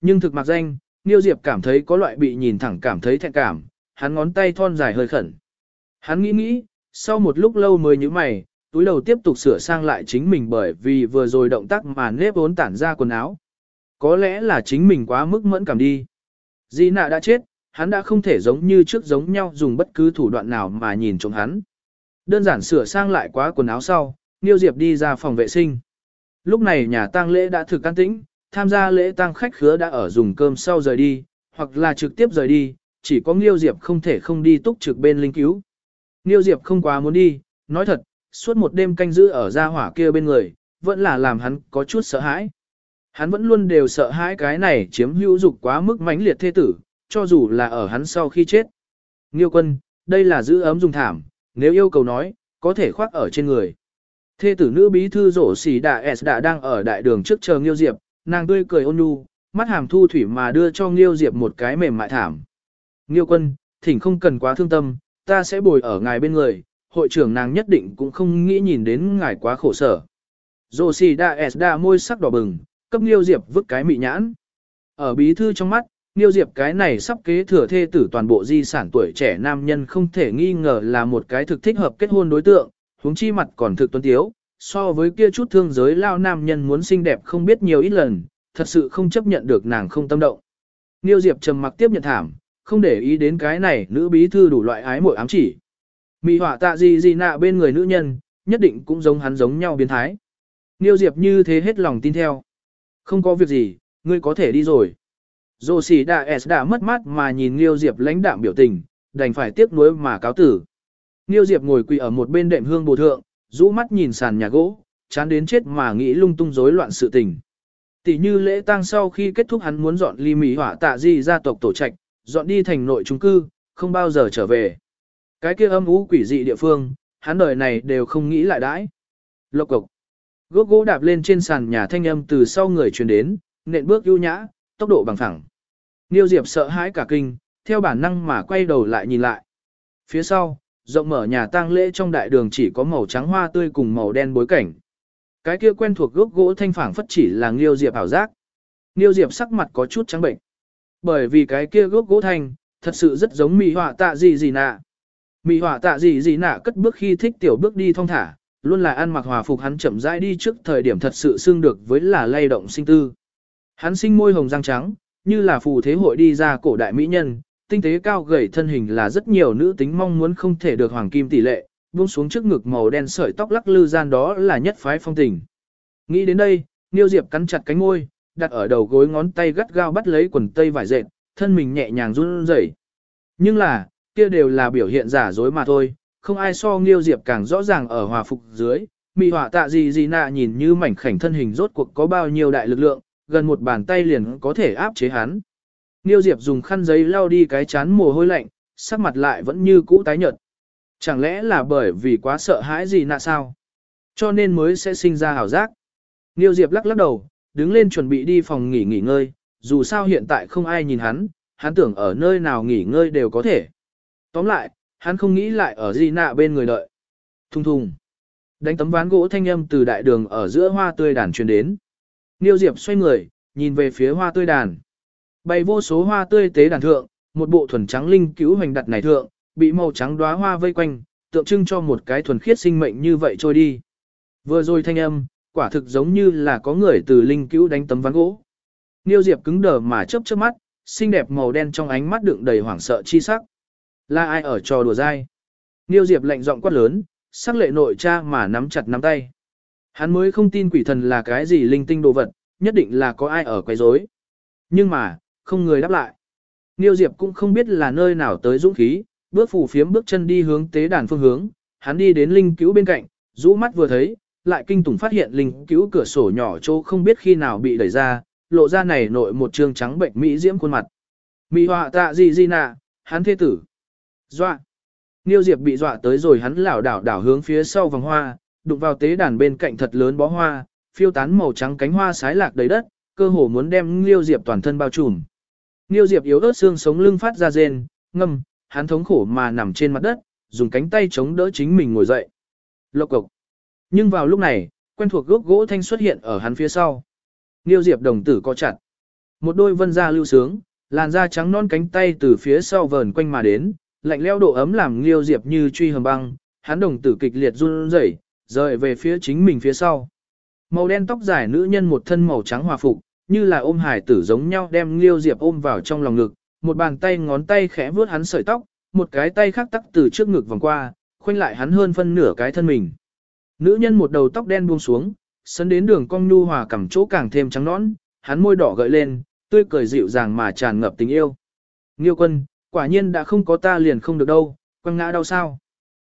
Nhưng thực mặc danh, Niêu Diệp cảm thấy có loại bị nhìn thẳng cảm thấy thẹn cảm, hắn ngón tay thon dài hơi khẩn. Hắn nghĩ nghĩ, sau một lúc lâu mới nhíu mày, túi đầu tiếp tục sửa sang lại chính mình bởi vì vừa rồi động tác mà nếp vốn tản ra quần áo. Có lẽ là chính mình quá mức mẫn cảm đi. Di nạ đã chết, hắn đã không thể giống như trước giống nhau dùng bất cứ thủ đoạn nào mà nhìn trộm hắn. Đơn giản sửa sang lại quá quần áo sau, Niêu Diệp đi ra phòng vệ sinh. Lúc này nhà tang lễ đã thực can tĩnh, tham gia lễ tang khách khứa đã ở dùng cơm sau rời đi, hoặc là trực tiếp rời đi, chỉ có Nghiêu Diệp không thể không đi túc trực bên linh cứu. Nghiêu Diệp không quá muốn đi, nói thật, suốt một đêm canh giữ ở gia hỏa kia bên người, vẫn là làm hắn có chút sợ hãi. Hắn vẫn luôn đều sợ hãi cái này chiếm hữu dục quá mức mãnh liệt thê tử, cho dù là ở hắn sau khi chết. Nghiêu quân, đây là giữ ấm dùng thảm, nếu yêu cầu nói, có thể khoác ở trên người. Thê tử nữ bí thư rổ xỉ đà S đã đang ở đại đường trước chờ Nghiêu Diệp, nàng tươi cười ôn nhu, mắt hàm thu thủy mà đưa cho Nghiêu Diệp một cái mềm mại thảm. Nghiêu quân, thỉnh không cần quá thương tâm, ta sẽ bồi ở ngài bên người, hội trưởng nàng nhất định cũng không nghĩ nhìn đến ngài quá khổ sở. Rổ Da đà S môi sắc đỏ bừng, cấp Nghiêu Diệp vứt cái mị nhãn. Ở bí thư trong mắt, Nghiêu Diệp cái này sắp kế thừa thê tử toàn bộ di sản tuổi trẻ nam nhân không thể nghi ngờ là một cái thực thích hợp kết hôn đối tượng, huống chi mặt còn thực tuấn tiếu, so với kia chút thương giới lao nam nhân muốn xinh đẹp không biết nhiều ít lần, thật sự không chấp nhận được nàng không tâm động. Niêu Diệp trầm mặc tiếp nhận thảm, không để ý đến cái này nữ bí thư đủ loại ái mội ám chỉ. Mị họa tạ gì gì nạ bên người nữ nhân, nhất định cũng giống hắn giống nhau biến thái. Niêu Diệp như thế hết lòng tin theo. Không có việc gì, ngươi có thể đi rồi. Dô xì đạ S đã mất mát mà nhìn Niêu Diệp lãnh đạm biểu tình, đành phải tiếc nuối mà cáo tử. Niêu Diệp ngồi quỳ ở một bên đệm hương bồ thượng, rũ mắt nhìn sàn nhà gỗ, chán đến chết mà nghĩ lung tung rối loạn sự tình. Tỷ như lễ tang sau khi kết thúc hắn muốn dọn ly mỹ hỏa tạ di gia tộc tổ trạch, dọn đi thành nội trung cư, không bao giờ trở về. Cái kia âm ú quỷ dị địa phương, hắn đời này đều không nghĩ lại đãi. Lộc cục. Gốc gỗ đạp lên trên sàn nhà thanh âm từ sau người truyền đến, nện bước ưu nhã, tốc độ bằng phẳng. Niêu Diệp sợ hãi cả kinh, theo bản năng mà quay đầu lại nhìn lại. Phía sau, rộng mở nhà tang lễ trong đại đường chỉ có màu trắng hoa tươi cùng màu đen bối cảnh. Cái kia quen thuộc gốc gỗ thanh phảng phất chỉ là Nghiêu Diệp ảo giác. Nghiêu Diệp sắc mặt có chút trắng bệnh. Bởi vì cái kia gốc gỗ thanh, thật sự rất giống mị họa tạ gì gì nạ. Mị họa tạ gì gì nạ cất bước khi thích tiểu bước đi thong thả, luôn là ăn mặc hòa phục hắn chậm rãi đi trước thời điểm thật sự xương được với là lay động sinh tư. Hắn sinh môi hồng răng trắng, như là phù thế hội đi ra cổ đại mỹ nhân, tinh tế cao gầy thân hình là rất nhiều nữ tính mong muốn không thể được hoàng kim tỷ lệ, buông xuống trước ngực màu đen sợi tóc lắc lư gian đó là nhất phái phong tình. Nghĩ đến đây, Niêu Diệp cắn chặt cánh môi, đặt ở đầu gối ngón tay gắt gao bắt lấy quần tây vải dệt, thân mình nhẹ nhàng run rẩy. Nhưng là, kia đều là biểu hiện giả dối mà thôi, không ai so Niêu Diệp càng rõ ràng ở hòa phục dưới. Mị họa tạ gì gì nạ nhìn như mảnh khảnh thân hình rốt cuộc có bao nhiêu đại lực lượng, gần một bàn tay liền có thể áp chế hắn. Niêu Diệp dùng khăn giấy lau đi cái chán mồ hôi lạnh, sắc mặt lại vẫn như cũ tái nhợt. Chẳng lẽ là bởi vì quá sợ hãi gì nạ sao? Cho nên mới sẽ sinh ra hảo giác. Niêu Diệp lắc lắc đầu, đứng lên chuẩn bị đi phòng nghỉ nghỉ ngơi, dù sao hiện tại không ai nhìn hắn, hắn tưởng ở nơi nào nghỉ ngơi đều có thể. Tóm lại, hắn không nghĩ lại ở gì nạ bên người đợi. Thùng thùng. Đánh tấm ván gỗ thanh âm từ đại đường ở giữa hoa tươi đàn truyền đến. Niêu Diệp xoay người, nhìn về phía hoa tươi đàn. Bày vô số hoa tươi tế đàn thượng, một bộ thuần trắng linh cứu hoành đặt này thượng, bị màu trắng đóa hoa vây quanh, tượng trưng cho một cái thuần khiết sinh mệnh như vậy trôi đi. Vừa rồi thanh âm, quả thực giống như là có người từ linh cứu đánh tấm ván gỗ. Niêu Diệp cứng đờ mà chớp chớp mắt, xinh đẹp màu đen trong ánh mắt đựng đầy hoảng sợ chi sắc. Là ai ở trò đùa dai? Niêu Diệp lạnh giọng quát lớn, sắc lệ nội cha mà nắm chặt nắm tay. Hắn mới không tin quỷ thần là cái gì linh tinh đồ vật, nhất định là có ai ở quấy rối. Nhưng mà, không người đáp lại. Niêu Diệp cũng không biết là nơi nào tới dũng khí, bước phủ phiếm bước chân đi hướng tế đàn phương hướng, hắn đi đến linh cứu bên cạnh, rũ mắt vừa thấy, lại kinh tủng phát hiện linh cứu cửa sổ nhỏ chỗ không biết khi nào bị đẩy ra, lộ ra này nội một trương trắng bệnh mỹ diễm khuôn mặt. Mỹ họa tạ gì gì nạ, hắn thế tử. Dọa. Niêu Diệp bị dọa tới rồi hắn lảo đảo đảo hướng phía sau vòng hoa, đụng vào tế đàn bên cạnh thật lớn bó hoa, phiêu tán màu trắng cánh hoa sái lạc đầy đất, cơ hồ muốn đem Niêu Diệp toàn thân bao trùm. Liêu Diệp yếu ớt xương sống lưng phát ra rên, ngâm, hắn thống khổ mà nằm trên mặt đất, dùng cánh tay chống đỡ chính mình ngồi dậy. Lộc cục. Nhưng vào lúc này, quen thuộc gốc gỗ thanh xuất hiện ở hắn phía sau. Liêu Diệp đồng tử co chặt. Một đôi vân da lưu sướng, làn da trắng non cánh tay từ phía sau vờn quanh mà đến, lạnh leo độ ấm làm Liêu Diệp như truy hầm băng, hắn đồng tử kịch liệt run rẩy, rời về phía chính mình phía sau. Màu đen tóc dài nữ nhân một thân màu trắng hòa phục, như là ôm hải tử giống nhau đem Liêu Diệp ôm vào trong lòng ngực, một bàn tay ngón tay khẽ vuốt hắn sợi tóc, một cái tay khác tắc từ trước ngực vòng qua, khoanh lại hắn hơn phân nửa cái thân mình. Nữ nhân một đầu tóc đen buông xuống, sấn đến đường cong nhu hòa cằm chỗ càng thêm trắng nõn, hắn môi đỏ gợi lên, tươi cười dịu dàng mà tràn ngập tình yêu. Nghiêu quân, quả nhiên đã không có ta liền không được đâu, quăng ngã đau sao.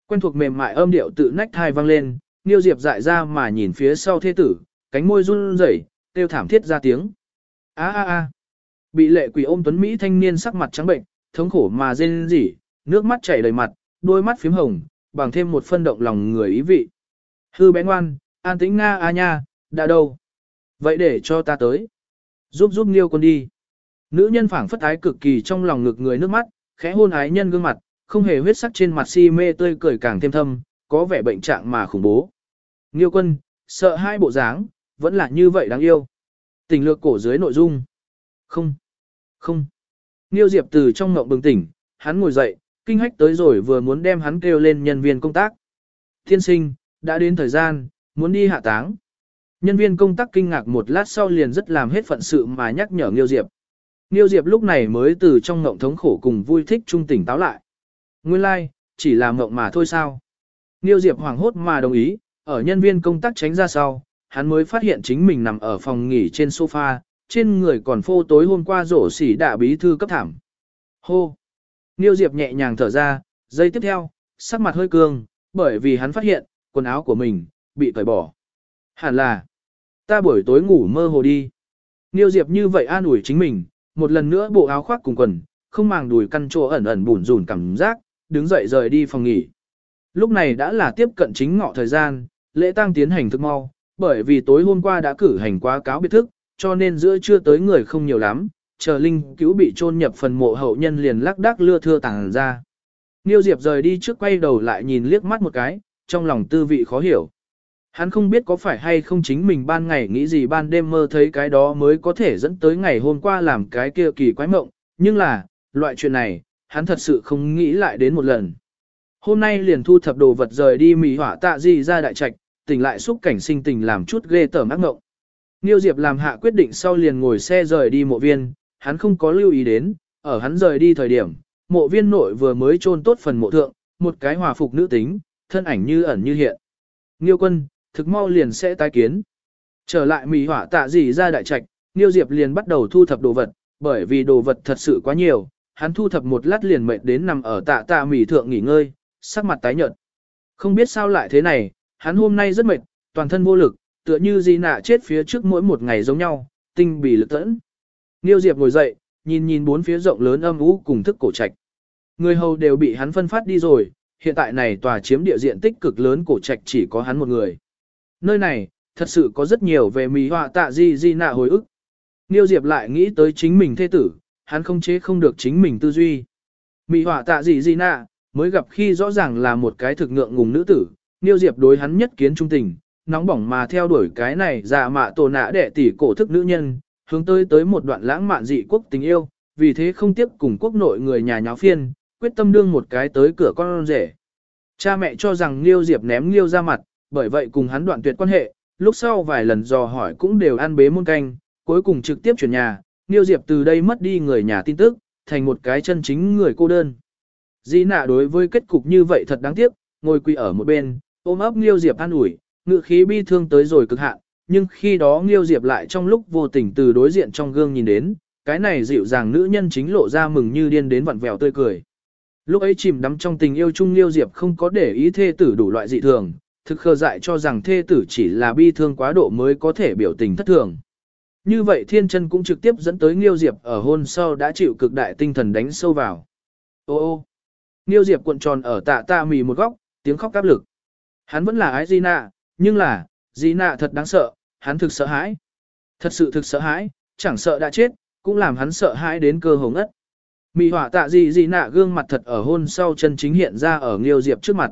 Quen thuộc mềm mại âm điệu tự nách thai vang lên, Nghiêu Diệp dại ra mà nhìn phía sau thế tử, cánh môi run rẩy, kêu thảm thiết ra tiếng. A a a. Bị lệ quỷ ôm tuấn Mỹ thanh niên sắc mặt trắng bệnh, thống khổ mà rên rỉ, nước mắt chảy đầy mặt, đôi mắt phím hồng, bằng thêm một phân động lòng người ý vị. Hư bé ngoan, an tĩnh Nga a nha, đã đâu? Vậy để cho ta tới. Giúp giúp Niêu con đi. Nữ nhân phảng phất ái cực kỳ trong lòng ngực người nước mắt, khẽ hôn ái nhân gương mặt, không hề huyết sắc trên mặt si mê tươi cười càng thêm thâm, có vẻ bệnh trạng mà khủng bố. Nghiêu quân, sợ hai bộ dáng, vẫn là như vậy đáng yêu. Tình lược cổ dưới nội dung. Không. Không. Nghiêu Diệp từ trong ngộng bừng tỉnh, hắn ngồi dậy, kinh hách tới rồi vừa muốn đem hắn kêu lên nhân viên công tác. Thiên sinh, đã đến thời gian, muốn đi hạ táng. Nhân viên công tác kinh ngạc một lát sau liền rất làm hết phận sự mà nhắc nhở Nghiêu Diệp. Nghiêu Diệp lúc này mới từ trong ngộng thống khổ cùng vui thích trung tỉnh táo lại. Nguyên lai, like, chỉ là ngộng mà thôi sao. Nghiêu Diệp hoảng hốt mà đồng ý, ở nhân viên công tác tránh ra sau, hắn mới phát hiện chính mình nằm ở phòng nghỉ trên sofa, trên người còn phô tối hôm qua rổ xỉ đạ bí thư cấp thảm. Hô! niêu Diệp nhẹ nhàng thở ra, giây tiếp theo, sắc mặt hơi cương, bởi vì hắn phát hiện, quần áo của mình, bị cởi bỏ. Hẳn là, ta buổi tối ngủ mơ hồ đi. niêu Diệp như vậy an ủi chính mình, một lần nữa bộ áo khoác cùng quần, không màng đùi căn chỗ ẩn ẩn bùn rùn cảm giác, đứng dậy rời đi phòng nghỉ. Lúc này đã là tiếp cận chính ngọ thời gian, lễ tang tiến hành thức mau, bởi vì tối hôm qua đã cử hành quá cáo biệt thức, cho nên giữa trưa tới người không nhiều lắm, chờ linh cứu bị chôn nhập phần mộ hậu nhân liền lắc đắc lưa thưa tàng ra. Niêu Diệp rời đi trước quay đầu lại nhìn liếc mắt một cái, trong lòng tư vị khó hiểu. Hắn không biết có phải hay không chính mình ban ngày nghĩ gì ban đêm mơ thấy cái đó mới có thể dẫn tới ngày hôm qua làm cái kia kỳ quái mộng, nhưng là, loại chuyện này, hắn thật sự không nghĩ lại đến một lần. Hôm nay liền thu thập đồ vật rời đi mì hỏa tạ gì ra đại trạch, tỉnh lại xúc cảnh sinh tình làm chút ghê tởm ác ngộng. Niêu Diệp làm hạ quyết định sau liền ngồi xe rời đi mộ viên, hắn không có lưu ý đến, ở hắn rời đi thời điểm, mộ viên nội vừa mới chôn tốt phần mộ thượng, một cái hòa phục nữ tính, thân ảnh như ẩn như hiện. Niêu quân, thực mau liền sẽ tái kiến. Trở lại mì hỏa tạ gì ra đại trạch, Niêu Diệp liền bắt đầu thu thập đồ vật, bởi vì đồ vật thật sự quá nhiều, hắn thu thập một lát liền mệt đến nằm ở tạ tạ mì thượng nghỉ ngơi, sắc mặt tái nhợt. Không biết sao lại thế này, hắn hôm nay rất mệt, toàn thân vô lực, tựa như gì nạ chết phía trước mỗi một ngày giống nhau, tinh bì lực tẫn. Niêu Diệp ngồi dậy, nhìn nhìn bốn phía rộng lớn âm ú cùng thức cổ trạch. Người hầu đều bị hắn phân phát đi rồi, hiện tại này tòa chiếm địa diện tích cực lớn cổ trạch chỉ có hắn một người. Nơi này, thật sự có rất nhiều về mì họa tạ di di nạ hồi ức. Niêu Diệp lại nghĩ tới chính mình thê tử, hắn không chế không được chính mình tư duy. Mì họa tạ di di nạ, mới gặp khi rõ ràng là một cái thực ngượng ngùng nữ tử, Niêu Diệp đối hắn nhất kiến trung tình, nóng bỏng mà theo đuổi cái này dạ mạ tổ nạ đệ tỷ cổ thức nữ nhân, hướng tới tới một đoạn lãng mạn dị quốc tình yêu, vì thế không tiếp cùng quốc nội người nhà nháo phiên, quyết tâm đương một cái tới cửa con rể. Cha mẹ cho rằng Niêu Diệp ném Niêu ra mặt, bởi vậy cùng hắn đoạn tuyệt quan hệ, lúc sau vài lần dò hỏi cũng đều ăn bế muôn canh, cuối cùng trực tiếp chuyển nhà, Niêu Diệp từ đây mất đi người nhà tin tức, thành một cái chân chính người cô đơn. Dĩ nạ đối với kết cục như vậy thật đáng tiếc, ngồi quỳ ở một bên, ôm ấp Liêu Diệp an ủi, ngự khí bi thương tới rồi cực hạn, nhưng khi đó Liêu Diệp lại trong lúc vô tình từ đối diện trong gương nhìn đến, cái này dịu dàng nữ nhân chính lộ ra mừng như điên đến vặn vẹo tươi cười. Lúc ấy chìm đắm trong tình yêu chung Liêu Diệp không có để ý thê tử đủ loại dị thường, thực khờ dại cho rằng thê tử chỉ là bi thương quá độ mới có thể biểu tình thất thường. Như vậy thiên chân cũng trực tiếp dẫn tới Liêu Diệp ở hôn sau đã chịu cực đại tinh thần đánh sâu vào. Ô ô, Liêu Diệp cuộn tròn ở tạ tạ mì một góc, tiếng khóc áp lực. Hắn vẫn là ái Di Nạ, nhưng là, Di Nạ thật đáng sợ, hắn thực sợ hãi. Thật sự thực sợ hãi, chẳng sợ đã chết, cũng làm hắn sợ hãi đến cơ hồ ngất. Mị hỏa tạ gì Di nạ gương mặt thật ở hôn sau chân chính hiện ra ở Nghiêu Diệp trước mặt.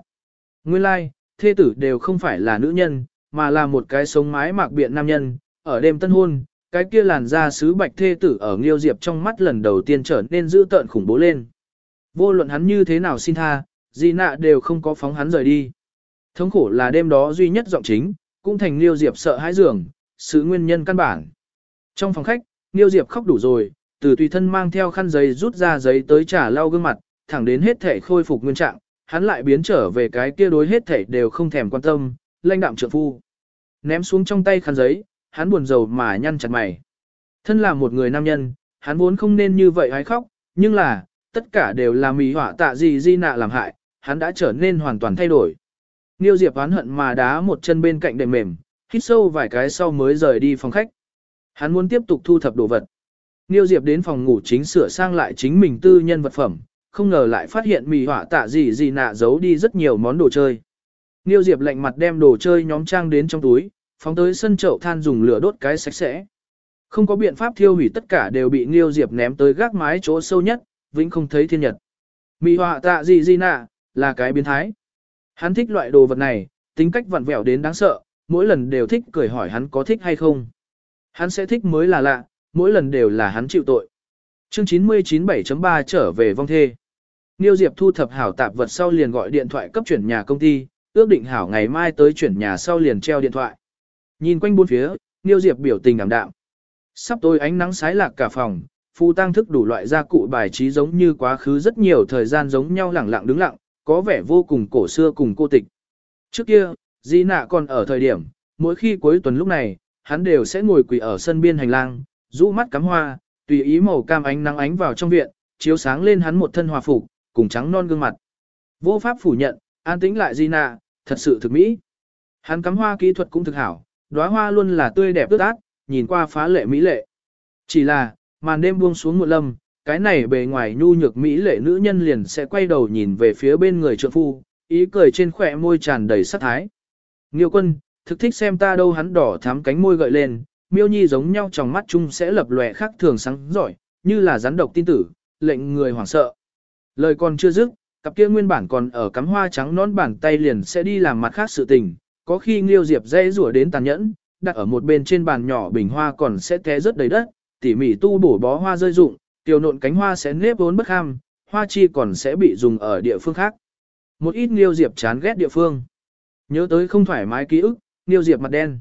Nguyên lai, like, thê tử đều không phải là nữ nhân, mà là một cái sống mái mạc biện nam nhân, ở đêm tân hôn, cái kia làn da sứ bạch thê tử ở Nghiêu Diệp trong mắt lần đầu tiên trở nên dữ tợn khủng bố lên. Vô luận hắn như thế nào xin tha, Di nạ đều không có phóng hắn rời đi. Thống khổ là đêm đó duy nhất giọng chính, cũng thành Niêu Diệp sợ hãi giường, sự nguyên nhân căn bản. Trong phòng khách, Niêu Diệp khóc đủ rồi, từ tùy thân mang theo khăn giấy rút ra giấy tới trả lau gương mặt, thẳng đến hết thể khôi phục nguyên trạng, hắn lại biến trở về cái kia đối hết thể đều không thèm quan tâm, lãnh đạm trượng phu. Ném xuống trong tay khăn giấy, hắn buồn rầu mà nhăn chặt mày. Thân là một người nam nhân, hắn vốn không nên như vậy hay khóc, nhưng là, tất cả đều là mì họa tạ gì di nạ làm hại, hắn đã trở nên hoàn toàn thay đổi. Niêu Diệp oán hận mà đá một chân bên cạnh đệm mềm, hít sâu vài cái sau mới rời đi phòng khách. Hắn muốn tiếp tục thu thập đồ vật. Niêu Diệp đến phòng ngủ chính sửa sang lại chính mình tư nhân vật phẩm, không ngờ lại phát hiện mì họa tạ gì gì nạ giấu đi rất nhiều món đồ chơi. Niêu Diệp lạnh mặt đem đồ chơi nhóm trang đến trong túi, phóng tới sân chậu than dùng lửa đốt cái sạch sẽ. Không có biện pháp thiêu hủy tất cả đều bị Niêu Diệp ném tới gác mái chỗ sâu nhất, vĩnh không thấy thiên nhật. Mị họa tạ gì gì nạ, là cái biến thái. Hắn thích loại đồ vật này, tính cách vặn vẹo đến đáng sợ, mỗi lần đều thích cười hỏi hắn có thích hay không. Hắn sẽ thích mới là lạ, mỗi lần đều là hắn chịu tội. Chương 99.7.3 trở về vong thê. Niêu Diệp thu thập hảo tạp vật sau liền gọi điện thoại cấp chuyển nhà công ty, ước định hảo ngày mai tới chuyển nhà sau liền treo điện thoại. Nhìn quanh bốn phía, Niêu Diệp biểu tình ảm đạm. Sắp tối ánh nắng sái lạc cả phòng, phu tăng thức đủ loại gia cụ bài trí giống như quá khứ rất nhiều thời gian giống nhau lẳng lặng đứng lặng, có vẻ vô cùng cổ xưa cùng cô tịch. Trước kia, Di nạ còn ở thời điểm, mỗi khi cuối tuần lúc này, hắn đều sẽ ngồi quỳ ở sân biên hành lang, rũ mắt cắm hoa, tùy ý màu cam ánh nắng ánh vào trong viện, chiếu sáng lên hắn một thân hòa phục, cùng trắng non gương mặt. Vô pháp phủ nhận, an tĩnh lại Di nạ, thật sự thực mỹ. Hắn cắm hoa kỹ thuật cũng thực hảo, đóa hoa luôn là tươi đẹp tươi át, nhìn qua phá lệ mỹ lệ. Chỉ là, màn đêm buông xuống một lâm, cái này bề ngoài nhu nhược mỹ lệ nữ nhân liền sẽ quay đầu nhìn về phía bên người trượng phu, ý cười trên khỏe môi tràn đầy sát thái. Nghiêu quân, thực thích xem ta đâu hắn đỏ thắm cánh môi gợi lên, miêu nhi giống nhau trong mắt chung sẽ lập lòe khác thường sáng giỏi, như là rắn độc tin tử, lệnh người hoảng sợ. Lời còn chưa dứt, cặp kia nguyên bản còn ở cắm hoa trắng nón bàn tay liền sẽ đi làm mặt khác sự tình, có khi Nghiêu Diệp dây rủa đến tàn nhẫn, đặt ở một bên trên bàn nhỏ bình hoa còn sẽ té rớt đầy đất, tỉ mỉ tu bổ bó hoa rơi rụng, tiểu nộn cánh hoa sẽ nếp vốn bất ham, hoa chi còn sẽ bị dùng ở địa phương khác. Một ít Niêu Diệp chán ghét địa phương. Nhớ tới không thoải mái ký ức, Niêu Diệp mặt đen.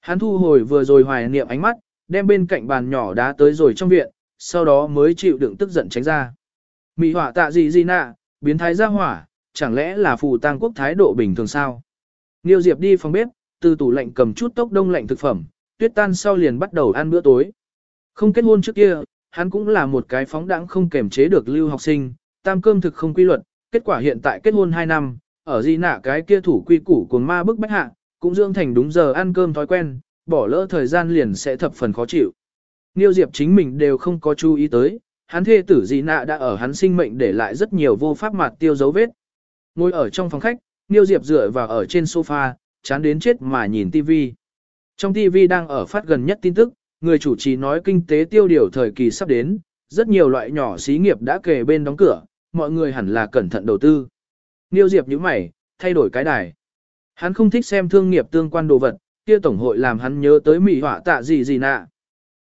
Hắn thu hồi vừa rồi hoài niệm ánh mắt, đem bên cạnh bàn nhỏ đá tới rồi trong viện, sau đó mới chịu đựng tức giận tránh ra. Mị hỏa tạ gì gì nạ, biến thái ra hỏa, chẳng lẽ là phù tang quốc thái độ bình thường sao? Niêu Diệp đi phòng bếp, từ tủ lạnh cầm chút tốc đông lạnh thực phẩm, tuyết tan sau liền bắt đầu ăn bữa tối. Không kết hôn trước kia, hắn cũng là một cái phóng đãng không kềm chế được lưu học sinh, tam cơm thực không quy luật, kết quả hiện tại kết hôn 2 năm, ở di nạ cái kia thủ quy củ của ma bức bách hạ, cũng dưỡng thành đúng giờ ăn cơm thói quen, bỏ lỡ thời gian liền sẽ thập phần khó chịu. Niêu Diệp chính mình đều không có chú ý tới, hắn thê tử di nạ đã ở hắn sinh mệnh để lại rất nhiều vô pháp mặt tiêu dấu vết. Ngồi ở trong phòng khách, Niêu Diệp dựa vào ở trên sofa, chán đến chết mà nhìn TV. Trong TV đang ở phát gần nhất tin tức, người chủ trì nói kinh tế tiêu điều thời kỳ sắp đến, rất nhiều loại nhỏ xí nghiệp đã kề bên đóng cửa, mọi người hẳn là cẩn thận đầu tư. Niêu Diệp nhíu mày, thay đổi cái đài. Hắn không thích xem thương nghiệp tương quan đồ vật, kia tổng hội làm hắn nhớ tới mỹ họa tạ gì gì nạ.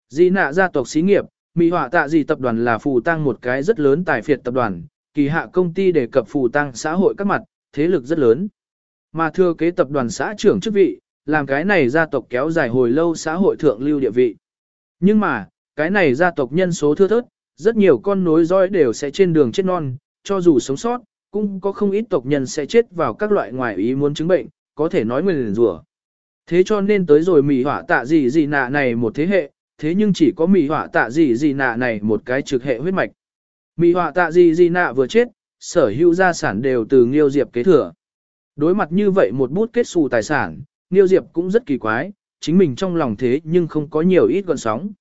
Gì nạ gia tộc xí nghiệp, mỹ họa tạ gì tập đoàn là phù tăng một cái rất lớn tài phiệt tập đoàn, kỳ hạ công ty đề cập phù tăng xã hội các mặt, thế lực rất lớn. Mà thừa kế tập đoàn xã trưởng chức vị, làm cái này gia tộc kéo dài hồi lâu xã hội thượng lưu địa vị. Nhưng mà, cái này gia tộc nhân số thưa thớt, rất nhiều con nối dõi đều sẽ trên đường chết non, cho dù sống sót, cũng có không ít tộc nhân sẽ chết vào các loại ngoài ý muốn chứng bệnh, có thể nói nguyền rủa. Thế cho nên tới rồi mỉ họa tạ gì gì nạ này một thế hệ, thế nhưng chỉ có mỉ họa tạ gì gì nạ này một cái trực hệ huyết mạch. Mỉ họa tạ gì gì nạ vừa chết, sở hữu gia sản đều từ Nghiêu Diệp kế thừa. Đối mặt như vậy một bút kết xù tài sản, Nghiêu Diệp cũng rất kỳ quái, chính mình trong lòng thế nhưng không có nhiều ít gọn sóng.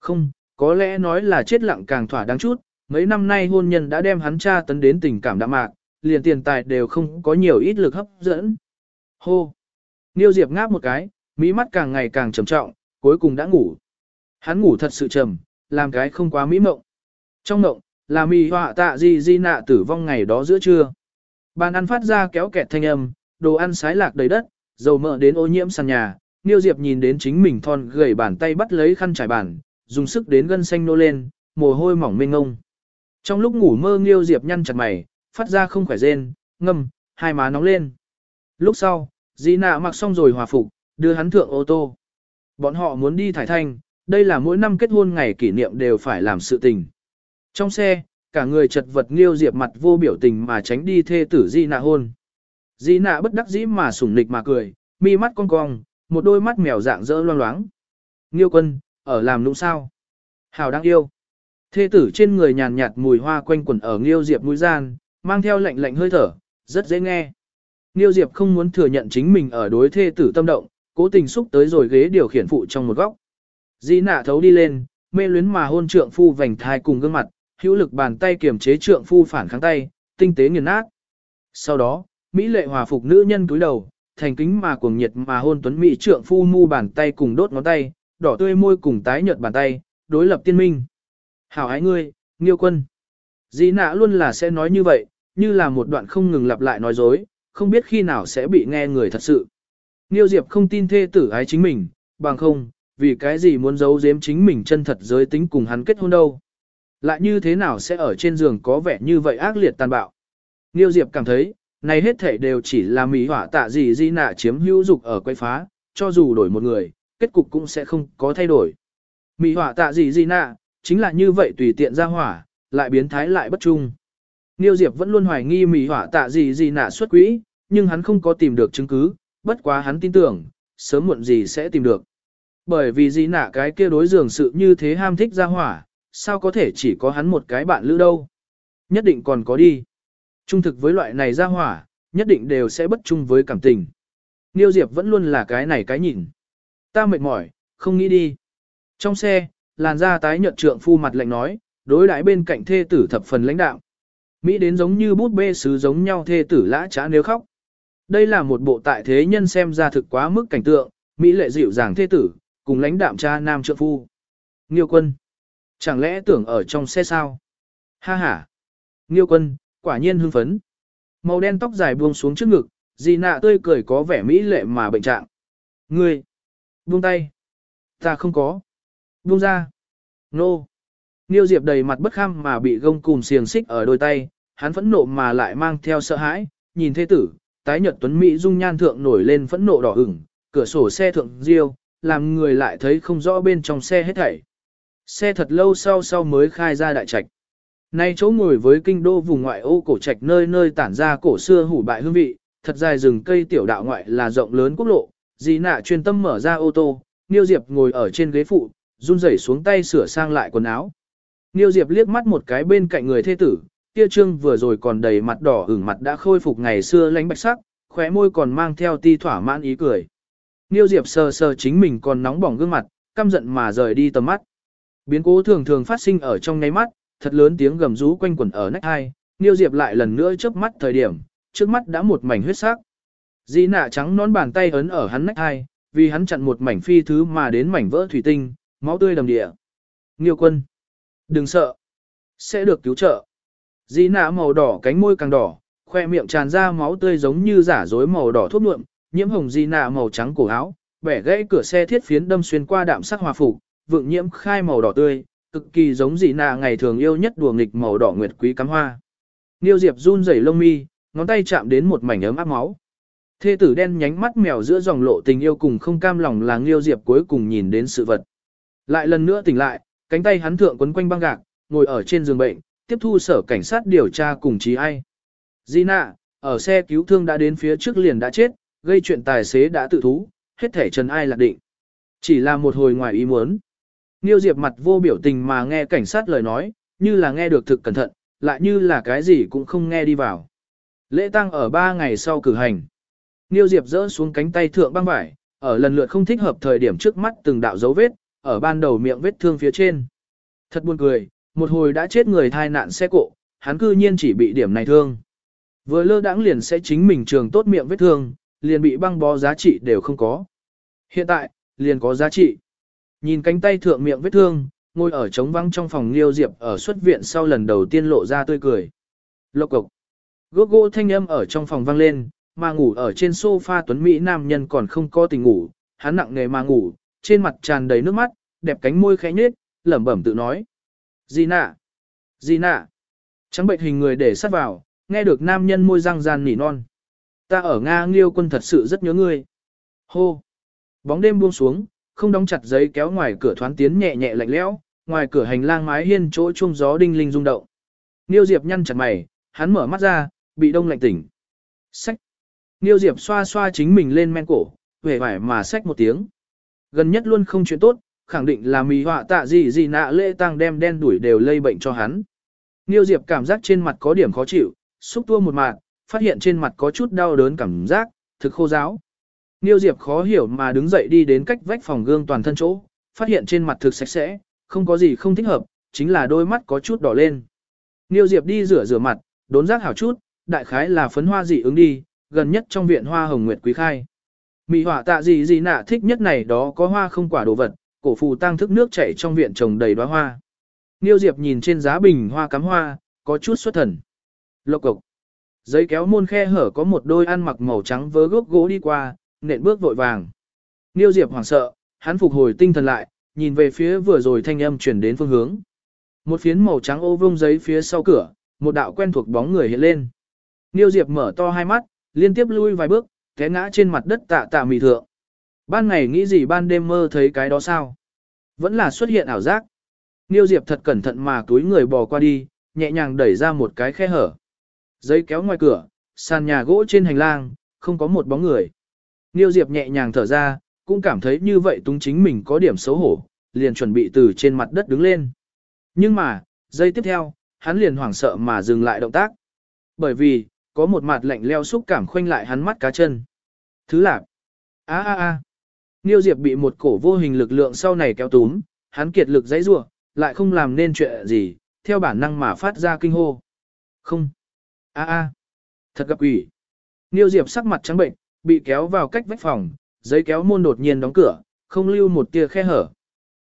Không, có lẽ nói là chết lặng càng thỏa đáng chút, mấy năm nay hôn nhân đã đem hắn cha tấn đến tình cảm đạm mạc, liền tiền tài đều không có nhiều ít lực hấp dẫn. Hô! niêu Diệp ngáp một cái, mỹ mắt càng ngày càng trầm trọng, cuối cùng đã ngủ. Hắn ngủ thật sự trầm, làm cái không quá mỹ mộng. Trong mộng, là mì họa tạ di di nạ tử vong ngày đó giữa trưa. Bàn ăn phát ra kéo kẹt thanh âm, đồ ăn sái lạc đầy đất, dầu mỡ đến ô nhiễm sàn nhà, Niêu Diệp nhìn đến chính mình thon gầy bàn tay bắt lấy khăn trải bàn, dùng sức đến gân xanh nô lên, mồ hôi mỏng mênh ngông. Trong lúc ngủ mơ Niêu Diệp nhăn chặt mày, phát ra không khỏe rên, ngâm, hai má nóng lên. Lúc sau, Di nạ mặc xong rồi hòa phục, đưa hắn thượng ô tô. Bọn họ muốn đi thải thanh, đây là mỗi năm kết hôn ngày kỷ niệm đều phải làm sự tình. Trong xe, cả người chật vật Niêu diệp mặt vô biểu tình mà tránh đi thê tử Di nạ hôn. Di nạ bất đắc dĩ mà sủng nịch mà cười, mi mắt cong cong, một đôi mắt mèo dạng dỡ loang loáng. Nghiêu quân, ở làm nũng sao? Hào đang yêu. Thê tử trên người nhàn nhạt mùi hoa quanh quẩn ở nghiêu diệp mũi gian, mang theo lạnh lạnh hơi thở, rất dễ nghe. Nghiêu diệp không muốn thừa nhận chính mình ở đối thê tử tâm động, cố tình xúc tới rồi ghế điều khiển phụ trong một góc. Di nạ thấu đi lên, mê luyến mà hôn trượng phu vành thai cùng gương mặt, hữu lực bàn tay kiềm chế trượng phu phản kháng tay, tinh tế nghiền nát. Sau đó, Mỹ lệ hòa phục nữ nhân cúi đầu, thành kính mà cuồng nhiệt mà hôn tuấn Mỹ trượng phu mu bàn tay cùng đốt ngón tay, đỏ tươi môi cùng tái nhợt bàn tay, đối lập tiên minh. Hảo ái ngươi, nghiêu quân. dĩ nạ luôn là sẽ nói như vậy, như là một đoạn không ngừng lặp lại nói dối, không biết khi nào sẽ bị nghe người thật sự. Nghiêu Diệp không tin thê tử ái chính mình, bằng không, vì cái gì muốn giấu giếm chính mình chân thật giới tính cùng hắn kết hôn đâu. Lại như thế nào sẽ ở trên giường có vẻ như vậy ác liệt tàn bạo. Nghiêu Diệp cảm thấy, này hết thể đều chỉ là mỹ hỏa tạ gì di nạ chiếm hữu dục ở quay phá, cho dù đổi một người, kết cục cũng sẽ không có thay đổi. Mỹ hỏa tạ gì di nạ, chính là như vậy tùy tiện ra hỏa, lại biến thái lại bất trung. Nghiêu Diệp vẫn luôn hoài nghi mỹ hỏa tạ gì di nạ xuất quỹ, nhưng hắn không có tìm được chứng cứ, bất quá hắn tin tưởng, sớm muộn gì sẽ tìm được. Bởi vì gì nạ cái kia đối dường sự như thế ham thích ra hỏa, sao có thể chỉ có hắn một cái bạn lữ đâu. Nhất định còn có đi. Trung thực với loại này ra hỏa, nhất định đều sẽ bất trung với cảm tình. Niêu Diệp vẫn luôn là cái này cái nhìn. Ta mệt mỏi, không nghĩ đi. Trong xe, làn da tái nhợt trượng phu mặt lạnh nói, đối đãi bên cạnh thê tử thập phần lãnh đạo. Mỹ đến giống như bút bê sứ giống nhau thê tử lã trá nếu khóc. Đây là một bộ tại thế nhân xem ra thực quá mức cảnh tượng, Mỹ lệ dịu dàng thê tử, cùng lãnh đạm cha nam trượng phu. Nghiêu quân. Chẳng lẽ tưởng ở trong xe sao? Ha ha. Nghiêu quân, quả nhiên hưng phấn. Màu đen tóc dài buông xuống trước ngực, dì nạ tươi cười có vẻ mỹ lệ mà bệnh trạng. Ngươi. Buông tay. Ta không có. Buông ra. Nô. niêu Diệp đầy mặt bất kham mà bị gông cùm xiềng xích ở đôi tay, hắn phẫn nộ mà lại mang theo sợ hãi, nhìn thế tử, tái nhật tuấn Mỹ dung nhan thượng nổi lên phẫn nộ đỏ ửng, cửa sổ xe thượng riêu, làm người lại thấy không rõ bên trong xe hết thảy. Xe thật lâu sau sau mới khai ra đại trạch. Nay chỗ ngồi với kinh đô vùng ngoại ô cổ trạch nơi nơi tản ra cổ xưa hủ bại hương vị, thật dài rừng cây tiểu đạo ngoại là rộng lớn quốc lộ, dì nạ chuyên tâm mở ra ô tô, Niêu Diệp ngồi ở trên ghế phụ, run rẩy xuống tay sửa sang lại quần áo. Niêu Diệp liếc mắt một cái bên cạnh người thê tử, kia trương vừa rồi còn đầy mặt đỏ ửng mặt đã khôi phục ngày xưa lánh bạch sắc, khóe môi còn mang theo ti thỏa mãn ý cười. Niêu Diệp sờ sờ chính mình còn nóng bỏng gương mặt, căm giận mà rời đi tầm mắt. Biến cố thường thường phát sinh ở trong nháy mắt, thật lớn tiếng gầm rú quanh quẩn ở nách hai, Niêu Diệp lại lần nữa chớp mắt thời điểm, trước mắt đã một mảnh huyết sắc. Di nạ trắng nón bàn tay ấn ở hắn nách hai, vì hắn chặn một mảnh phi thứ mà đến mảnh vỡ thủy tinh, máu tươi đầm địa. Niêu quân, đừng sợ, sẽ được cứu trợ. Di nạ màu đỏ cánh môi càng đỏ, khoe miệng tràn ra máu tươi giống như giả dối màu đỏ thuốc nhuộm, nhiễm hồng di nạ màu trắng cổ áo, bẻ gãy cửa xe thiết phiến đâm xuyên qua đạm sắc hòa phục, vượng nhiễm khai màu đỏ tươi, cực kỳ giống dị nạ ngày thường yêu nhất đùa nghịch màu đỏ nguyệt quý cắm hoa. Niêu Diệp run rẩy lông mi, ngón tay chạm đến một mảnh ấm áp máu. Thê tử đen nhánh mắt mèo giữa dòng lộ tình yêu cùng không cam lòng là Niêu Diệp cuối cùng nhìn đến sự vật. Lại lần nữa tỉnh lại, cánh tay hắn thượng quấn quanh băng gạc, ngồi ở trên giường bệnh, tiếp thu sở cảnh sát điều tra cùng trí ai. Di nạ, ở xe cứu thương đã đến phía trước liền đã chết, gây chuyện tài xế đã tự thú, hết thể trần ai lạc định. Chỉ là một hồi ngoài ý muốn. Niêu Diệp mặt vô biểu tình mà nghe cảnh sát lời nói, như là nghe được thực cẩn thận, lại như là cái gì cũng không nghe đi vào. Lễ tăng ở ba ngày sau cử hành. Niêu Diệp rỡ xuống cánh tay thượng băng vải, ở lần lượt không thích hợp thời điểm trước mắt từng đạo dấu vết, ở ban đầu miệng vết thương phía trên. Thật buồn cười, một hồi đã chết người thai nạn xe cộ, hắn cư nhiên chỉ bị điểm này thương. Vừa lơ đãng liền sẽ chính mình trường tốt miệng vết thương, liền bị băng bó giá trị đều không có. Hiện tại, liền có giá trị. Nhìn cánh tay thượng miệng vết thương, ngồi ở trống vắng trong phòng Liêu Diệp ở xuất viện sau lần đầu tiên lộ ra tươi cười. Lộc cục. Gốc gỗ thanh âm ở trong phòng vang lên, mà ngủ ở trên sofa tuấn Mỹ nam nhân còn không có tình ngủ, hắn nặng nề mà ngủ, trên mặt tràn đầy nước mắt, đẹp cánh môi khẽ nhếch, lẩm bẩm tự nói. Gì nạ? Gì nạ? Trắng bệnh hình người để sát vào, nghe được nam nhân môi răng ràn nỉ non. Ta ở Nga Nghiêu quân thật sự rất nhớ ngươi. Hô! Bóng đêm buông xuống, không đóng chặt giấy kéo ngoài cửa thoáng tiến nhẹ nhẹ lạnh lẽo, ngoài cửa hành lang mái hiên chỗ chuông gió đinh linh rung động. Niêu Diệp nhăn chặt mày, hắn mở mắt ra, bị đông lạnh tỉnh. Sách! Niêu Diệp xoa xoa chính mình lên men cổ, vẻ vải mà sách một tiếng. Gần nhất luôn không chuyện tốt, khẳng định là mì họa tạ gì gì nạ lễ tăng đem đen đuổi đều lây bệnh cho hắn. Niêu Diệp cảm giác trên mặt có điểm khó chịu, xúc tua một mạng, phát hiện trên mặt có chút đau đớn cảm giác, thực khô giáo. Niêu Diệp khó hiểu mà đứng dậy đi đến cách vách phòng gương toàn thân chỗ, phát hiện trên mặt thực sạch sẽ, không có gì không thích hợp, chính là đôi mắt có chút đỏ lên. Niêu Diệp đi rửa rửa mặt, đốn rác hảo chút, đại khái là phấn hoa dị ứng đi, gần nhất trong viện hoa hồng nguyệt quý khai. Mị hỏa tạ gì gì nạ thích nhất này đó có hoa không quả đồ vật, cổ phù tăng thức nước chảy trong viện trồng đầy đóa hoa. Niêu Diệp nhìn trên giá bình hoa cắm hoa, có chút xuất thần. Lộc cục. Giấy kéo môn khe hở có một đôi ăn mặc màu trắng vớ gốc gỗ đi qua, nện bước vội vàng. Niêu Diệp hoảng sợ, hắn phục hồi tinh thần lại, nhìn về phía vừa rồi thanh âm chuyển đến phương hướng. Một phiến màu trắng ô vông giấy phía sau cửa, một đạo quen thuộc bóng người hiện lên. Niêu Diệp mở to hai mắt, liên tiếp lui vài bước, té ngã trên mặt đất tạ tạ mì thượng. Ban ngày nghĩ gì ban đêm mơ thấy cái đó sao? Vẫn là xuất hiện ảo giác. Niêu Diệp thật cẩn thận mà túi người bò qua đi, nhẹ nhàng đẩy ra một cái khe hở. Giấy kéo ngoài cửa, sàn nhà gỗ trên hành lang, không có một bóng người. Niêu Diệp nhẹ nhàng thở ra, cũng cảm thấy như vậy túng chính mình có điểm xấu hổ, liền chuẩn bị từ trên mặt đất đứng lên. Nhưng mà, giây tiếp theo, hắn liền hoảng sợ mà dừng lại động tác. Bởi vì, có một mặt lạnh leo xúc cảm khoanh lại hắn mắt cá chân. Thứ lạp. a a a Niêu Diệp bị một cổ vô hình lực lượng sau này kéo túm, hắn kiệt lực dãy rủa, lại không làm nên chuyện gì, theo bản năng mà phát ra kinh hô. Không. a a Thật gặp quỷ. Niêu Diệp sắc mặt trắng bệnh, bị kéo vào cách vách phòng, giấy kéo môn đột nhiên đóng cửa, không lưu một tia khe hở.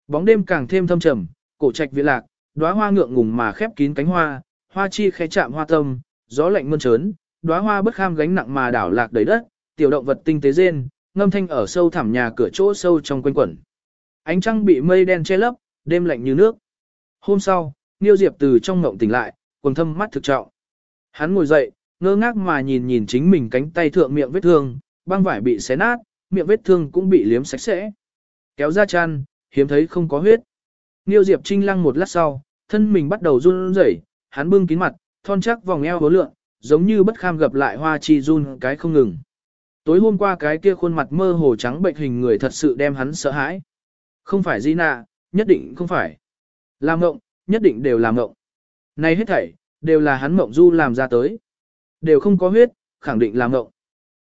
Bóng đêm càng thêm thâm trầm, cổ trạch viện lạc, đóa hoa ngượng ngùng mà khép kín cánh hoa, hoa chi khẽ chạm hoa tâm, gió lạnh mơn trớn, đóa hoa bất kham gánh nặng mà đảo lạc đầy đất, tiểu động vật tinh tế rên, ngâm thanh ở sâu thẳm nhà cửa chỗ sâu trong quanh quẩn. Ánh trăng bị mây đen che lấp, đêm lạnh như nước. Hôm sau, Niêu Diệp từ trong ngộng tỉnh lại, quần thâm mắt thực trọng. Hắn ngồi dậy, ngơ ngác mà nhìn nhìn chính mình cánh tay thượng miệng vết thương, băng vải bị xé nát, miệng vết thương cũng bị liếm sạch sẽ. Kéo ra chăn, hiếm thấy không có huyết. Niêu Diệp trinh lăng một lát sau, thân mình bắt đầu run rẩy, hắn bưng kín mặt, thon chắc vòng eo hố lượng, giống như bất kham gặp lại hoa chi run cái không ngừng. Tối hôm qua cái kia khuôn mặt mơ hồ trắng bệnh hình người thật sự đem hắn sợ hãi. Không phải Di nạ, nhất định không phải. Làm ngộng, nhất định đều làm ngộng. Này hết thảy, đều là hắn mộng du làm ra tới. Đều không có huyết, khẳng định làm ngộng.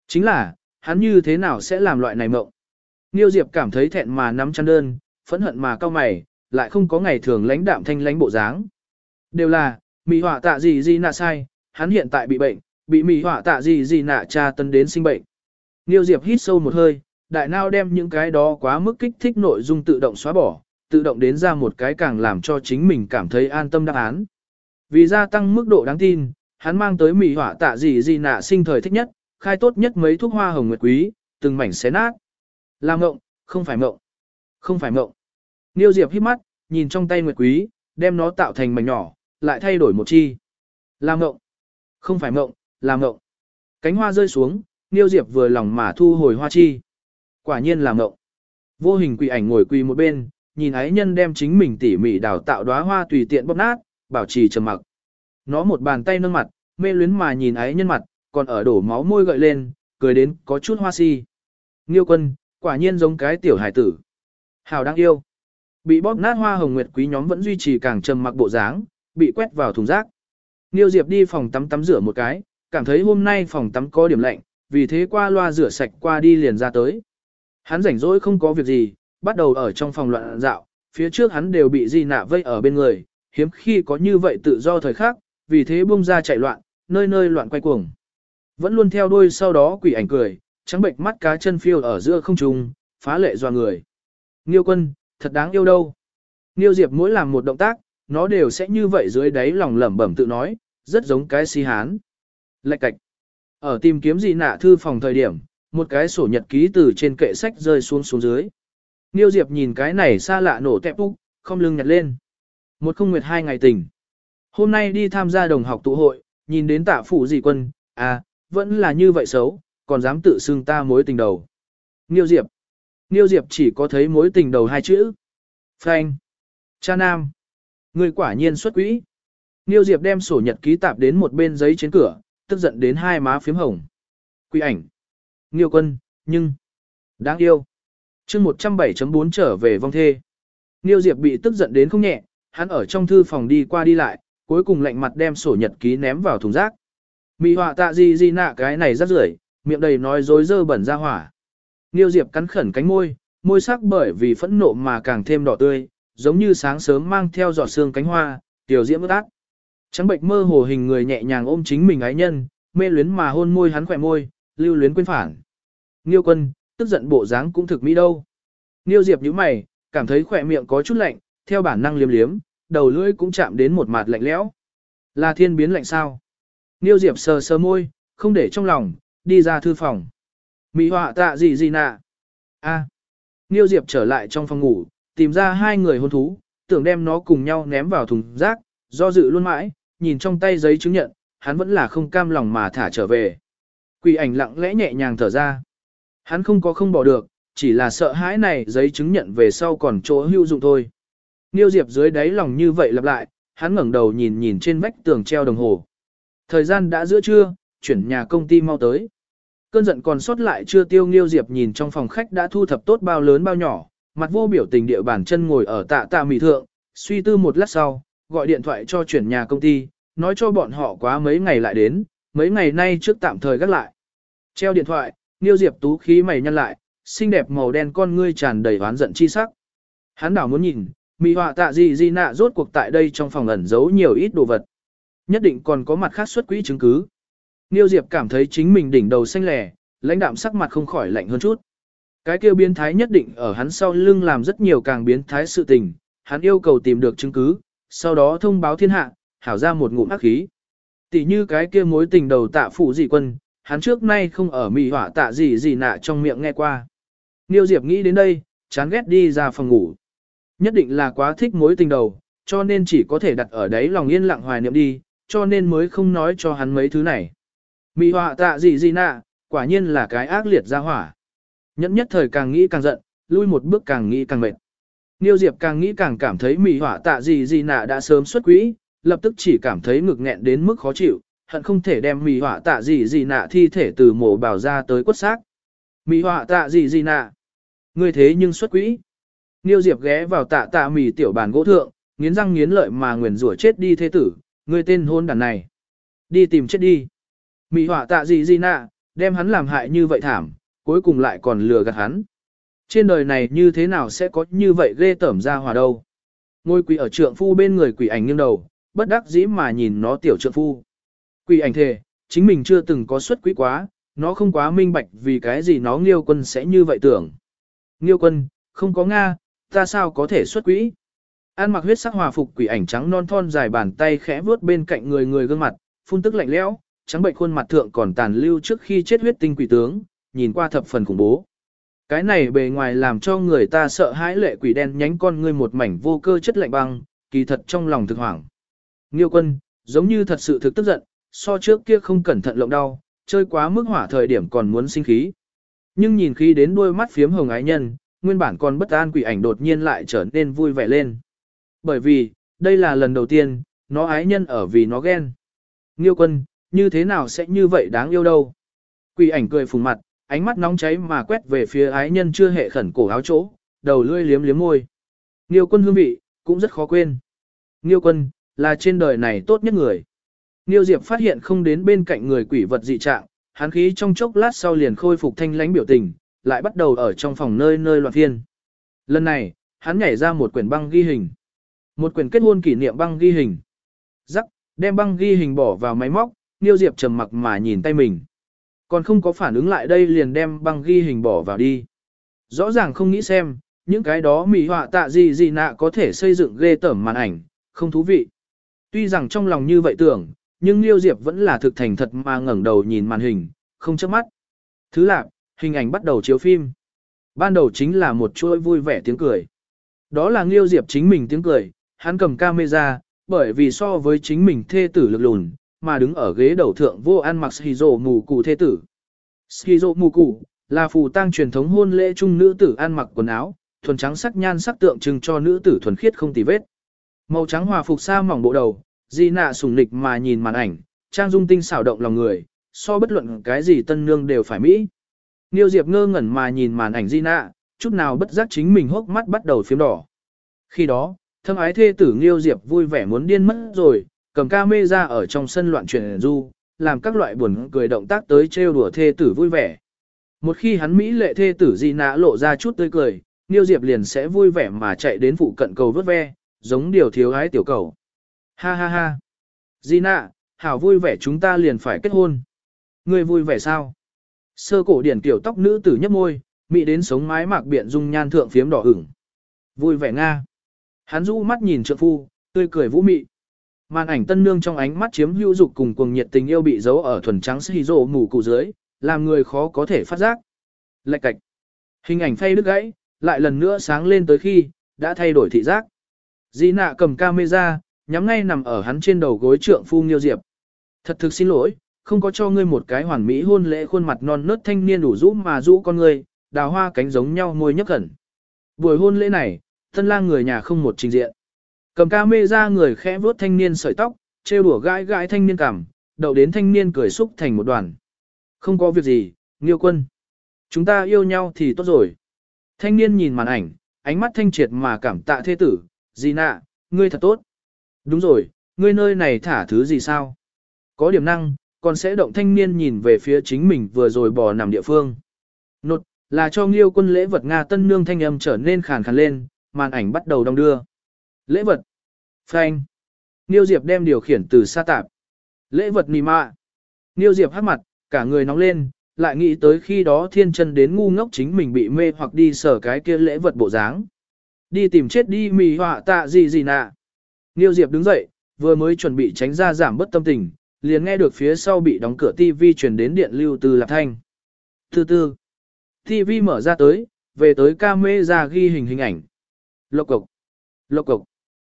Chính là, hắn như thế nào sẽ làm loại này mộng. Niêu Diệp cảm thấy thẹn mà nắm chăn đơn, phẫn hận mà cao mày, lại không có ngày thường lãnh đạm thanh lãnh bộ dáng. Đều là, mì họa tạ gì gì nạ sai, hắn hiện tại bị bệnh, bị mì họa tạ gì gì nạ cha tân đến sinh bệnh. Niêu Diệp hít sâu một hơi, đại nao đem những cái đó quá mức kích thích nội dung tự động xóa bỏ, tự động đến ra một cái càng làm cho chính mình cảm thấy an tâm đáp án. Vì gia tăng mức độ đáng tin, hắn mang tới mì họa tạ gì gì nạ sinh thời thích nhất, khai tốt nhất mấy thuốc hoa hồng nguyệt quý, từng mảnh xé nát. Là mộng, không phải mộng. Không phải mộng. Niêu Diệp hít mắt, nhìn trong tay nguyệt quý, đem nó tạo thành mảnh nhỏ, lại thay đổi một chi. Là mộng. Không phải mộng, là mộng. Cánh hoa rơi xuống, Niêu Diệp vừa lòng mà thu hồi hoa chi. Quả nhiên là mộng. Vô hình quỷ ảnh ngồi quỳ một bên, nhìn ái nhân đem chính mình tỉ mỉ đào tạo đóa hoa tùy tiện bóp nát, bảo trì trầm mặc. Nó một bàn tay nâng mặt, mê luyến mà nhìn ái nhân mặt, còn ở đổ máu môi gợi lên, cười đến có chút hoa si. Nghiêu quân, quả nhiên giống cái tiểu hải tử. Hào đang yêu. Bị bóp nát hoa hồng nguyệt quý nhóm vẫn duy trì càng trầm mặc bộ dáng, bị quét vào thùng rác. Nghiêu Diệp đi phòng tắm tắm rửa một cái, cảm thấy hôm nay phòng tắm có điểm lạnh, vì thế qua loa rửa sạch qua đi liền ra tới. Hắn rảnh rỗi không có việc gì, bắt đầu ở trong phòng loạn dạo, phía trước hắn đều bị di nạ vây ở bên người, hiếm khi có như vậy tự do thời khắc, vì thế bung ra chạy loạn, nơi nơi loạn quay cuồng. Vẫn luôn theo đuôi sau đó quỷ ảnh cười, trắng bệnh mắt cá chân phiêu ở giữa không trung, phá lệ doa người. Nghiêu quân, thật đáng yêu đâu. Nghiêu Diệp mỗi làm một động tác, nó đều sẽ như vậy dưới đáy lòng lẩm bẩm tự nói, rất giống cái si hán. Lạch cạch. Ở tìm kiếm gì nạ thư phòng thời điểm, một cái sổ nhật ký từ trên kệ sách rơi xuống xuống dưới. Nghiêu Diệp nhìn cái này xa lạ nổ tẹp úc, không lưng nhặt lên. Một không nguyệt hai ngày tỉnh Hôm nay đi tham gia đồng học tụ hội, nhìn đến tạ phủ dị quân, à, vẫn là như vậy xấu, còn dám tự xưng ta mối tình đầu. Niêu Diệp. Niêu Diệp chỉ có thấy mối tình đầu hai chữ. Phanh. Cha Nam. Người quả nhiên xuất quỹ. Niêu Diệp đem sổ nhật ký tạp đến một bên giấy trên cửa, tức giận đến hai má phím hồng. Quy ảnh. Niêu quân, nhưng. Đáng yêu. chương 107.4 trở về vong thê. Niêu Diệp bị tức giận đến không nhẹ, hắn ở trong thư phòng đi qua đi lại, cuối cùng lạnh mặt đem sổ nhật ký ném vào thùng rác. Mị họa tạ gì gì nạ cái này rất rưởi, miệng đầy nói dối dơ bẩn ra hỏa. Niêu Diệp cắn khẩn cánh môi, môi sắc bởi vì phẫn nộ mà càng thêm đỏ tươi, giống như sáng sớm mang theo giọt sương cánh hoa, tiểu diễm ướt át. Trắng bệnh mơ hồ hình người nhẹ nhàng ôm chính mình ái nhân, mê luyến mà hôn môi hắn khỏe môi, lưu luyến quên phản. Niêu quân, tức giận bộ dáng cũng thực mỹ đâu. Niêu Diệp nhíu mày, cảm thấy khỏe miệng có chút lạnh, theo bản năng liếm liếm, đầu lưỡi cũng chạm đến một mặt lạnh lẽo. Là thiên biến lạnh sao? Niêu Diệp sờ sờ môi, không để trong lòng, đi ra thư phòng. Mỹ họa tạ gì gì nạ? A. À. Niêu Diệp trở lại trong phòng ngủ, tìm ra hai người hôn thú, tưởng đem nó cùng nhau ném vào thùng rác, do dự luôn mãi, nhìn trong tay giấy chứng nhận, hắn vẫn là không cam lòng mà thả trở về. Quỷ ảnh lặng lẽ nhẹ nhàng thở ra. Hắn không có không bỏ được, chỉ là sợ hãi này giấy chứng nhận về sau còn chỗ hữu dụng thôi. Niêu Diệp dưới đáy lòng như vậy lặp lại, hắn ngẩng đầu nhìn nhìn trên vách tường treo đồng hồ. Thời gian đã giữa trưa, chuyển nhà công ty mau tới. Cơn giận còn sót lại chưa tiêu Nghiêu Diệp nhìn trong phòng khách đã thu thập tốt bao lớn bao nhỏ, mặt vô biểu tình địa bản chân ngồi ở tạ tạ mì thượng, suy tư một lát sau, gọi điện thoại cho chuyển nhà công ty, nói cho bọn họ quá mấy ngày lại đến, mấy ngày nay trước tạm thời gác lại. Treo điện thoại, Nghiêu Diệp tú khí mày nhăn lại, xinh đẹp màu đen con ngươi tràn đầy oán giận chi sắc. Hắn đảo muốn nhìn, Mị họa tạ gì gì nạ rốt cuộc tại đây trong phòng ẩn giấu nhiều ít đồ vật. Nhất định còn có mặt khác xuất quỹ chứng cứ. Niêu Diệp cảm thấy chính mình đỉnh đầu xanh lẻ, lãnh đạm sắc mặt không khỏi lạnh hơn chút. Cái kêu biến thái nhất định ở hắn sau lưng làm rất nhiều càng biến thái sự tình, hắn yêu cầu tìm được chứng cứ, sau đó thông báo thiên hạ, hảo ra một ngụm ác khí. Tỷ như cái kia mối tình đầu tạ phụ dị quân, hắn trước nay không ở mị hỏa tạ gì gì nạ trong miệng nghe qua. Niêu Diệp nghĩ đến đây, chán ghét đi ra phòng ngủ. Nhất định là quá thích mối tình đầu, cho nên chỉ có thể đặt ở đấy lòng yên lặng hoài niệm đi, cho nên mới không nói cho hắn mấy thứ này. Mị họa tạ gì gì nạ, quả nhiên là cái ác liệt ra hỏa. Nhẫn nhất thời càng nghĩ càng giận, lui một bước càng nghĩ càng mệt. Niêu Diệp càng nghĩ càng cảm thấy mị họa tạ gì gì nạ đã sớm xuất quỹ, lập tức chỉ cảm thấy ngực nghẹn đến mức khó chịu, hận không thể đem mị họa tạ gì gì nạ thi thể từ mổ bào ra tới quất xác. Mị họa tạ gì gì nạ. Ngươi thế nhưng xuất quỹ. Niêu Diệp ghé vào tạ tạ mì tiểu bàn gỗ thượng, nghiến răng nghiến lợi mà nguyền rủa chết đi thế tử, ngươi tên hôn đàn này. Đi tìm chết đi. Mị họa tạ gì gì nạ, đem hắn làm hại như vậy thảm, cuối cùng lại còn lừa gạt hắn. Trên đời này như thế nào sẽ có như vậy ghê tởm ra hòa đâu. Ngôi quỷ ở trượng phu bên người quỷ ảnh nghiêng đầu, bất đắc dĩ mà nhìn nó tiểu trượng phu. Quỷ ảnh thề, chính mình chưa từng có xuất quý quá, nó không quá minh bạch vì cái gì nó nghiêu quân sẽ như vậy tưởng. Nghiêu quân, không có Nga, ta sao có thể xuất quỹ? An mặc huyết sắc hòa phục quỷ ảnh trắng non thon dài bàn tay khẽ vuốt bên cạnh người người gương mặt, phun tức lạnh lẽo, trắng bệnh khuôn mặt thượng còn tàn lưu trước khi chết huyết tinh quỷ tướng, nhìn qua thập phần khủng bố. Cái này bề ngoài làm cho người ta sợ hãi lệ quỷ đen nhánh con ngươi một mảnh vô cơ chất lạnh băng, kỳ thật trong lòng thực hoảng. Nghiêu quân, giống như thật sự thực tức giận, so trước kia không cẩn thận lộng đau, chơi quá mức hỏa thời điểm còn muốn sinh khí. Nhưng nhìn khi đến đôi mắt phiếm hồng ái nhân, nguyên bản còn bất an quỷ ảnh đột nhiên lại trở nên vui vẻ lên. Bởi vì, đây là lần đầu tiên, nó ái nhân ở vì nó ghen. Nghiêu quân, như thế nào sẽ như vậy đáng yêu đâu. Quỷ ảnh cười phùng mặt, ánh mắt nóng cháy mà quét về phía ái nhân chưa hệ khẩn cổ áo chỗ, đầu lươi liếm liếm môi. Nghiêu quân hương vị, cũng rất khó quên. Nghiêu quân, là trên đời này tốt nhất người. Nghiêu Diệp phát hiện không đến bên cạnh người quỷ vật dị trạng, hắn khí trong chốc lát sau liền khôi phục thanh lãnh biểu tình, lại bắt đầu ở trong phòng nơi nơi loạn thiên, Lần này, hắn nhảy ra một quyển băng ghi hình. Một quyển kết hôn kỷ niệm băng ghi hình. Rắc, đem băng ghi hình bỏ vào máy móc, Niêu Diệp trầm mặc mà nhìn tay mình. Còn không có phản ứng lại đây liền đem băng ghi hình bỏ vào đi. Rõ ràng không nghĩ xem, những cái đó mỹ họa tạ gì gì nạ có thể xây dựng ghê tởm màn ảnh, không thú vị. Tuy rằng trong lòng như vậy tưởng, nhưng Niêu Diệp vẫn là thực thành thật mà ngẩng đầu nhìn màn hình, không chớp mắt. Thứ lạc, Hình ảnh bắt đầu chiếu phim. Ban đầu chính là một chuỗi vui vẻ tiếng cười. Đó là Nghiêu Diệp chính mình tiếng cười, hắn cầm camera, bởi vì so với chính mình thê tử lực lùn, mà đứng ở ghế đầu thượng vô ăn mặc Shizu mù cụ thê tử. Shizu mù cụ, là phù tang truyền thống hôn lễ chung nữ tử ăn mặc quần áo, thuần trắng sắc nhan sắc tượng trưng cho nữ tử thuần khiết không tì vết. Màu trắng hòa phục sa mỏng bộ đầu, di nạ sùng lịch mà nhìn màn ảnh, trang dung tinh xảo động lòng người, so bất luận cái gì tân nương đều phải mỹ. Niêu Diệp ngơ ngẩn mà nhìn màn ảnh di nạ, chút nào bất giác chính mình hốc mắt bắt đầu phiếm đỏ. Khi đó, thâm ái thê tử nghiêu Diệp vui vẻ muốn điên mất rồi, cầm ca mê ra ở trong sân loạn chuyển du, làm các loại buồn cười động tác tới trêu đùa thê tử vui vẻ. Một khi hắn Mỹ lệ thê tử di nã lộ ra chút tươi cười, nghiêu Diệp liền sẽ vui vẻ mà chạy đến phụ cận cầu vớt ve, giống điều thiếu ái tiểu cầu. Ha ha ha. Di nã hảo vui vẻ chúng ta liền phải kết hôn. Ngươi vui vẻ sao? Sơ cổ điển tiểu tóc nữ tử nhấp môi, mị đến sống mái mạc biện dung nhan thượng phiếm đỏ ửng. Vui vẻ nga. Hắn rũ mắt nhìn trượng phu, tươi cười vũ mị. Màn ảnh tân nương trong ánh mắt chiếm hữu dục cùng cuồng nhiệt tình yêu bị giấu ở thuần trắng xì rồ mù cụ dưới, làm người khó có thể phát giác. Lạch cạch. Hình ảnh phay đứt gãy, lại lần nữa sáng lên tới khi, đã thay đổi thị giác. Di nạ cầm camera, nhắm ngay nằm ở hắn trên đầu gối trượng phu Nghiêu Diệp. Thật thực xin lỗi, không có cho ngươi một cái hoàn mỹ hôn lễ khuôn mặt non nớt thanh niên đủ rũ mà rũ con ngươi, đào hoa cánh giống nhau môi nhấp khẩn. Buổi hôn lễ này, thân lang người nhà không một trình diện. Cầm ca mê ra người khẽ vuốt thanh niên sợi tóc, trêu đùa gãi gãi thanh niên cảm, đậu đến thanh niên cười xúc thành một đoàn. Không có việc gì, Nghiêu quân. Chúng ta yêu nhau thì tốt rồi. Thanh niên nhìn màn ảnh, ánh mắt thanh triệt mà cảm tạ thế tử, gì nạ, ngươi thật tốt. Đúng rồi, ngươi nơi này thả thứ gì sao? Có điểm năng, còn sẽ động thanh niên nhìn về phía chính mình vừa rồi bò nằm địa phương. Nột, là cho nghiêu quân lễ vật Nga tân nương thanh âm trở nên khàn khàn lên, màn ảnh bắt đầu đong đưa. Lễ vật. Phanh. niêu Diệp đem điều khiển từ xa tạp. Lễ vật nì mạ. niêu Diệp hát mặt, cả người nóng lên, lại nghĩ tới khi đó thiên chân đến ngu ngốc chính mình bị mê hoặc đi sở cái kia lễ vật bộ dáng. Đi tìm chết đi mì họa tạ gì gì nạ. niêu Diệp đứng dậy, vừa mới chuẩn bị tránh ra giảm bất tâm tình, liền nghe được phía sau bị đóng cửa TV truyền đến điện lưu từ lạc thanh. Từ từ, TV mở ra tới, về tới camera ghi hình hình ảnh. Lộc cục, lộc cục.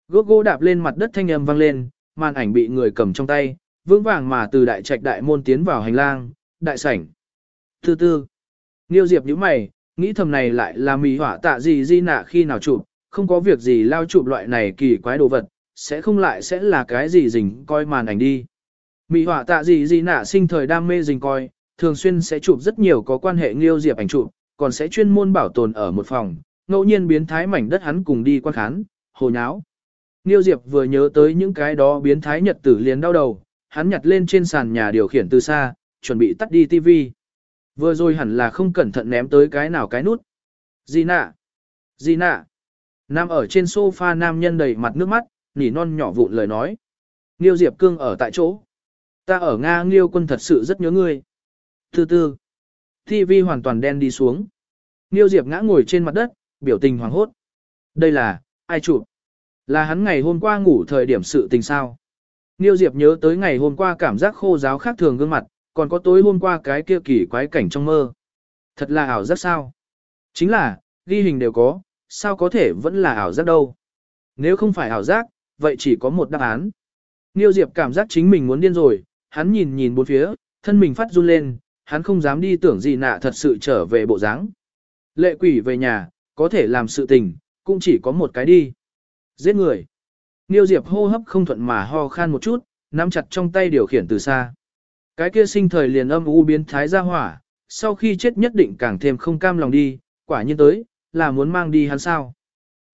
Gốc gỗ đạp lên mặt đất thanh âm vang lên, màn ảnh bị người cầm trong tay, vững vàng mà từ đại trạch đại môn tiến vào hành lang, đại sảnh. Từ từ, Niêu Diệp nhíu mày, nghĩ thầm này lại là mì hỏa tạ gì di nạ khi nào chụp, không có việc gì lao chụp loại này kỳ quái đồ vật, sẽ không lại sẽ là cái gì rình coi màn ảnh đi. Mị họa tạ gì gì nạ sinh thời đam mê rình coi, thường xuyên sẽ chụp rất nhiều có quan hệ nghiêu diệp ảnh chụp, còn sẽ chuyên môn bảo tồn ở một phòng, ngẫu nhiên biến thái mảnh đất hắn cùng đi quan khán, hồ nháo. Nghiêu diệp vừa nhớ tới những cái đó biến thái nhật tử liền đau đầu, hắn nhặt lên trên sàn nhà điều khiển từ xa, chuẩn bị tắt đi tivi. Vừa rồi hẳn là không cẩn thận ném tới cái nào cái nút. Gì nạ? Gì nạ? Nam ở trên sofa nam nhân đầy mặt nước mắt, nỉ non nhỏ vụn lời nói. Nghiêu Diệp Cương ở tại chỗ. Ta ở Nga Nghiêu quân thật sự rất nhớ ngươi. Từ từ. TV hoàn toàn đen đi xuống. Nghiêu Diệp ngã ngồi trên mặt đất, biểu tình hoảng hốt. Đây là, ai chụp? Là hắn ngày hôm qua ngủ thời điểm sự tình sao? Niêu Diệp nhớ tới ngày hôm qua cảm giác khô giáo khác thường gương mặt, còn có tối hôm qua cái kia kỳ quái cảnh trong mơ. Thật là ảo giác sao? Chính là, ghi hình đều có, sao có thể vẫn là ảo giác đâu? Nếu không phải ảo giác, vậy chỉ có một đáp án. Niêu Diệp cảm giác chính mình muốn điên rồi, hắn nhìn nhìn bốn phía, thân mình phát run lên, hắn không dám đi tưởng gì nạ thật sự trở về bộ dáng. Lệ quỷ về nhà, có thể làm sự tình, cũng chỉ có một cái đi. Giết người. Niêu Diệp hô hấp không thuận mà ho khan một chút, nắm chặt trong tay điều khiển từ xa. Cái kia sinh thời liền âm u biến thái ra hỏa, sau khi chết nhất định càng thêm không cam lòng đi, quả nhiên tới, là muốn mang đi hắn sao.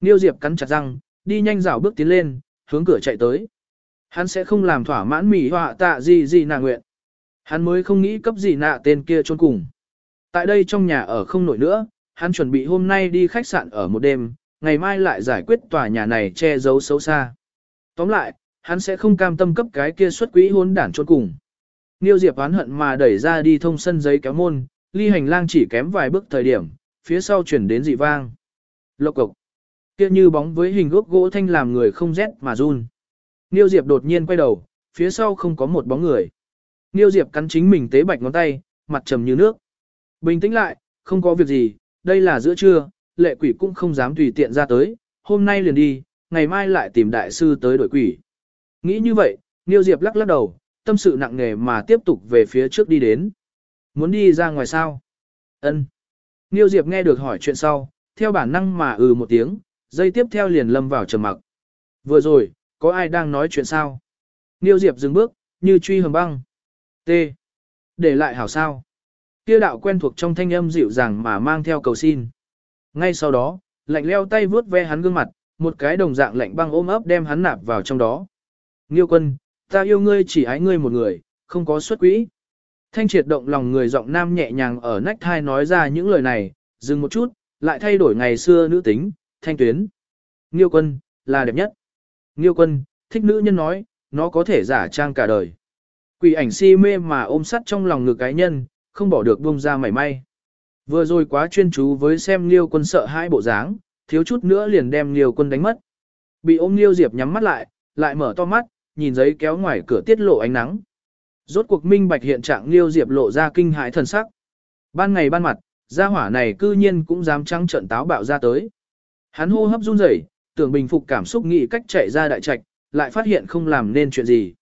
Niêu Diệp cắn chặt răng, đi nhanh dạo bước tiến lên, hướng cửa chạy tới. Hắn sẽ không làm thỏa mãn mỉ họa tạ gì gì nạ nguyện. Hắn mới không nghĩ cấp gì nạ tên kia trôn cùng. Tại đây trong nhà ở không nổi nữa, hắn chuẩn bị hôm nay đi khách sạn ở một đêm, ngày mai lại giải quyết tòa nhà này che giấu xấu xa. Tóm lại, hắn sẽ không cam tâm cấp cái kia xuất quỹ hôn đản trôn cùng. Niêu Diệp oán hận mà đẩy ra đi thông sân giấy kéo môn, ly hành lang chỉ kém vài bước thời điểm, phía sau chuyển đến dị vang. Lộc cục kia như bóng với hình gốc gỗ thanh làm người không rét mà run. Niêu Diệp đột nhiên quay đầu, phía sau không có một bóng người. Niêu Diệp cắn chính mình tế bạch ngón tay, mặt trầm như nước. Bình tĩnh lại, không có việc gì, đây là giữa trưa, lệ quỷ cũng không dám tùy tiện ra tới, hôm nay liền đi, ngày mai lại tìm đại sư tới đổi quỷ. Nghĩ như vậy, Niêu Diệp lắc lắc đầu, tâm sự nặng nề mà tiếp tục về phía trước đi đến. Muốn đi ra ngoài sao? Ân. Niêu Diệp nghe được hỏi chuyện sau, theo bản năng mà ừ một tiếng, dây tiếp theo liền lâm vào trầm mặc. Vừa rồi, có ai đang nói chuyện sao? Niêu Diệp dừng bước, như truy hầm băng. T. Để lại hảo sao? Kia đạo quen thuộc trong thanh âm dịu dàng mà mang theo cầu xin. Ngay sau đó, lạnh leo tay vuốt ve hắn gương mặt, một cái đồng dạng lạnh băng ôm ấp đem hắn nạp vào trong đó. Nghiêu quân, ta yêu ngươi chỉ ái ngươi một người, không có xuất quỹ. Thanh triệt động lòng người giọng nam nhẹ nhàng ở nách thai nói ra những lời này, dừng một chút, lại thay đổi ngày xưa nữ tính, thanh tuyến. Nghiêu quân, là đẹp nhất. Nghiêu quân, thích nữ nhân nói, nó có thể giả trang cả đời. Quỷ ảnh si mê mà ôm sắt trong lòng ngực cái nhân, không bỏ được buông ra mảy may. Vừa rồi quá chuyên chú với xem Liêu quân sợ hai bộ dáng, thiếu chút nữa liền đem Liêu quân đánh mất. Bị ôm Liêu Diệp nhắm mắt lại, lại mở to mắt, nhìn giấy kéo ngoài cửa tiết lộ ánh nắng. Rốt cuộc minh bạch hiện trạng Liêu Diệp lộ ra kinh hãi thần sắc. Ban ngày ban mặt, gia hỏa này cư nhiên cũng dám trắng trận táo bạo ra tới. Hắn hô hấp run rẩy, tưởng bình phục cảm xúc nghĩ cách chạy ra đại trạch, lại phát hiện không làm nên chuyện gì.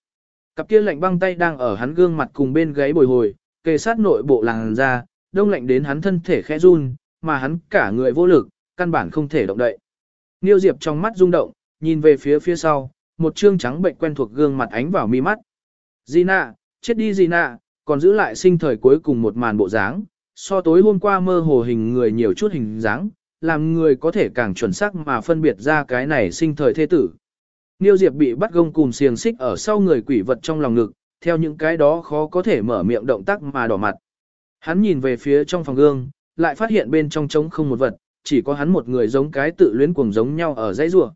Cặp kia lạnh băng tay đang ở hắn gương mặt cùng bên gáy bồi hồi, kề sát nội bộ làn ra, đông lạnh đến hắn thân thể khẽ run, mà hắn cả người vô lực, căn bản không thể động đậy. Niêu Diệp trong mắt rung động, nhìn về phía phía sau, một trương trắng bệnh quen thuộc gương mặt ánh vào mi mắt. Gina, chết đi Gina, còn giữ lại sinh thời cuối cùng một màn bộ dáng, so tối hôm qua mơ hồ hình người nhiều chút hình dáng, làm người có thể càng chuẩn xác mà phân biệt ra cái này sinh thời thế tử. Niêu Diệp bị bắt gông cùng xiềng xích ở sau người quỷ vật trong lòng ngực, theo những cái đó khó có thể mở miệng động tác mà đỏ mặt. Hắn nhìn về phía trong phòng gương, lại phát hiện bên trong trống không một vật, chỉ có hắn một người giống cái tự luyến cuồng giống nhau ở dãy rùa.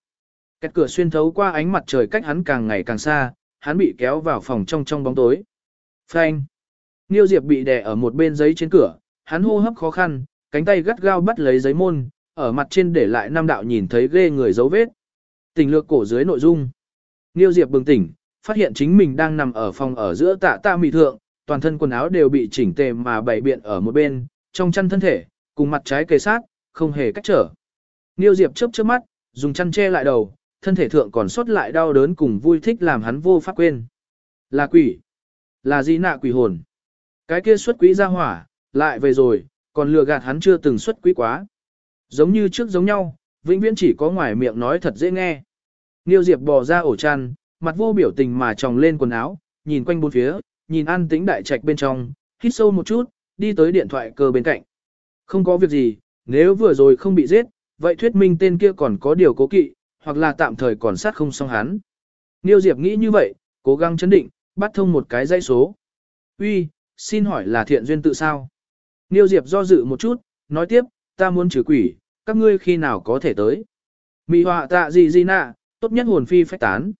Cách cửa xuyên thấu qua ánh mặt trời cách hắn càng ngày càng xa, hắn bị kéo vào phòng trong trong bóng tối. Phanh. Niêu Diệp bị đè ở một bên giấy trên cửa, hắn hô hấp khó khăn, cánh tay gắt gao bắt lấy giấy môn, ở mặt trên để lại năm đạo nhìn thấy ghê người dấu vết. Tình lược cổ dưới nội dung. Niêu Diệp bừng tỉnh, phát hiện chính mình đang nằm ở phòng ở giữa tạ tạ mị thượng, toàn thân quần áo đều bị chỉnh tề mà bày biện ở một bên, trong chăn thân thể, cùng mặt trái kề sát, không hề cách trở. Niêu Diệp chớp chớp mắt, dùng chăn che lại đầu, thân thể thượng còn sót lại đau đớn cùng vui thích làm hắn vô pháp quên. Là quỷ. Là gì nạ quỷ hồn. Cái kia xuất quỷ ra hỏa, lại về rồi, còn lừa gạt hắn chưa từng xuất quỷ quá. Giống như trước giống nhau, vĩnh viễn chỉ có ngoài miệng nói thật dễ nghe. Niêu Diệp bò ra ổ chăn, mặt vô biểu tình mà tròng lên quần áo, nhìn quanh bốn phía, nhìn an tĩnh đại trạch bên trong, hít sâu một chút, đi tới điện thoại cơ bên cạnh. Không có việc gì, nếu vừa rồi không bị giết, vậy thuyết minh tên kia còn có điều cố kỵ, hoặc là tạm thời còn sát không xong hắn. Niêu Diệp nghĩ như vậy, cố gắng chấn định, bắt thông một cái dãy số. Uy, xin hỏi là thiện duyên tự sao? Niêu Diệp do dự một chút, nói tiếp, ta muốn trừ quỷ, các ngươi khi nào có thể tới? Mị họa tạ gì gì nạ, tốt nhất hồn phi phách tán.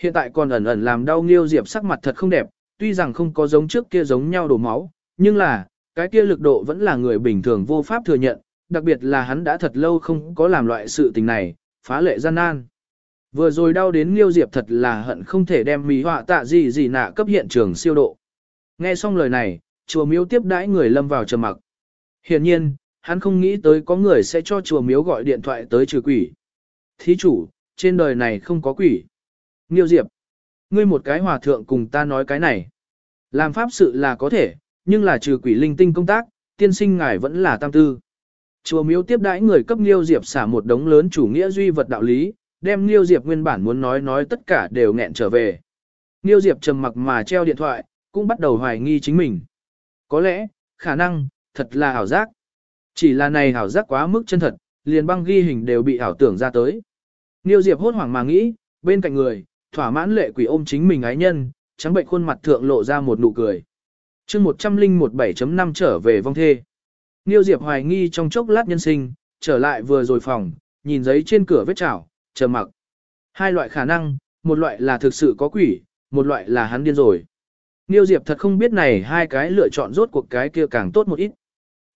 Hiện tại còn ẩn ẩn làm đau nghiêu Diệp sắc mặt thật không đẹp, tuy rằng không có giống trước kia giống nhau đổ máu, nhưng là, cái kia lực độ vẫn là người bình thường vô pháp thừa nhận, đặc biệt là hắn đã thật lâu không có làm loại sự tình này, phá lệ gian nan. Vừa rồi đau đến nghiêu Diệp thật là hận không thể đem mì họa tạ gì gì nạ cấp hiện trường siêu độ. Nghe xong lời này, chùa miếu tiếp đãi người lâm vào trầm mặc. Hiển nhiên, hắn không nghĩ tới có người sẽ cho chùa miếu gọi điện thoại tới trừ quỷ. Thí chủ, trên đời này không có quỷ. Nghiêu Diệp, ngươi một cái hòa thượng cùng ta nói cái này. Làm pháp sự là có thể, nhưng là trừ quỷ linh tinh công tác, tiên sinh ngài vẫn là tam tư. Chùa miếu tiếp đãi người cấp Nghiêu Diệp xả một đống lớn chủ nghĩa duy vật đạo lý, đem Nghiêu Diệp nguyên bản muốn nói nói tất cả đều nghẹn trở về. Nghiêu Diệp trầm mặc mà treo điện thoại, cũng bắt đầu hoài nghi chính mình. Có lẽ, khả năng, thật là ảo giác. Chỉ là này ảo giác quá mức chân thật, liền băng ghi hình đều bị ảo tưởng ra tới. Nghiêu Diệp hốt hoảng mà nghĩ, bên cạnh người, thỏa mãn lệ quỷ ôm chính mình ái nhân, trắng bệnh khuôn mặt thượng lộ ra một nụ cười. chương 101.7.5 trở về vong thê. Niêu Diệp hoài nghi trong chốc lát nhân sinh, trở lại vừa rồi phòng, nhìn giấy trên cửa vết chảo, chờ mặc. Hai loại khả năng, một loại là thực sự có quỷ, một loại là hắn điên rồi. Niêu Diệp thật không biết này hai cái lựa chọn rốt cuộc cái kia càng tốt một ít.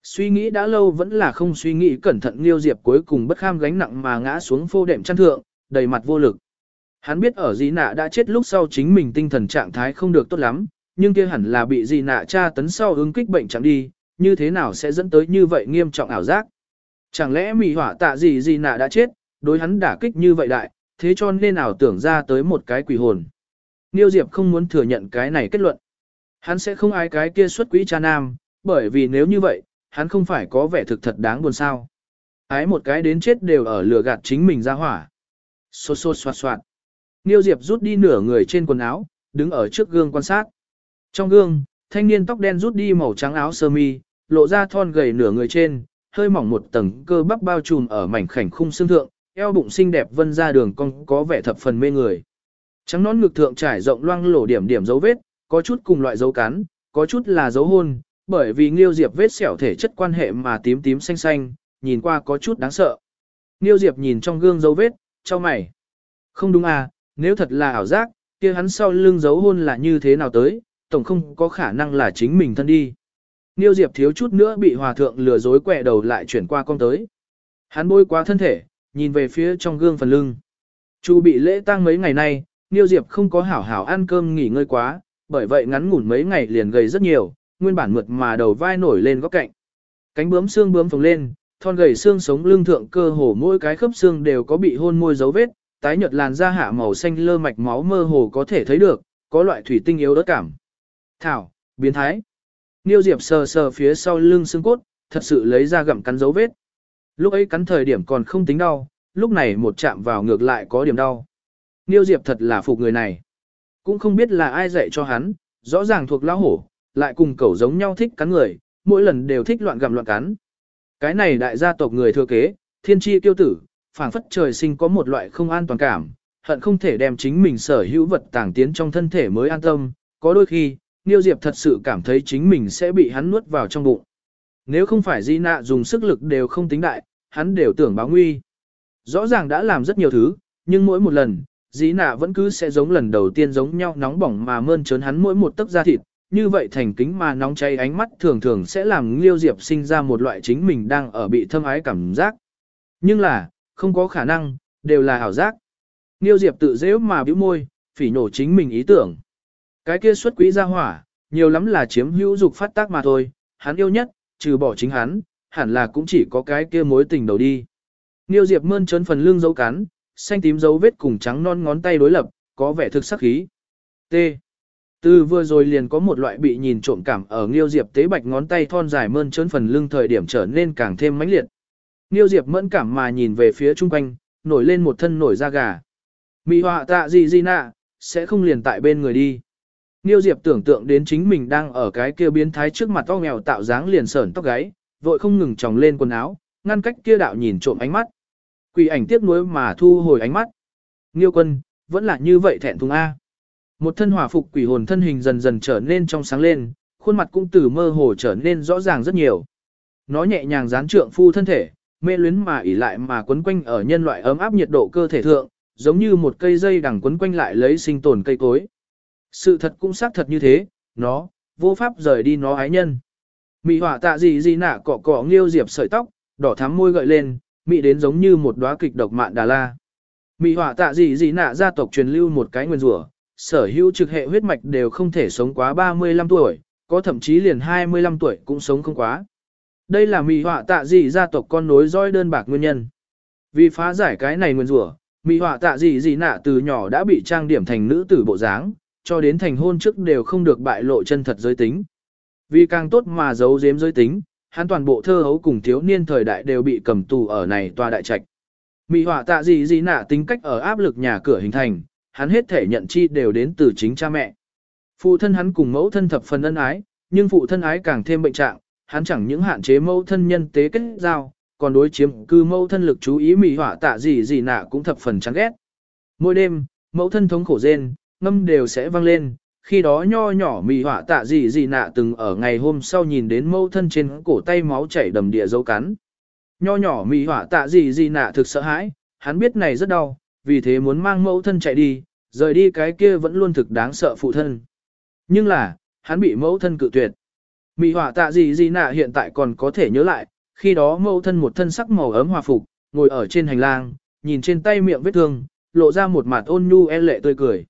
Suy nghĩ đã lâu vẫn là không suy nghĩ cẩn thận Niêu Diệp cuối cùng bất kham gánh nặng mà ngã xuống phô đệm chăn thượng, đầy mặt vô lực. Hắn biết ở Di Nạ đã chết lúc sau chính mình tinh thần trạng thái không được tốt lắm, nhưng kia hẳn là bị Di Nạ tra tấn sau ứng kích bệnh chẳng đi, như thế nào sẽ dẫn tới như vậy nghiêm trọng ảo giác. Chẳng lẽ mị hỏa tạ gì Di nạ đã chết, đối hắn đả kích như vậy đại, thế cho nên nào tưởng ra tới một cái quỷ hồn. Niêu Diệp không muốn thừa nhận cái này kết luận. Hắn sẽ không ai cái kia xuất quỹ cha nam, bởi vì nếu như vậy, hắn không phải có vẻ thực thật đáng buồn sao. Ái một cái đến chết đều ở lửa gạt chính mình ra hỏa. Xô xô xoạt xoạt. Niêu Diệp rút đi nửa người trên quần áo, đứng ở trước gương quan sát. Trong gương, thanh niên tóc đen rút đi màu trắng áo sơ mi, lộ ra thon gầy nửa người trên, hơi mỏng một tầng cơ bắp bao trùm ở mảnh khảnh khung xương thượng, eo bụng xinh đẹp vân ra đường cong có vẻ thập phần mê người. Trắng nón ngực thượng trải rộng loang lổ điểm điểm dấu vết, có chút cùng loại dấu cắn, có chút là dấu hôn, bởi vì Nghiêu Diệp vết sẹo thể chất quan hệ mà tím tím xanh xanh, nhìn qua có chút đáng sợ. Nghiêu Diệp nhìn trong gương dấu vết, cho mày. Không đúng à, nếu thật là ảo giác, kia hắn sau lưng giấu hôn là như thế nào tới, tổng không có khả năng là chính mình thân đi. Nghiêu Diệp thiếu chút nữa bị hòa thượng lừa dối quẹ đầu lại chuyển qua con tới. Hắn bôi qua thân thể, nhìn về phía trong gương phần lưng. Chu bị lễ tang mấy ngày nay, Niêu Diệp không có hảo hảo ăn cơm nghỉ ngơi quá, bởi vậy ngắn ngủn mấy ngày liền gầy rất nhiều, nguyên bản mượt mà đầu vai nổi lên góc cạnh. Cánh bướm xương bướm phồng lên, thon gầy xương sống lưng thượng cơ hồ mỗi cái khớp xương đều có bị hôn môi dấu vết, tái nhợt làn da hạ màu xanh lơ mạch máu mơ hồ có thể thấy được, có loại thủy tinh yếu đỡ cảm. Thảo, biến thái. Niêu Diệp sờ sờ phía sau lưng xương cốt, thật sự lấy ra gặm cắn dấu vết. Lúc ấy cắn thời điểm còn không tính đau, lúc này một chạm vào ngược lại có điểm đau. Niêu Diệp thật là phục người này. Cũng không biết là ai dạy cho hắn, rõ ràng thuộc lão hổ, lại cùng cẩu giống nhau thích cắn người, mỗi lần đều thích loạn gặm loạn cắn. Cái này đại gia tộc người thừa kế, thiên tri tiêu tử, phảng phất trời sinh có một loại không an toàn cảm, hận không thể đem chính mình sở hữu vật tàng tiến trong thân thể mới an tâm, có đôi khi, Niêu Diệp thật sự cảm thấy chính mình sẽ bị hắn nuốt vào trong bụng. Nếu không phải Di Nạ dùng sức lực đều không tính đại, hắn đều tưởng báo nguy. Rõ ràng đã làm rất nhiều thứ, nhưng mỗi một lần, Di Nạ vẫn cứ sẽ giống lần đầu tiên giống nhau nóng bỏng mà mơn trớn hắn mỗi một tấc da thịt, như vậy thành kính mà nóng cháy ánh mắt thường thường sẽ làm Liêu Diệp sinh ra một loại chính mình đang ở bị thâm ái cảm giác. Nhưng là, không có khả năng, đều là ảo giác. Nghiêu Diệp tự dễ mà bĩu môi, phỉ nổ chính mình ý tưởng. Cái kia xuất quỹ ra hỏa, nhiều lắm là chiếm hữu dục phát tác mà thôi, hắn yêu nhất, trừ bỏ chính hắn, hẳn là cũng chỉ có cái kia mối tình đầu đi. Niêu Diệp mơn trớn phần lưng dấu cắn, xanh tím dấu vết cùng trắng non ngón tay đối lập, có vẻ thực sắc khí. T. Từ vừa rồi liền có một loại bị nhìn trộm cảm ở Nghiêu Diệp tế bạch ngón tay thon dài mơn trớn phần lưng thời điểm trở nên càng thêm mãnh liệt. Niêu Diệp mẫn cảm mà nhìn về phía chung quanh, nổi lên một thân nổi da gà. Mị họa tạ gì gì nạ, sẽ không liền tại bên người đi. Niêu Diệp tưởng tượng đến chính mình đang ở cái kia biến thái trước mặt to nghèo tạo dáng liền sởn tóc gáy, vội không ngừng tròng lên quần áo, ngăn cách kia đạo nhìn trộm ánh mắt. Quỷ ảnh tiếc nuối mà thu hồi ánh mắt. Niêu quân, vẫn là như vậy thẹn thùng A. Một thân hỏa phục quỷ hồn thân hình dần dần trở nên trong sáng lên, khuôn mặt cũng từ mơ hồ trở nên rõ ràng rất nhiều. Nó nhẹ nhàng dán trượng phu thân thể, mê luyến mà ỉ lại mà quấn quanh ở nhân loại ấm áp nhiệt độ cơ thể thượng, giống như một cây dây đằng quấn quanh lại lấy sinh tồn cây cối. Sự thật cũng xác thật như thế, nó, vô pháp rời đi nó ái nhân. Mị hỏa tạ gì gì nạ cọ cọ nghiêu diệp sợi tóc, đỏ thắm môi gợi lên, mị đến giống như một đóa kịch độc mạn đà la. Mị hỏa tạ gì gì nạ gia tộc truyền lưu một cái nguyên rủa, sở hữu trực hệ huyết mạch đều không thể sống quá 35 tuổi, có thậm chí liền 25 tuổi cũng sống không quá. Đây là mị họa tạ gì gia tộc con nối dõi đơn bạc nguyên nhân. Vì phá giải cái này nguyên rủa, mị họa tạ gì dị nạ từ nhỏ đã bị trang điểm thành nữ tử bộ dáng, cho đến thành hôn trước đều không được bại lộ chân thật giới tính. Vì càng tốt mà giấu giếm giới tính, hắn toàn bộ thơ hấu cùng thiếu niên thời đại đều bị cầm tù ở này tòa đại trạch. Mị họa tạ gì dị nạ tính cách ở áp lực nhà cửa hình thành, hắn hết thể nhận chi đều đến từ chính cha mẹ. Phụ thân hắn cùng mẫu thân thập phần ân ái, nhưng phụ thân ái càng thêm bệnh trạng, hắn chẳng những hạn chế mẫu thân nhân tế kết giao, còn đối chiếm cư mẫu thân lực chú ý mỉ hỏa tạ gì gì nạ cũng thập phần chán ghét. Mỗi đêm, mẫu thân thống khổ rên, ngâm đều sẽ vang lên, khi đó nho nhỏ mỉ hỏa tạ gì gì nạ từng ở ngày hôm sau nhìn đến mẫu thân trên cổ tay máu chảy đầm địa dấu cắn. Nho nhỏ mỉ hỏa tạ gì gì nạ thực sợ hãi, hắn biết này rất đau, vì thế muốn mang mẫu thân chạy đi, rời đi cái kia vẫn luôn thực đáng sợ phụ thân. Nhưng là, hắn bị mẫu thân cự tuyệt. Mị họa tạ gì gì nạ hiện tại còn có thể nhớ lại, khi đó mẫu thân một thân sắc màu ấm hòa phục, ngồi ở trên hành lang, nhìn trên tay miệng vết thương, lộ ra một mặt ôn nhu e lệ tươi cười.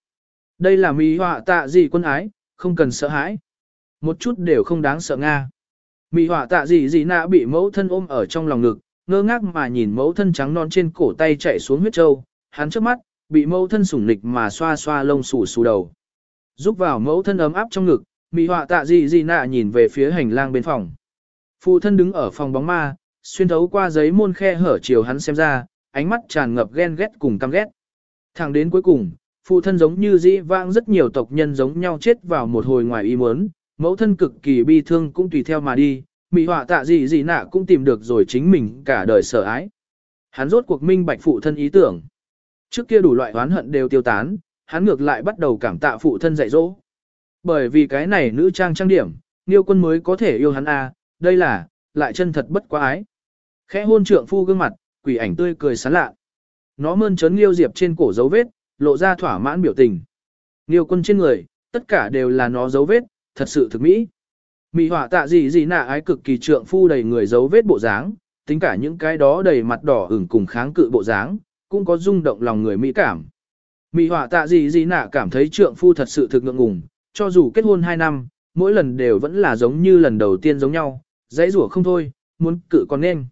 Đây là mị họa tạ gì quân ái, không cần sợ hãi. Một chút đều không đáng sợ Nga. Mị hỏa tạ gì gì nạ bị mẫu thân ôm ở trong lòng ngực, ngơ ngác mà nhìn mẫu thân trắng non trên cổ tay chạy xuống huyết trâu, hắn trước mắt, bị mẫu thân sủng nịch mà xoa xoa lông xù xù đầu. Giúp vào mẫu thân ấm áp trong ngực, mị họa tạ gì gì nạ nhìn về phía hành lang bên phòng. Phụ thân đứng ở phòng bóng ma, xuyên thấu qua giấy môn khe hở chiều hắn xem ra, ánh mắt tràn ngập ghen ghét cùng căm ghét. Thẳng đến cuối cùng, phụ thân giống như dĩ vãng rất nhiều tộc nhân giống nhau chết vào một hồi ngoài ý muốn, mẫu thân cực kỳ bi thương cũng tùy theo mà đi, mị họa tạ gì gì nạ cũng tìm được rồi chính mình cả đời sợ ái. Hắn rốt cuộc minh bạch phụ thân ý tưởng. Trước kia đủ loại oán hận đều tiêu tán, hắn ngược lại bắt đầu cảm tạ phụ thân dạy dỗ. Bởi vì cái này nữ trang trang điểm, Niêu quân mới có thể yêu hắn a, à, đây là, lại chân thật bất quá ái. Khẽ hôn trượng phu gương mặt, quỷ ảnh tươi cười sán lạ. Nó mơn trớn Niêu Diệp trên cổ dấu vết, lộ ra thỏa mãn biểu tình. Niêu quân trên người, tất cả đều là nó dấu vết, thật sự thực mỹ. Mỹ họa tạ gì gì nạ ái cực kỳ trượng phu đầy người dấu vết bộ dáng, tính cả những cái đó đầy mặt đỏ ửng cùng kháng cự bộ dáng, cũng có rung động lòng người mỹ cảm. Mỹ họa tạ gì gì nạ cảm thấy trượng phu thật sự thực ngượng ngùng, cho dù kết hôn 2 năm, mỗi lần đều vẫn là giống như lần đầu tiên giống nhau, dãy rủa không thôi, muốn cự còn nên.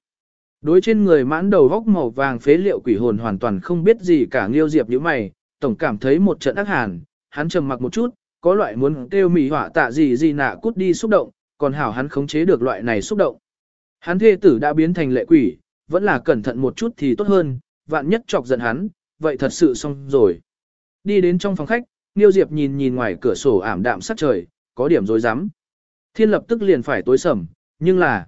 Đối trên người mãn đầu góc màu vàng phế liệu quỷ hồn hoàn toàn không biết gì cả Nghiêu Diệp như mày, tổng cảm thấy một trận ác hàn, hắn trầm mặc một chút, có loại muốn kêu mỹ họa tạ gì gì nạ cút đi xúc động, còn hảo hắn khống chế được loại này xúc động. Hắn thê tử đã biến thành lệ quỷ, vẫn là cẩn thận một chút thì tốt hơn, vạn nhất chọc giận hắn, vậy thật sự xong rồi. Đi đến trong phòng khách, Niêu Diệp nhìn nhìn ngoài cửa sổ ảm đạm sắc trời, có điểm rối rắm. Thiên lập tức liền phải tối sầm, nhưng là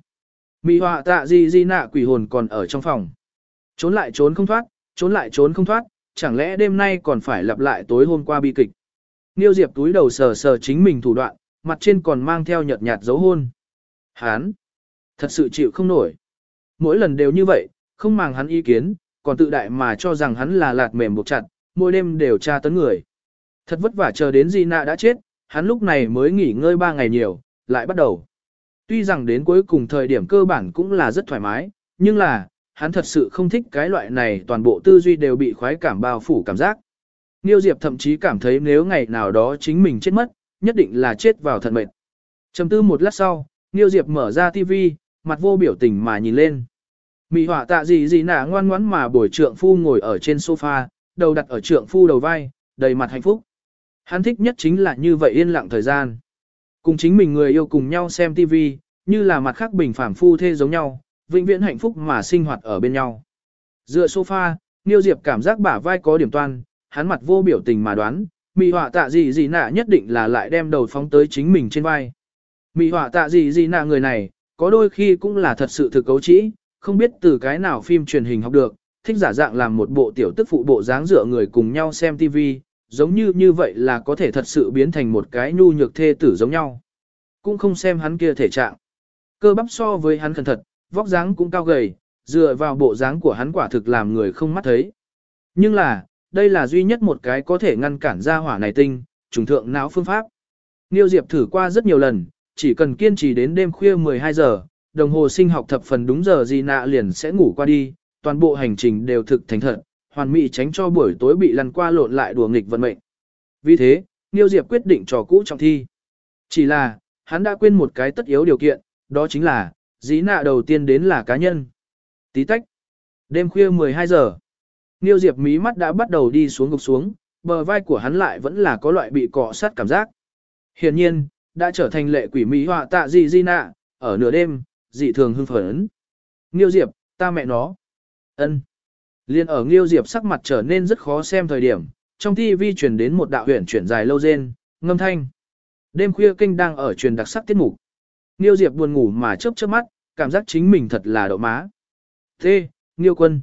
Mị họa tạ gì gì nạ quỷ hồn còn ở trong phòng. Trốn lại trốn không thoát, trốn lại trốn không thoát, chẳng lẽ đêm nay còn phải lặp lại tối hôm qua bi kịch. Niêu Diệp túi đầu sờ sờ chính mình thủ đoạn, mặt trên còn mang theo nhợt nhạt dấu hôn. Hán! Thật sự chịu không nổi. Mỗi lần đều như vậy, không màng hắn ý kiến, còn tự đại mà cho rằng hắn là lạt mềm buộc chặt, mỗi đêm đều tra tấn người. Thật vất vả chờ đến Di Nạ đã chết, hắn lúc này mới nghỉ ngơi 3 ngày nhiều, lại bắt đầu. Tuy rằng đến cuối cùng thời điểm cơ bản cũng là rất thoải mái, nhưng là, hắn thật sự không thích cái loại này toàn bộ tư duy đều bị khoái cảm bao phủ cảm giác. Niêu Diệp thậm chí cảm thấy nếu ngày nào đó chính mình chết mất, nhất định là chết vào thật mệt. Trầm tư một lát sau, Niêu Diệp mở ra TV, mặt vô biểu tình mà nhìn lên. Mị hỏa tạ gì gì nả ngoan ngoãn mà bồi trượng phu ngồi ở trên sofa, đầu đặt ở trượng phu đầu vai, đầy mặt hạnh phúc. Hắn thích nhất chính là như vậy yên lặng thời gian. Cùng chính mình người yêu cùng nhau xem TV, như là mặt khác bình phàm phu thê giống nhau, vĩnh viễn hạnh phúc mà sinh hoạt ở bên nhau. Dựa sofa, Niêu Diệp cảm giác bả vai có điểm toan, hắn mặt vô biểu tình mà đoán, mị họa tạ gì gì nạ nhất định là lại đem đầu phóng tới chính mình trên vai. Mị họa tạ gì gì nạ người này, có đôi khi cũng là thật sự thực cấu trĩ, không biết từ cái nào phim truyền hình học được, thích giả dạng làm một bộ tiểu tức phụ bộ dáng dựa người cùng nhau xem TV, giống như như vậy là có thể thật sự biến thành một cái nhu nhược thê tử giống nhau. Cũng không xem hắn kia thể trạng. Cơ bắp so với hắn khẩn thật, vóc dáng cũng cao gầy, dựa vào bộ dáng của hắn quả thực làm người không mắt thấy. Nhưng là, đây là duy nhất một cái có thể ngăn cản ra hỏa này tinh, trùng thượng não phương pháp. Niêu Diệp thử qua rất nhiều lần, chỉ cần kiên trì đến đêm khuya 12 giờ, đồng hồ sinh học thập phần đúng giờ gì nạ liền sẽ ngủ qua đi, toàn bộ hành trình đều thực thành thật, hoàn mỹ tránh cho buổi tối bị lăn qua lộn lại đùa nghịch vận mệnh. Vì thế, Niêu Diệp quyết định trò cũ trọng thi. Chỉ là, hắn đã quên một cái tất yếu điều kiện, đó chính là, dĩ nạ đầu tiên đến là cá nhân. Tí tách. Đêm khuya 12 giờ. Niêu Diệp mí mắt đã bắt đầu đi xuống gục xuống, bờ vai của hắn lại vẫn là có loại bị cọ sát cảm giác. Hiển nhiên, đã trở thành lệ quỷ mỹ họa tạ gì di nạ, ở nửa đêm, dị thường hưng phấn. Niêu Diệp, ta mẹ nó. ân. Liên ở Nghiêu Diệp sắc mặt trở nên rất khó xem thời điểm, trong TV truyền đến một đạo huyền chuyển dài lâu rên, ngâm thanh. Đêm khuya kinh đang ở truyền đặc sắc tiết mục. Nghiêu Diệp buồn ngủ mà chớp chớp mắt, cảm giác chính mình thật là đậu má. Thế, Nghiêu quân.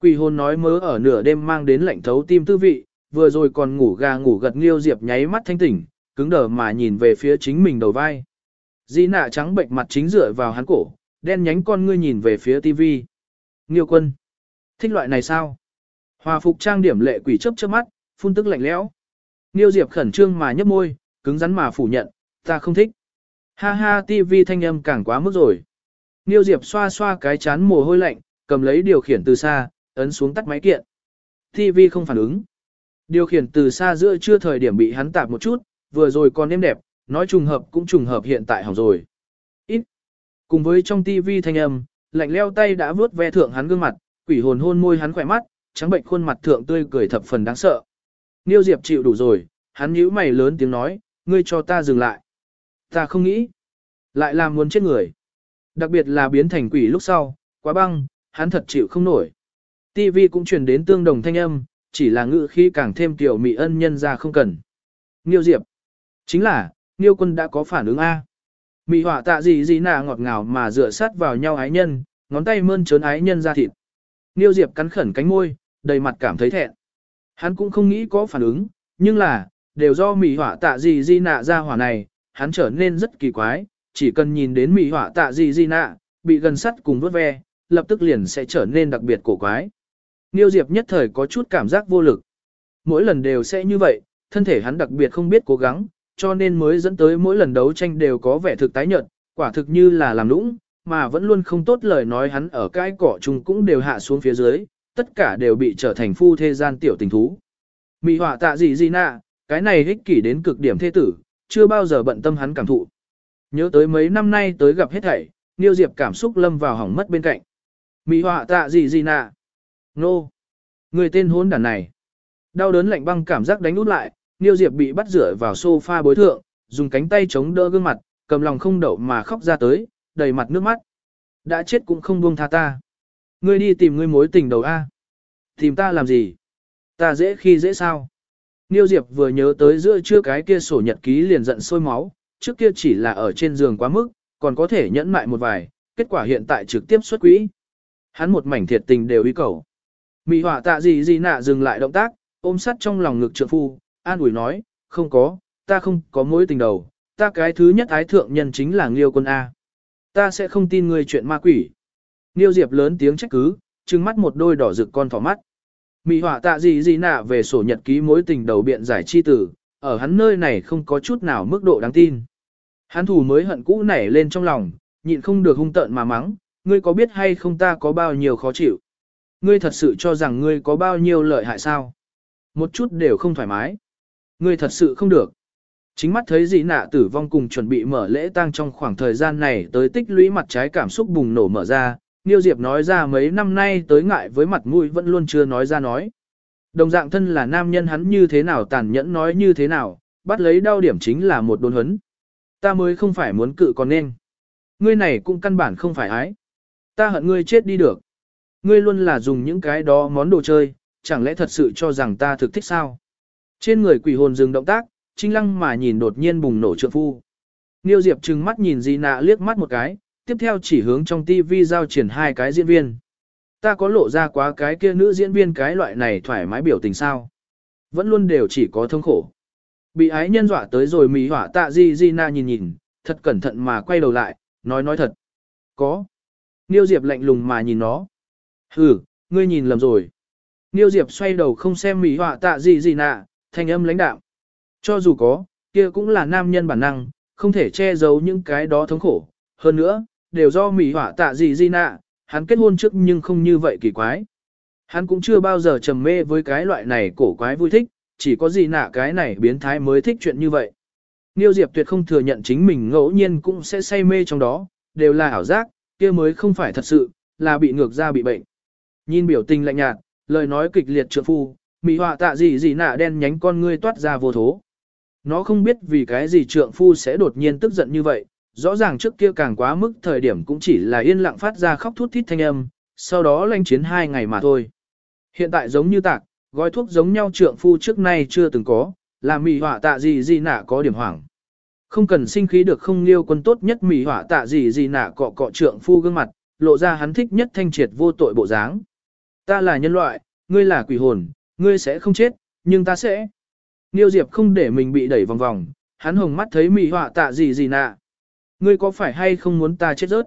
Quỷ hồn nói mớ ở nửa đêm mang đến lạnh thấu tim tư vị, vừa rồi còn ngủ gà ngủ gật Nghiêu Diệp nháy mắt thanh tỉnh, cứng đờ mà nhìn về phía chính mình đầu vai. Di nạ trắng bệnh mặt chính dựa vào hắn cổ, đen nhánh con ngươi nhìn về phía TV. Nghiêu quân. Thích loại này sao? Hòa phục trang điểm lệ quỷ chớp chớp mắt, phun tức lạnh lẽo. Nghiêu Diệp khẩn trương mà nhấp môi, cứng rắn mà phủ nhận, ta không thích. Ha ha TV thanh âm càng quá mức rồi. Nghiêu Diệp xoa xoa cái chán mồ hôi lạnh, cầm lấy điều khiển từ xa, ấn xuống tắt máy kiện. TV không phản ứng. Điều khiển từ xa giữa chưa thời điểm bị hắn tạp một chút, vừa rồi còn êm đẹp, nói trùng hợp cũng trùng hợp hiện tại hỏng rồi. Ít. cùng với trong TV thanh âm, lạnh leo tay đã vướt ve thượng hắn gương mặt, quỷ hồn hôn môi hắn khỏe mắt, trắng bệnh khuôn mặt thượng tươi cười thập phần đáng sợ. Niêu Diệp chịu đủ rồi, hắn nhíu mày lớn tiếng nói, ngươi cho ta dừng lại. Ta không nghĩ, lại làm muốn chết người. Đặc biệt là biến thành quỷ lúc sau, quá băng, hắn thật chịu không nổi. TV cũng truyền đến tương đồng thanh âm, chỉ là ngữ khi càng thêm tiểu mị ân nhân ra không cần. Niêu Diệp, chính là, Niêu quân đã có phản ứng A. Mị họa tạ gì gì nà ngọt ngào mà dựa sát vào nhau ái nhân, ngón tay mơn trớn ái nhân ra thịt. Niêu Diệp cắn khẩn cánh môi, đầy mặt cảm thấy thẹn. Hắn cũng không nghĩ có phản ứng, nhưng là, đều do mị hỏa tạ gì di nạ ra hỏa này, hắn trở nên rất kỳ quái, chỉ cần nhìn đến mị hỏa tạ gì di nạ, bị gần sắt cùng vớt ve, lập tức liền sẽ trở nên đặc biệt cổ quái. Niêu Diệp nhất thời có chút cảm giác vô lực. Mỗi lần đều sẽ như vậy, thân thể hắn đặc biệt không biết cố gắng, cho nên mới dẫn tới mỗi lần đấu tranh đều có vẻ thực tái nhợt, quả thực như là làm lũng, mà vẫn luôn không tốt lời nói hắn ở cái cỏ chung cũng đều hạ xuống phía dưới, tất cả đều bị trở thành phu thế gian tiểu tình thú. Mị họa tạ gì gì nạ, cái này hích kỷ đến cực điểm thế tử, chưa bao giờ bận tâm hắn cảm thụ. Nhớ tới mấy năm nay tới gặp hết thảy, Niêu Diệp cảm xúc lâm vào hỏng mất bên cạnh. Mị họa tạ gì gì nạ. Nô. Người tên hôn đàn này. Đau đớn lạnh băng cảm giác đánh út lại, Niêu Diệp bị bắt rửa vào sofa bối thượng, dùng cánh tay chống đỡ gương mặt, cầm lòng không đậu mà khóc ra tới, đầy mặt nước mắt. Đã chết cũng không buông tha ta. Ngươi đi tìm ngươi mối tình đầu A. Tìm ta làm gì? Ta dễ khi dễ sao? Niêu Diệp vừa nhớ tới giữa trưa cái kia sổ nhật ký liền giận sôi máu, trước kia chỉ là ở trên giường quá mức, còn có thể nhẫn mại một vài, kết quả hiện tại trực tiếp xuất quỹ. Hắn một mảnh thiệt tình đều ý cầu. Mị hỏa tạ gì gì nạ dừng lại động tác, ôm sắt trong lòng ngực trượng phu, an ủi nói, không có, ta không có mối tình đầu, ta cái thứ nhất ái thượng nhân chính là Nghiêu quân A. Ta sẽ không tin ngươi chuyện ma quỷ. Nghiêu Diệp lớn tiếng trách cứ, trừng mắt một đôi đỏ rực con thỏ mắt. Mị hỏa tạ gì gì nạ về sổ nhật ký mối tình đầu biện giải chi tử, ở hắn nơi này không có chút nào mức độ đáng tin. Hắn thù mới hận cũ nảy lên trong lòng, nhịn không được hung tợn mà mắng, ngươi có biết hay không ta có bao nhiêu khó chịu. Ngươi thật sự cho rằng ngươi có bao nhiêu lợi hại sao? Một chút đều không thoải mái. Ngươi thật sự không được. Chính mắt thấy dị nạ tử vong cùng chuẩn bị mở lễ tang trong khoảng thời gian này tới tích lũy mặt trái cảm xúc bùng nổ mở ra, Niêu Diệp nói ra mấy năm nay tới ngại với mặt mũi vẫn luôn chưa nói ra nói. Đồng dạng thân là nam nhân hắn như thế nào tàn nhẫn nói như thế nào, bắt lấy đau điểm chính là một đồn huấn. Ta mới không phải muốn cự còn nên. Ngươi này cũng căn bản không phải ái. Ta hận ngươi chết đi được. Ngươi luôn là dùng những cái đó món đồ chơi, chẳng lẽ thật sự cho rằng ta thực thích sao? Trên người quỷ hồn dừng động tác, trinh lăng mà nhìn đột nhiên bùng nổ trượng phu. Niêu Diệp trừng mắt nhìn Di nạ liếc mắt một cái, tiếp theo chỉ hướng trong tivi giao triển hai cái diễn viên. Ta có lộ ra quá cái kia nữ diễn viên cái loại này thoải mái biểu tình sao. Vẫn luôn đều chỉ có thống khổ. Bị ái nhân dọa tới rồi mì hỏa tạ Di Di na nhìn nhìn, thật cẩn thận mà quay đầu lại, nói nói thật. Có. Niêu Diệp lạnh lùng mà nhìn nó. Hừ, ngươi nhìn lầm rồi. Niêu Diệp xoay đầu không xem mì họa tạ gì gì nạ, thanh âm lãnh đạm. Cho dù có, kia cũng là nam nhân bản năng, không thể che giấu những cái đó thống khổ. Hơn nữa, đều do mì họa tạ gì gì nạ, hắn kết hôn trước nhưng không như vậy kỳ quái. Hắn cũng chưa bao giờ trầm mê với cái loại này cổ quái vui thích, chỉ có gì nạ cái này biến thái mới thích chuyện như vậy. Niêu Diệp tuyệt không thừa nhận chính mình ngẫu nhiên cũng sẽ say mê trong đó, đều là ảo giác, kia mới không phải thật sự, là bị ngược ra bị bệnh. Nhìn biểu tình lạnh nhạt, lời nói kịch liệt trượng phu, mỹ họa tạ gì gì nạ đen nhánh con ngươi toát ra vô thố. Nó không biết vì cái gì trượng phu sẽ đột nhiên tức giận như vậy, rõ ràng trước kia càng quá mức thời điểm cũng chỉ là yên lặng phát ra khóc thút thít thanh âm, sau đó lanh chiến hai ngày mà thôi. Hiện tại giống như tạc, gói thuốc giống nhau trượng phu trước nay chưa từng có, làm mỹ họa tạ gì gì nạ có điểm hoảng. Không cần sinh khí được không liêu quân tốt nhất mỹ họa tạ gì gì nạ cọ cọ trượng phu gương mặt, lộ ra hắn thích nhất thanh triệt vô tội bộ dáng. Ta là nhân loại, ngươi là quỷ hồn, ngươi sẽ không chết, nhưng ta sẽ. Niêu Diệp không để mình bị đẩy vòng vòng, hắn hồng mắt thấy Mị họa tạ gì gì nạ. Ngươi có phải hay không muốn ta chết rớt?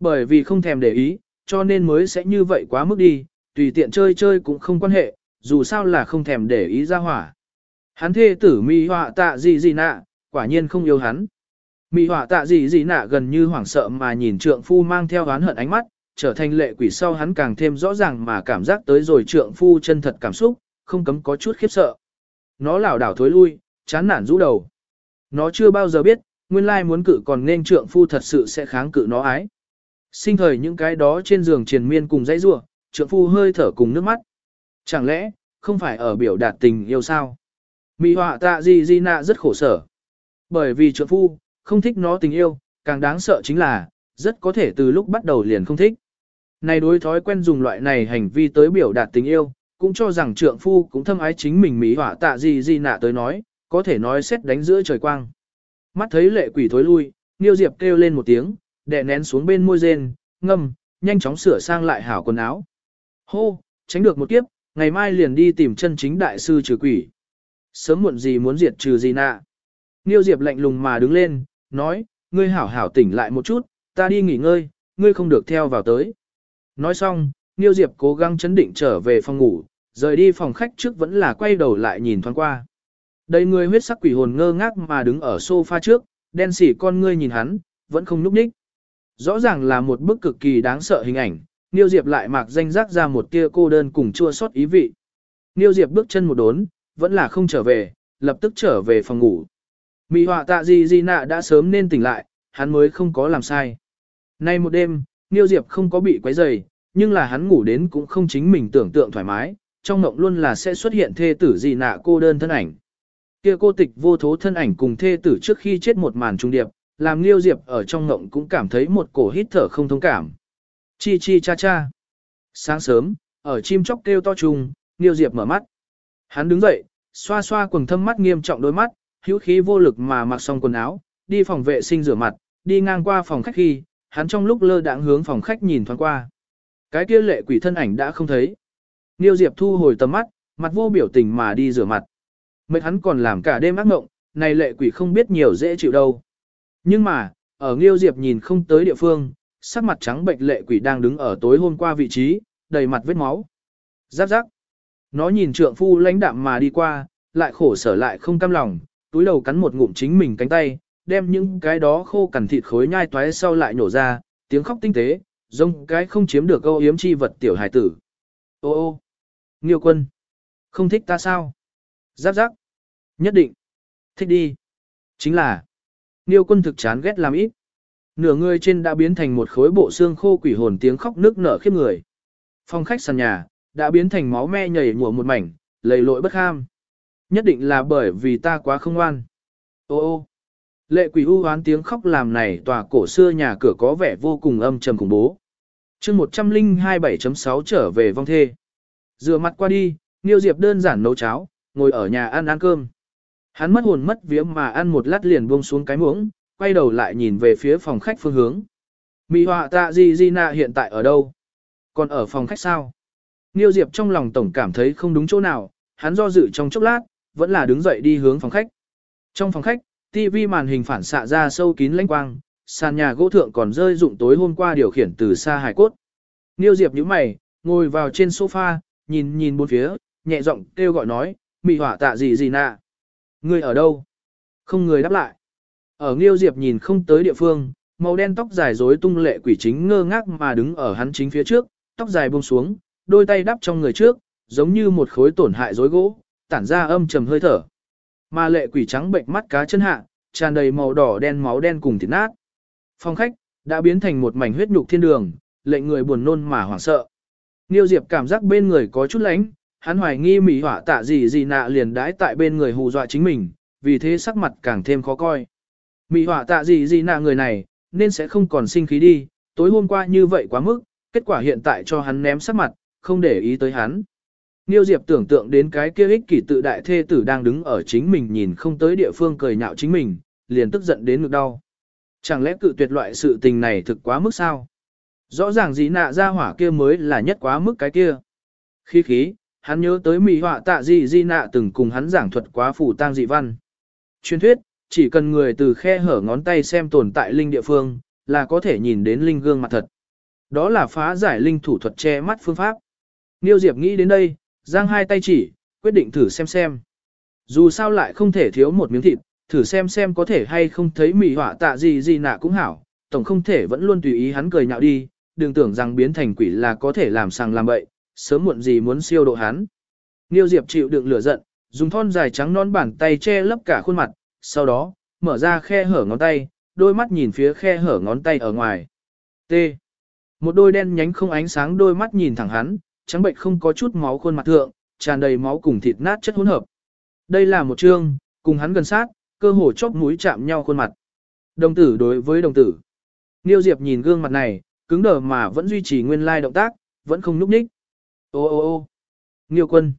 Bởi vì không thèm để ý, cho nên mới sẽ như vậy quá mức đi, tùy tiện chơi chơi cũng không quan hệ, dù sao là không thèm để ý ra hỏa. Hắn thê tử Mị họa tạ gì gì nạ, quả nhiên không yêu hắn. Mị họa tạ gì gì nạ gần như hoảng sợ mà nhìn trượng phu mang theo oán hận ánh mắt, trở thành lệ quỷ sau hắn càng thêm rõ ràng mà cảm giác tới rồi trượng phu chân thật cảm xúc, không cấm có chút khiếp sợ. Nó lảo đảo thối lui, chán nản rũ đầu. Nó chưa bao giờ biết, nguyên lai muốn cự còn nên trượng phu thật sự sẽ kháng cự nó ái. Sinh thời những cái đó trên giường triền miên cùng dãy rủa, trượng phu hơi thở cùng nước mắt. Chẳng lẽ, không phải ở biểu đạt tình yêu sao? Mị họa tạ gì gì nạ rất khổ sở. Bởi vì trượng phu, không thích nó tình yêu, càng đáng sợ chính là, rất có thể từ lúc bắt đầu liền không thích. Này đối thói quen dùng loại này hành vi tới biểu đạt tình yêu, cũng cho rằng trượng phu cũng thâm ái chính mình Mỹ hỏa tạ gì gì nạ tới nói, có thể nói xét đánh giữa trời quang. Mắt thấy lệ quỷ thối lui, Niêu Diệp kêu lên một tiếng, đè nén xuống bên môi rên, ngâm, nhanh chóng sửa sang lại hảo quần áo. Hô, tránh được một kiếp, ngày mai liền đi tìm chân chính đại sư trừ quỷ. Sớm muộn gì muốn diệt trừ gì nạ. Niêu Diệp lạnh lùng mà đứng lên, nói, ngươi hảo hảo tỉnh lại một chút, ta đi nghỉ ngơi, ngươi không được theo vào tới. Nói xong, Niêu Diệp cố gắng chấn định trở về phòng ngủ, rời đi phòng khách trước vẫn là quay đầu lại nhìn thoáng qua. Đầy người huyết sắc quỷ hồn ngơ ngác mà đứng ở sofa trước, đen xỉ con ngươi nhìn hắn, vẫn không núp ních. Rõ ràng là một bức cực kỳ đáng sợ hình ảnh, Niêu Diệp lại mạc danh rác ra một tia cô đơn cùng chua xót ý vị. Niêu Diệp bước chân một đốn, vẫn là không trở về, lập tức trở về phòng ngủ. Mị họa tạ gì gì nạ đã sớm nên tỉnh lại, hắn mới không có làm sai. Nay một đêm, Niêu Diệp không có bị quấy rầy, nhưng là hắn ngủ đến cũng không chính mình tưởng tượng thoải mái, trong mộng luôn là sẽ xuất hiện thê tử gì nạ cô đơn thân ảnh. Kia cô tịch vô thố thân ảnh cùng thê tử trước khi chết một màn trung điệp, làm Liêu Diệp ở trong mộng cũng cảm thấy một cổ hít thở không thông cảm. Chi chi cha cha. Sáng sớm, ở chim chóc kêu to trùng, Liêu Diệp mở mắt. Hắn đứng dậy, xoa xoa quần thâm mắt nghiêm trọng đôi mắt, hữu khí vô lực mà mặc xong quần áo, đi phòng vệ sinh rửa mặt, đi ngang qua phòng khách khi, hắn trong lúc lơ đãng hướng phòng khách nhìn thoáng qua. Cái kia lệ quỷ thân ảnh đã không thấy. Niêu Diệp thu hồi tầm mắt, mặt vô biểu tình mà đi rửa mặt. Mệt hắn còn làm cả đêm ác mộng, này lệ quỷ không biết nhiều dễ chịu đâu. Nhưng mà, ở Niêu Diệp nhìn không tới địa phương, sắc mặt trắng bệnh lệ quỷ đang đứng ở tối hôm qua vị trí, đầy mặt vết máu. Giáp giáp. Nó nhìn trượng phu lãnh đạm mà đi qua, lại khổ sở lại không cam lòng, túi đầu cắn một ngụm chính mình cánh tay, đem những cái đó khô cằn thịt khối nhai toái sau lại nổ ra, tiếng khóc tinh tế, giống cái không chiếm được câu yếm chi vật tiểu hải tử. Ô ô, Nghiêu quân, không thích ta sao? Giáp giáp, nhất định, thích đi. Chính là, Nghiêu quân thực chán ghét làm ít. Nửa người trên đã biến thành một khối bộ xương khô quỷ hồn tiếng khóc nước nở khiếp người. Phòng khách sàn nhà, đã biến thành máu me nhảy mùa một mảnh, lầy lội bất ham. Nhất định là bởi vì ta quá không ngoan. Ô ô. Lệ quỷ u hoán tiếng khóc làm này tòa cổ xưa nhà cửa có vẻ vô cùng âm trầm khủng bố. chương 102.7.6 trở về vong thê. Rửa mặt qua đi, Niêu Diệp đơn giản nấu cháo, ngồi ở nhà ăn ăn cơm. Hắn mất hồn mất vía mà ăn một lát liền buông xuống cái muỗng, quay đầu lại nhìn về phía phòng khách phương hướng. Mị họa tạ gì gì nạ hiện tại ở đâu? Còn ở phòng khách sao? Niêu Diệp trong lòng tổng cảm thấy không đúng chỗ nào, hắn do dự trong chốc lát, vẫn là đứng dậy đi hướng phòng khách. Trong phòng khách, TV màn hình phản xạ ra sâu kín lãnh quang, sàn nhà gỗ thượng còn rơi dụng tối hôm qua điều khiển từ xa hải cốt. Niêu Diệp nhíu mày, ngồi vào trên sofa, nhìn nhìn bốn phía, nhẹ giọng kêu gọi nói, mị hỏa tạ gì gì nạ. Người ở đâu? Không người đáp lại. Ở Nghiêu Diệp nhìn không tới địa phương, màu đen tóc dài rối tung lệ quỷ chính ngơ ngác mà đứng ở hắn chính phía trước, tóc dài buông xuống, đôi tay đắp trong người trước, giống như một khối tổn hại rối gỗ, tản ra âm trầm hơi thở. Mà lệ quỷ trắng bệnh mắt cá chân hạ, tràn đầy màu đỏ đen máu đen cùng thịt nát. Phòng khách đã biến thành một mảnh huyết nhục thiên đường, lệnh người buồn nôn mà hoảng sợ. Niêu Diệp cảm giác bên người có chút lánh, hắn hoài nghi mỹ hỏa tạ gì gì nạ liền đãi tại bên người hù dọa chính mình, vì thế sắc mặt càng thêm khó coi. Mỹ hỏa tạ gì gì nạ người này, nên sẽ không còn sinh khí đi, tối hôm qua như vậy quá mức, kết quả hiện tại cho hắn ném sắc mặt, không để ý tới hắn. Niêu Diệp tưởng tượng đến cái kia ích kỷ tự đại thê tử đang đứng ở chính mình nhìn không tới địa phương cười nhạo chính mình, liền tức giận đến ngực đau. Chẳng lẽ cự tuyệt loại sự tình này thực quá mức sao? Rõ ràng gì nạ ra hỏa kia mới là nhất quá mức cái kia. Khí khí, hắn nhớ tới mỹ họa tạ dị di nạ từng cùng hắn giảng thuật quá phủ tang dị văn. Truyền thuyết, chỉ cần người từ khe hở ngón tay xem tồn tại linh địa phương, là có thể nhìn đến linh gương mặt thật. Đó là phá giải linh thủ thuật che mắt phương pháp. Niêu Diệp nghĩ đến đây, giang hai tay chỉ, quyết định thử xem xem. Dù sao lại không thể thiếu một miếng thịt, thử xem xem có thể hay không thấy mỹ họa tạ gì gì nạ cũng hảo, tổng không thể vẫn luôn tùy ý hắn cười nhạo đi, đừng tưởng rằng biến thành quỷ là có thể làm sàng làm bậy, sớm muộn gì muốn siêu độ hắn. Niêu Diệp chịu đựng lửa giận, dùng thon dài trắng non bàn tay che lấp cả khuôn mặt, sau đó, mở ra khe hở ngón tay, đôi mắt nhìn phía khe hở ngón tay ở ngoài. T. Một đôi đen nhánh không ánh sáng đôi mắt nhìn thẳng hắn, trắng bệnh không có chút máu khuôn mặt thượng, tràn đầy máu cùng thịt nát chất hỗn hợp. Đây là một chương, cùng hắn gần sát, cơ hồ chóp mũi chạm nhau khuôn mặt. Đồng tử đối với đồng tử. Niêu Diệp nhìn gương mặt này, cứng đờ mà vẫn duy trì nguyên lai động tác, vẫn không núp ních. Ô ô ô Nghiêu quân.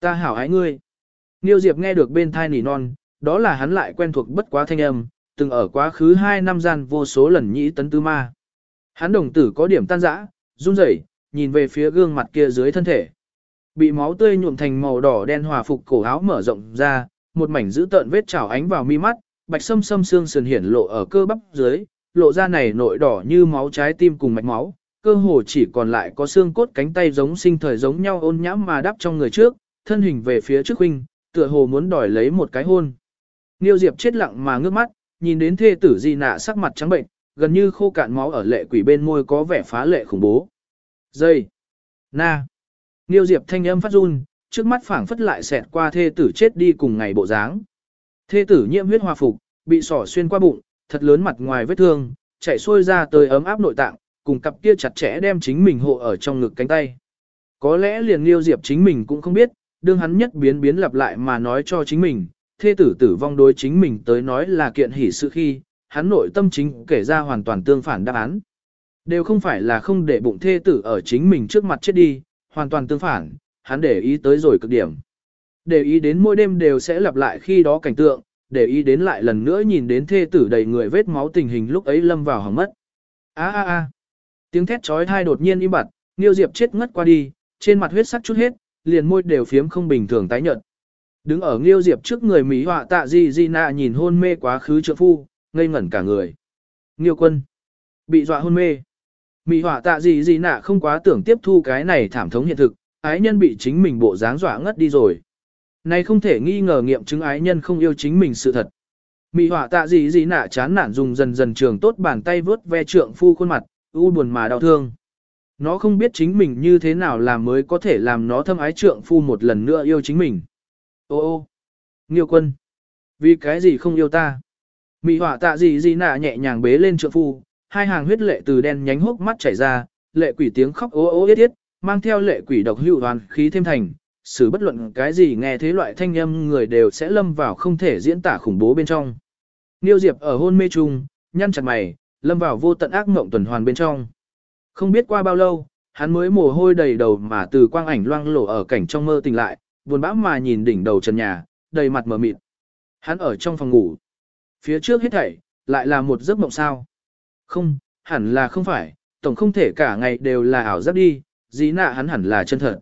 Ta hảo ái ngươi. Nghiêu Diệp nghe được bên thai nỉ non, đó là hắn lại quen thuộc bất quá thanh âm, từng ở quá khứ hai năm gian vô số lần nhĩ tấn tư ma. Hắn đồng tử có điểm tan rã, run rẩy, nhìn về phía gương mặt kia dưới thân thể. Bị máu tươi nhuộm thành màu đỏ đen hòa phục cổ áo mở rộng ra, một mảnh dữ tợn vết chảo ánh vào mi mắt, bạch sâm sâm xương sườn hiển lộ ở cơ bắp dưới, lộ ra này nội đỏ như máu trái tim cùng mạch máu, cơ hồ chỉ còn lại có xương cốt cánh tay giống sinh thời giống nhau ôn nhãm mà đắp trong người trước, thân hình về phía trước huynh, tựa hồ muốn đòi lấy một cái hôn. Niêu Diệp chết lặng mà ngước mắt, nhìn đến thê tử di nạ sắc mặt trắng bệnh, gần như khô cạn máu ở lệ quỷ bên môi có vẻ phá lệ khủng bố. Dây. Na. Niêu Diệp thanh âm phát run, trước mắt phảng phất lại xẹt qua thê tử chết đi cùng ngày bộ dáng. Thê tử nhiễm huyết hòa phục, bị sỏ xuyên qua bụng, thật lớn mặt ngoài vết thương, chạy xuôi ra tới ấm áp nội tạng, cùng cặp kia chặt chẽ đem chính mình hộ ở trong ngực cánh tay. Có lẽ liền Liêu Diệp chính mình cũng không biết, đương hắn nhất biến biến lặp lại mà nói cho chính mình, thê tử tử vong đối chính mình tới nói là kiện hỷ sự khi, hắn nội tâm chính kể ra hoàn toàn tương phản đáp án. Đều không phải là không để bụng thê tử ở chính mình trước mặt chết đi, hoàn toàn tương phản, hắn để ý tới rồi cực điểm. Để ý đến mỗi đêm đều sẽ lặp lại khi đó cảnh tượng, để ý đến lại lần nữa nhìn đến thê tử đầy người vết máu tình hình lúc ấy lâm vào hỏng mất. A a a. Tiếng thét chói tai đột nhiên im bặt, Niêu Diệp chết ngất qua đi, trên mặt huyết sắc chút hết, liền môi đều phiếm không bình thường tái nhợt. Đứng ở Niêu Diệp trước người Mỹ họa tạ di di nạ nhìn hôn mê quá khứ trợ phu, ngây ngẩn cả người. Niêu quân. Bị dọa hôn mê. Mỹ họa tạ gì gì nạ không quá tưởng tiếp thu cái này thảm thống hiện thực, ái nhân bị chính mình bộ dáng dọa ngất đi rồi. Này không thể nghi ngờ nghiệm chứng ái nhân không yêu chính mình sự thật. Mị họa tạ gì gì nạ chán nản dùng dần dần trường tốt bàn tay vớt ve trượng phu khuôn mặt, u buồn mà đau thương. Nó không biết chính mình như thế nào làm mới có thể làm nó thâm ái trượng phu một lần nữa yêu chính mình. Ô ô, Nghiêu quân, vì cái gì không yêu ta? Mị họa tạ gì gì nạ nhẹ nhàng bế lên trượng phu, hai hàng huyết lệ từ đen nhánh hốc mắt chảy ra, lệ quỷ tiếng khóc ô ô yết yết, mang theo lệ quỷ độc hữu hoàn khí thêm thành, sự bất luận cái gì nghe thế loại thanh âm người đều sẽ lâm vào không thể diễn tả khủng bố bên trong. Niêu Diệp ở hôn mê chung, nhăn chặt mày, lâm vào vô tận ác mộng tuần hoàn bên trong. Không biết qua bao lâu, hắn mới mồ hôi đầy đầu mà từ quang ảnh loang lổ ở cảnh trong mơ tỉnh lại, buồn bã mà nhìn đỉnh đầu trần nhà, đầy mặt mờ mịt. Hắn ở trong phòng ngủ. Phía trước hết thảy, lại là một giấc mộng sao. Không, hẳn là không phải, tổng không thể cả ngày đều là ảo giác đi, dĩ nạ hắn hẳn là chân thật.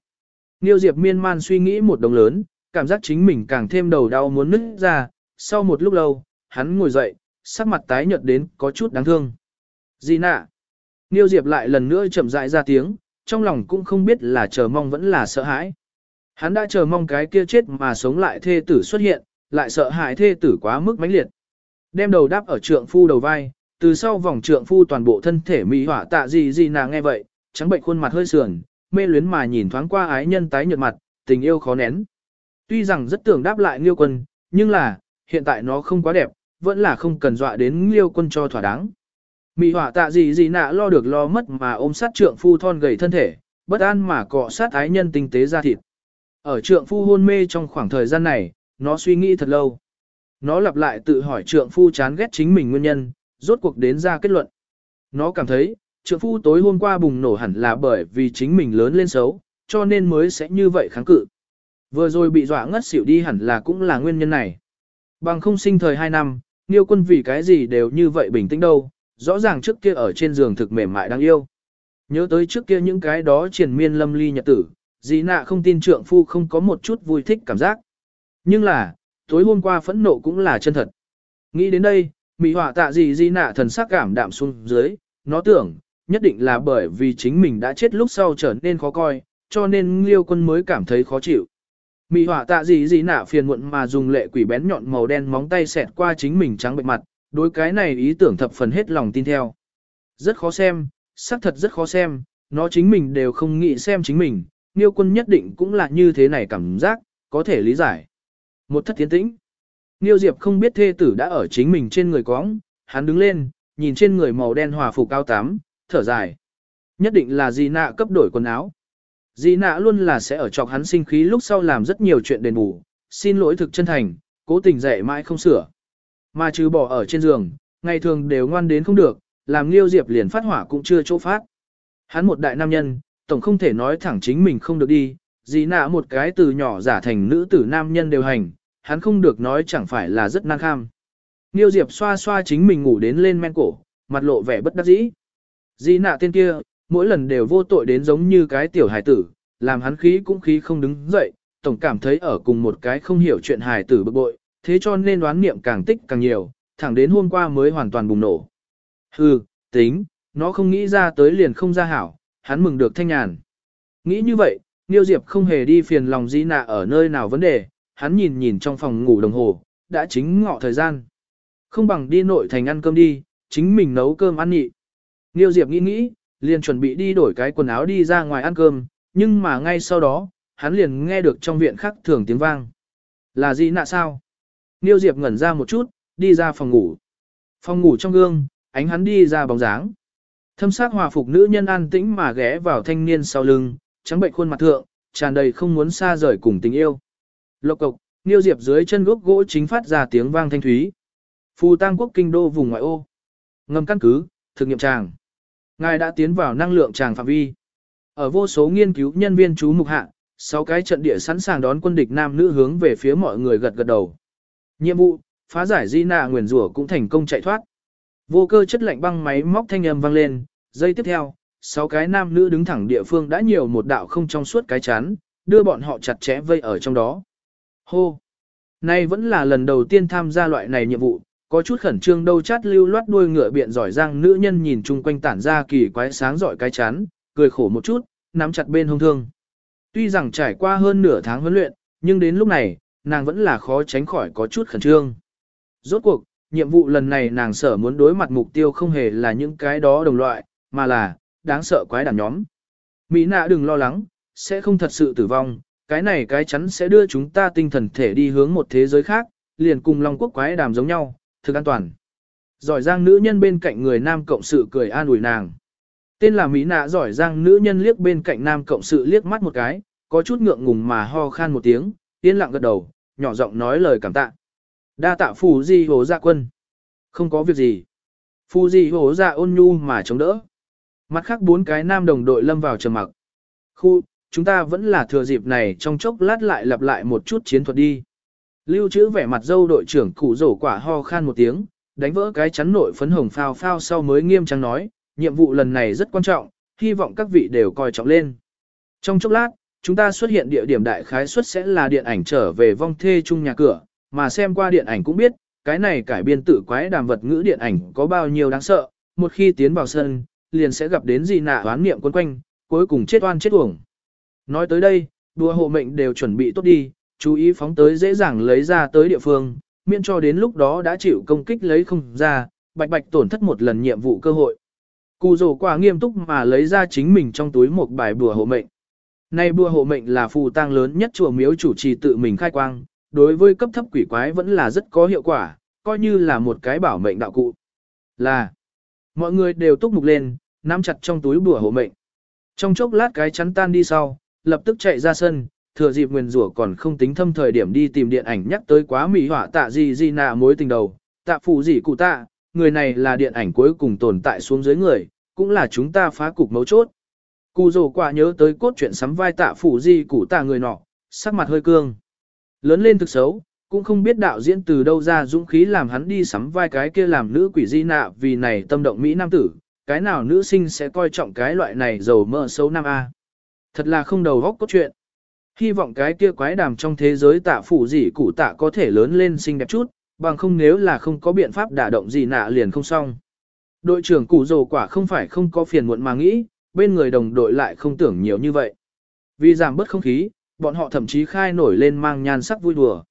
Niêu Diệp miên man suy nghĩ một đồng lớn, cảm giác chính mình càng thêm đầu đau muốn nứt ra, sau một lúc lâu, hắn ngồi dậy, sắc mặt tái nhợt đến có chút đáng thương. Gì nạ. Niêu Diệp lại lần nữa chậm rãi ra tiếng, trong lòng cũng không biết là chờ mong vẫn là sợ hãi. Hắn đã chờ mong cái kia chết mà sống lại thê tử xuất hiện, lại sợ hãi thê tử quá mức mãnh liệt. Đem đầu đáp ở trượng phu đầu vai, từ sau vòng trượng phu toàn bộ thân thể mỹ hỏa tạ gì gì nàng nghe vậy, trắng bệnh khuôn mặt hơi sườn, mê luyến mà nhìn thoáng qua ái nhân tái nhợt mặt, tình yêu khó nén. Tuy rằng rất tưởng đáp lại Liêu Quân, nhưng là, hiện tại nó không quá đẹp, vẫn là không cần dọa đến Liêu Quân cho thỏa đáng. Mị hỏa tạ gì gì nạ lo được lo mất mà ôm sát trượng phu thon gầy thân thể, bất an mà cọ sát ái nhân tinh tế ra thịt. Ở trượng phu hôn mê trong khoảng thời gian này, nó suy nghĩ thật lâu. Nó lặp lại tự hỏi trượng phu chán ghét chính mình nguyên nhân, rốt cuộc đến ra kết luận. Nó cảm thấy, trượng phu tối hôm qua bùng nổ hẳn là bởi vì chính mình lớn lên xấu, cho nên mới sẽ như vậy kháng cự. Vừa rồi bị dọa ngất xỉu đi hẳn là cũng là nguyên nhân này. Bằng không sinh thời 2 năm, Niêu quân vì cái gì đều như vậy bình tĩnh đâu, rõ ràng trước kia ở trên giường thực mềm mại đáng yêu. Nhớ tới trước kia những cái đó triền miên lâm ly nhật tử, dì nạ không tin trượng phu không có một chút vui thích cảm giác. Nhưng là, tối hôm qua phẫn nộ cũng là chân thật. Nghĩ đến đây, Mỹ họa tạ gì dì nạ thần sắc cảm đạm xuống dưới, nó tưởng, nhất định là bởi vì chính mình đã chết lúc sau trở nên khó coi, cho nên liêu quân mới cảm thấy khó chịu. Mị hỏa tạ gì gì nạ phiền muộn mà dùng lệ quỷ bén nhọn màu đen móng tay xẹt qua chính mình trắng bệnh mặt, đối cái này ý tưởng thập phần hết lòng tin theo. Rất khó xem, xác thật rất khó xem, nó chính mình đều không nghĩ xem chính mình, liêu quân nhất định cũng là như thế này cảm giác, có thể lý giải. Một thất tiến tĩnh. Niêu Diệp không biết thê tử đã ở chính mình trên người cóng, hắn đứng lên, nhìn trên người màu đen hòa phục cao tám, thở dài. Nhất định là gì nạ cấp đổi quần áo. Dì nạ luôn là sẽ ở chọc hắn sinh khí lúc sau làm rất nhiều chuyện đền bù, xin lỗi thực chân thành, cố tình dạy mãi không sửa. Mà trừ bỏ ở trên giường, ngày thường đều ngoan đến không được, làm Liêu Diệp liền phát hỏa cũng chưa chỗ phát. Hắn một đại nam nhân, tổng không thể nói thẳng chính mình không được đi, dì nạ một cái từ nhỏ giả thành nữ tử nam nhân đều hành, hắn không được nói chẳng phải là rất năng kham. Liêu Diệp xoa xoa chính mình ngủ đến lên men cổ, mặt lộ vẻ bất đắc dĩ. Dì nạ tên kia, mỗi lần đều vô tội đến giống như cái tiểu hài tử, làm hắn khí cũng khí không đứng dậy, tổng cảm thấy ở cùng một cái không hiểu chuyện hài tử bực bội, thế cho nên đoán niệm càng tích càng nhiều, thẳng đến hôm qua mới hoàn toàn bùng nổ. Hừ, tính, nó không nghĩ ra tới liền không ra hảo, hắn mừng được thanh nhàn. Nghĩ như vậy, Niêu Diệp không hề đi phiền lòng Di Nạ ở nơi nào vấn đề, hắn nhìn nhìn trong phòng ngủ đồng hồ, đã chính ngọ thời gian. Không bằng đi nội thành ăn cơm đi, chính mình nấu cơm ăn nhị. Nghiêu Diệp nghĩ nghĩ, liền chuẩn bị đi đổi cái quần áo đi ra ngoài ăn cơm, nhưng mà ngay sau đó, hắn liền nghe được trong viện khắc thường tiếng vang. Là gì nạ sao? Nghiêu Diệp ngẩn ra một chút, đi ra phòng ngủ. Phòng ngủ trong gương, ánh hắn đi ra bóng dáng. Thâm sắc hòa phục nữ nhân an tĩnh mà ghé vào thanh niên sau lưng, trắng bệnh khuôn mặt thượng, tràn đầy không muốn xa rời cùng tình yêu. Lộc cộc, Niêu Diệp dưới chân gốc gỗ chính phát ra tiếng vang thanh thúy. Phù Tang quốc kinh đô vùng ngoại ô. Ngầm căn cứ, thực nghiệm tràng. Ngài đã tiến vào năng lượng tràng phạm vi. Ở vô số nghiên cứu nhân viên chú mục hạ, sáu cái trận địa sẵn sàng đón quân địch nam nữ hướng về phía mọi người gật gật đầu. Nhiệm vụ, phá giải di nạ nguyền rủa cũng thành công chạy thoát. Vô cơ chất lạnh băng máy móc thanh âm vang lên, giây tiếp theo, sáu cái nam nữ đứng thẳng địa phương đã nhiều một đạo không trong suốt cái chán, đưa bọn họ chặt chẽ vây ở trong đó. Hô! Nay vẫn là lần đầu tiên tham gia loại này nhiệm vụ, có chút khẩn trương đâu chát lưu loát đuôi ngựa biện giỏi giang nữ nhân nhìn chung quanh tản ra kỳ quái sáng giỏi cái chán, cười khổ một chút, nắm chặt bên hông thương. Tuy rằng trải qua hơn nửa tháng huấn luyện, nhưng đến lúc này, nàng vẫn là khó tránh khỏi có chút khẩn trương. Rốt cuộc, nhiệm vụ lần này nàng sợ muốn đối mặt mục tiêu không hề là những cái đó đồng loại, mà là, đáng sợ quái đàn nhóm. Mỹ nạ đừng lo lắng, sẽ không thật sự tử vong, cái này cái chắn sẽ đưa chúng ta tinh thần thể đi hướng một thế giới khác, liền cùng Long Quốc quái đàm giống nhau, thực an toàn. Giỏi giang nữ nhân bên cạnh người nam cộng sự cười an ủi nàng. Tên là Mỹ nạ giỏi giang nữ nhân liếc bên cạnh nam cộng sự liếc mắt một cái, có chút ngượng ngùng mà ho khan một tiếng, yên lặng gật đầu, nhỏ giọng nói lời cảm tạ. Đa tạ phù di hồ dạ quân. Không có việc gì. Phù di hồ dạ ôn nhu mà chống đỡ. Mặt khác bốn cái nam đồng đội lâm vào trầm mặc. Khu, chúng ta vẫn là thừa dịp này trong chốc lát lại lặp lại một chút chiến thuật đi. Lưu trữ vẻ mặt dâu đội trưởng cụ rổ quả ho khan một tiếng, đánh vỡ cái chắn nội phấn hồng phao phao sau mới nghiêm trang nói, nhiệm vụ lần này rất quan trọng, hy vọng các vị đều coi trọng lên. Trong chốc lát, chúng ta xuất hiện địa điểm đại khái suất sẽ là điện ảnh trở về vong thê chung nhà cửa, mà xem qua điện ảnh cũng biết, cái này cải biên tự quái đàm vật ngữ điện ảnh có bao nhiêu đáng sợ, một khi tiến vào sân, liền sẽ gặp đến gì nạ oán niệm quân quanh, cuối cùng chết oan chết uổng. Nói tới đây, đùa hộ mệnh đều chuẩn bị tốt đi, chú ý phóng tới dễ dàng lấy ra tới địa phương, miễn cho đến lúc đó đã chịu công kích lấy không ra, bạch bạch tổn thất một lần nhiệm vụ cơ hội. Cụ rổ quả nghiêm túc mà lấy ra chính mình trong túi một bài bùa hộ mệnh. Nay bùa hộ mệnh là phù tang lớn nhất chùa miếu chủ trì tự mình khai quang, đối với cấp thấp quỷ quái vẫn là rất có hiệu quả, coi như là một cái bảo mệnh đạo cụ. Là, mọi người đều túc mục lên, nắm chặt trong túi bùa hộ mệnh. Trong chốc lát cái chắn tan đi sau, lập tức chạy ra sân, thừa dịp nguyền rủa còn không tính thâm thời điểm đi tìm điện ảnh nhắc tới quá mỹ họa tạ gì gì nạ mối tình đầu, tạ phụ gì cụ tạ, người này là điện ảnh cuối cùng tồn tại xuống dưới người, cũng là chúng ta phá cục mấu chốt. Cù rồ quả nhớ tới cốt truyện sắm vai tạ phụ gì cụ tạ người nọ, sắc mặt hơi cương. Lớn lên thực xấu, cũng không biết đạo diễn từ đâu ra dũng khí làm hắn đi sắm vai cái kia làm nữ quỷ di nạ vì này tâm động Mỹ Nam tử, cái nào nữ sinh sẽ coi trọng cái loại này giàu mơ xấu nam A. Thật là không đầu góc cốt truyện. Hy vọng cái kia quái đàm trong thế giới tạ phủ gì cụ tạ có thể lớn lên xinh đẹp chút, bằng không nếu là không có biện pháp đả động gì nạ liền không xong. Đội trưởng cụ rồ quả không phải không có phiền muộn mà nghĩ, bên người đồng đội lại không tưởng nhiều như vậy. Vì giảm bớt không khí, bọn họ thậm chí khai nổi lên mang nhan sắc vui đùa.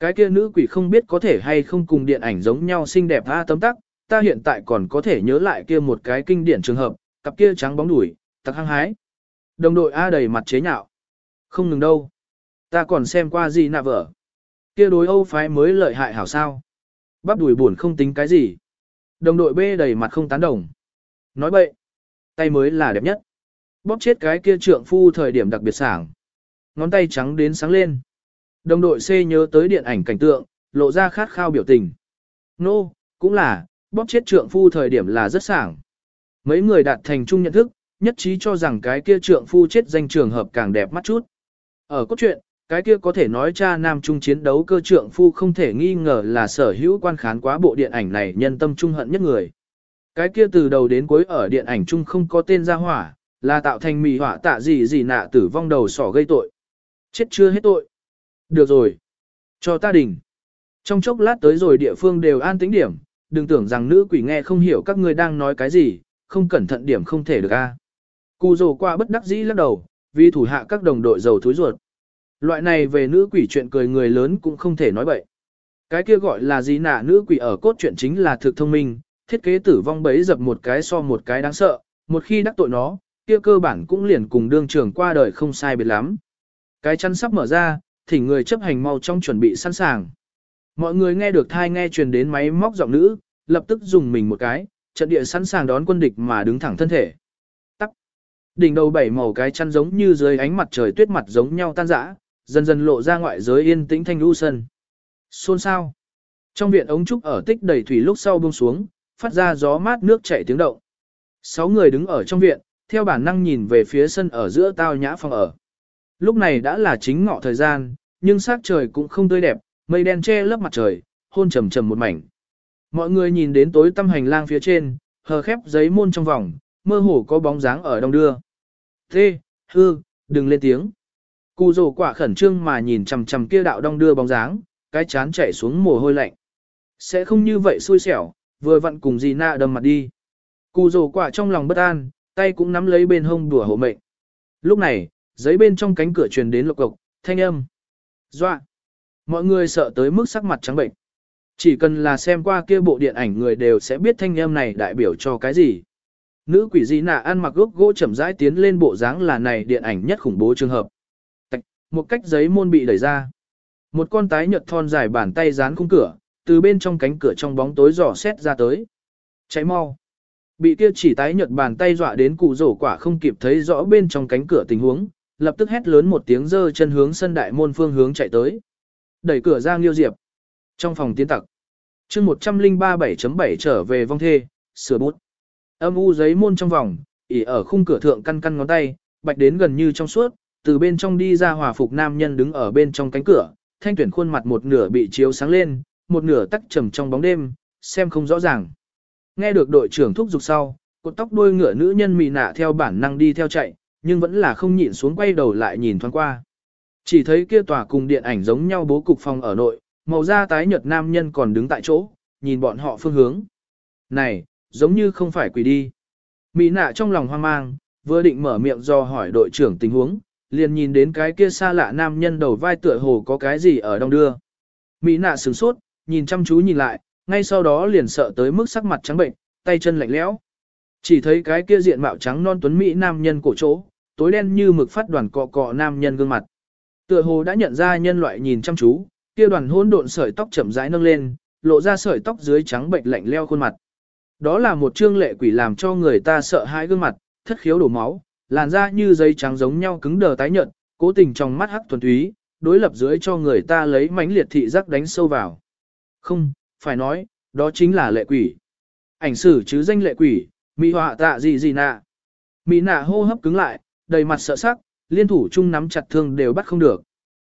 Cái kia nữ quỷ không biết có thể hay không cùng điện ảnh giống nhau xinh đẹp tha tấm tắc, ta hiện tại còn có thể nhớ lại kia một cái kinh điển trường hợp, cặp kia trắng bóng đuổi, tặc hăng hái. Đồng đội A đầy mặt chế nhạo. Không ngừng đâu. Ta còn xem qua gì nạ vợ. Kia đối Âu phái mới lợi hại hảo sao. Bắp đùi buồn không tính cái gì. Đồng đội B đầy mặt không tán đồng. Nói bậy. tay mới là đẹp nhất. Bóp chết cái kia trượng phu thời điểm đặc biệt sảng. Ngón tay trắng đến sáng lên. Đồng đội C nhớ tới điện ảnh cảnh tượng, lộ ra khát khao biểu tình. Nô, no, cũng là, bóp chết trượng phu thời điểm là rất sảng. Mấy người đạt thành chung nhận thức, nhất trí cho rằng cái kia trượng phu chết danh trường hợp càng đẹp mắt chút. Ở cốt truyện, cái kia có thể nói cha nam trung chiến đấu cơ trượng phu không thể nghi ngờ là sở hữu quan khán quá bộ điện ảnh này nhân tâm trung hận nhất người. Cái kia từ đầu đến cuối ở điện ảnh trung không có tên ra hỏa, là tạo thành mì hỏa tạ gì gì nạ tử vong đầu sỏ gây tội. Chết chưa hết tội. Được rồi. Cho ta đỉnh. Trong chốc lát tới rồi địa phương đều an tĩnh điểm, đừng tưởng rằng nữ quỷ nghe không hiểu các ngươi đang nói cái gì, không cẩn thận điểm không thể được a. Cù rồ qua bất đắc dĩ lắc đầu, vì thủ hạ các đồng đội giàu thúi ruột. Loại này về nữ quỷ chuyện cười người lớn cũng không thể nói bậy. Cái kia gọi là gì nạ nữ quỷ ở cốt truyện chính là thực thông minh, thiết kế tử vong bấy dập một cái so một cái đáng sợ, một khi đắc tội nó, kia cơ bản cũng liền cùng đương trường qua đời không sai biệt lắm. Cái chăn sắp mở ra, thỉnh người chấp hành mau trong chuẩn bị sẵn sàng. Mọi người nghe được thai nghe truyền đến máy móc giọng nữ, lập tức dùng mình một cái, trận địa sẵn sàng đón quân địch mà đứng thẳng thân thể. Đỉnh đầu bảy màu cái chăn giống như dưới ánh mặt trời tuyết mặt giống nhau tan rã, dần dần lộ ra ngoại giới yên tĩnh thanh lưu sân. Xôn sao. Trong viện ống trúc ở tích đầy thủy lúc sau buông xuống, phát ra gió mát nước chảy tiếng động. Sáu người đứng ở trong viện, theo bản năng nhìn về phía sân ở giữa tao nhã phòng ở. Lúc này đã là chính ngọ thời gian, nhưng sắc trời cũng không tươi đẹp, mây đen che lấp mặt trời, hôn trầm trầm một mảnh. Mọi người nhìn đến tối tăm hành lang phía trên, hờ khép giấy môn trong vòng, mơ hồ có bóng dáng ở đông đưa. Thế, hư, đừng lên tiếng. Cù rổ quả khẩn trương mà nhìn chằm chằm kia đạo đông đưa bóng dáng, cái chán chạy xuống mồ hôi lạnh. Sẽ không như vậy xui xẻo, vừa vặn cùng gì nạ đâm mặt đi. Cù rổ quả trong lòng bất an, tay cũng nắm lấy bên hông đùa hộ mệnh. Lúc này, giấy bên trong cánh cửa truyền đến lộc cộc, thanh âm. Doa! Mọi người sợ tới mức sắc mặt trắng bệnh. Chỉ cần là xem qua kia bộ điện ảnh người đều sẽ biết thanh âm này đại biểu cho cái gì. Nữ quỷ dị nạ ăn mặc gốc gỗ chậm rãi tiến lên bộ dáng là này điện ảnh nhất khủng bố trường hợp. Tạch, một cách giấy môn bị đẩy ra. Một con tái nhợt thon dài bàn tay dán khung cửa, từ bên trong cánh cửa trong bóng tối dò xét ra tới. Cháy mau. Bị kia chỉ tái nhợt bàn tay dọa đến cụ rổ quả không kịp thấy rõ bên trong cánh cửa tình huống, lập tức hét lớn một tiếng giơ chân hướng sân đại môn phương hướng chạy tới. Đẩy cửa ra Liêu Diệp. Trong phòng tiến tặc. chương 103.7.7 trở về vong thê, sửa bút. Âm u giấy môn trong vòng, ỉ ở khung cửa thượng căn căn ngón tay, bạch đến gần như trong suốt, từ bên trong đi ra hòa phục nam nhân đứng ở bên trong cánh cửa, thanh tuyển khuôn mặt một nửa bị chiếu sáng lên, một nửa tắc trầm trong bóng đêm, xem không rõ ràng. Nghe được đội trưởng thúc giục sau, cột tóc đuôi ngựa nữ nhân mị nạ theo bản năng đi theo chạy, nhưng vẫn là không nhịn xuống quay đầu lại nhìn thoáng qua. Chỉ thấy kia tòa cùng điện ảnh giống nhau bố cục phòng ở nội, màu da tái nhợt nam nhân còn đứng tại chỗ, nhìn bọn họ phương hướng. Này, giống như không phải quỷ đi. Mỹ nạ trong lòng hoang mang, vừa định mở miệng do hỏi đội trưởng tình huống, liền nhìn đến cái kia xa lạ nam nhân đầu vai tựa hồ có cái gì ở đông đưa. Mỹ nạ sửng sốt, nhìn chăm chú nhìn lại, ngay sau đó liền sợ tới mức sắc mặt trắng bệnh, tay chân lạnh lẽo. Chỉ thấy cái kia diện mạo trắng non tuấn Mỹ nam nhân cổ chỗ, tối đen như mực phát đoàn cọ cọ nam nhân gương mặt. Tựa hồ đã nhận ra nhân loại nhìn chăm chú, kia đoàn hỗn độn sợi tóc chậm rãi nâng lên, lộ ra sợi tóc dưới trắng bệnh lạnh leo khuôn mặt. Đó là một trương lệ quỷ làm cho người ta sợ hãi gương mặt, thất khiếu đổ máu, làn da như giấy trắng giống nhau cứng đờ tái nhợt, cố tình trong mắt hắc thuần túy, đối lập dưới cho người ta lấy mánh liệt thị giác đánh sâu vào. Không, phải nói, đó chính là lệ quỷ. Ảnh sử chứ danh lệ quỷ, mỹ họa tạ gì gì nạ. Mỹ nạ hô hấp cứng lại, đầy mặt sợ sắc, liên thủ chung nắm chặt thương đều bắt không được.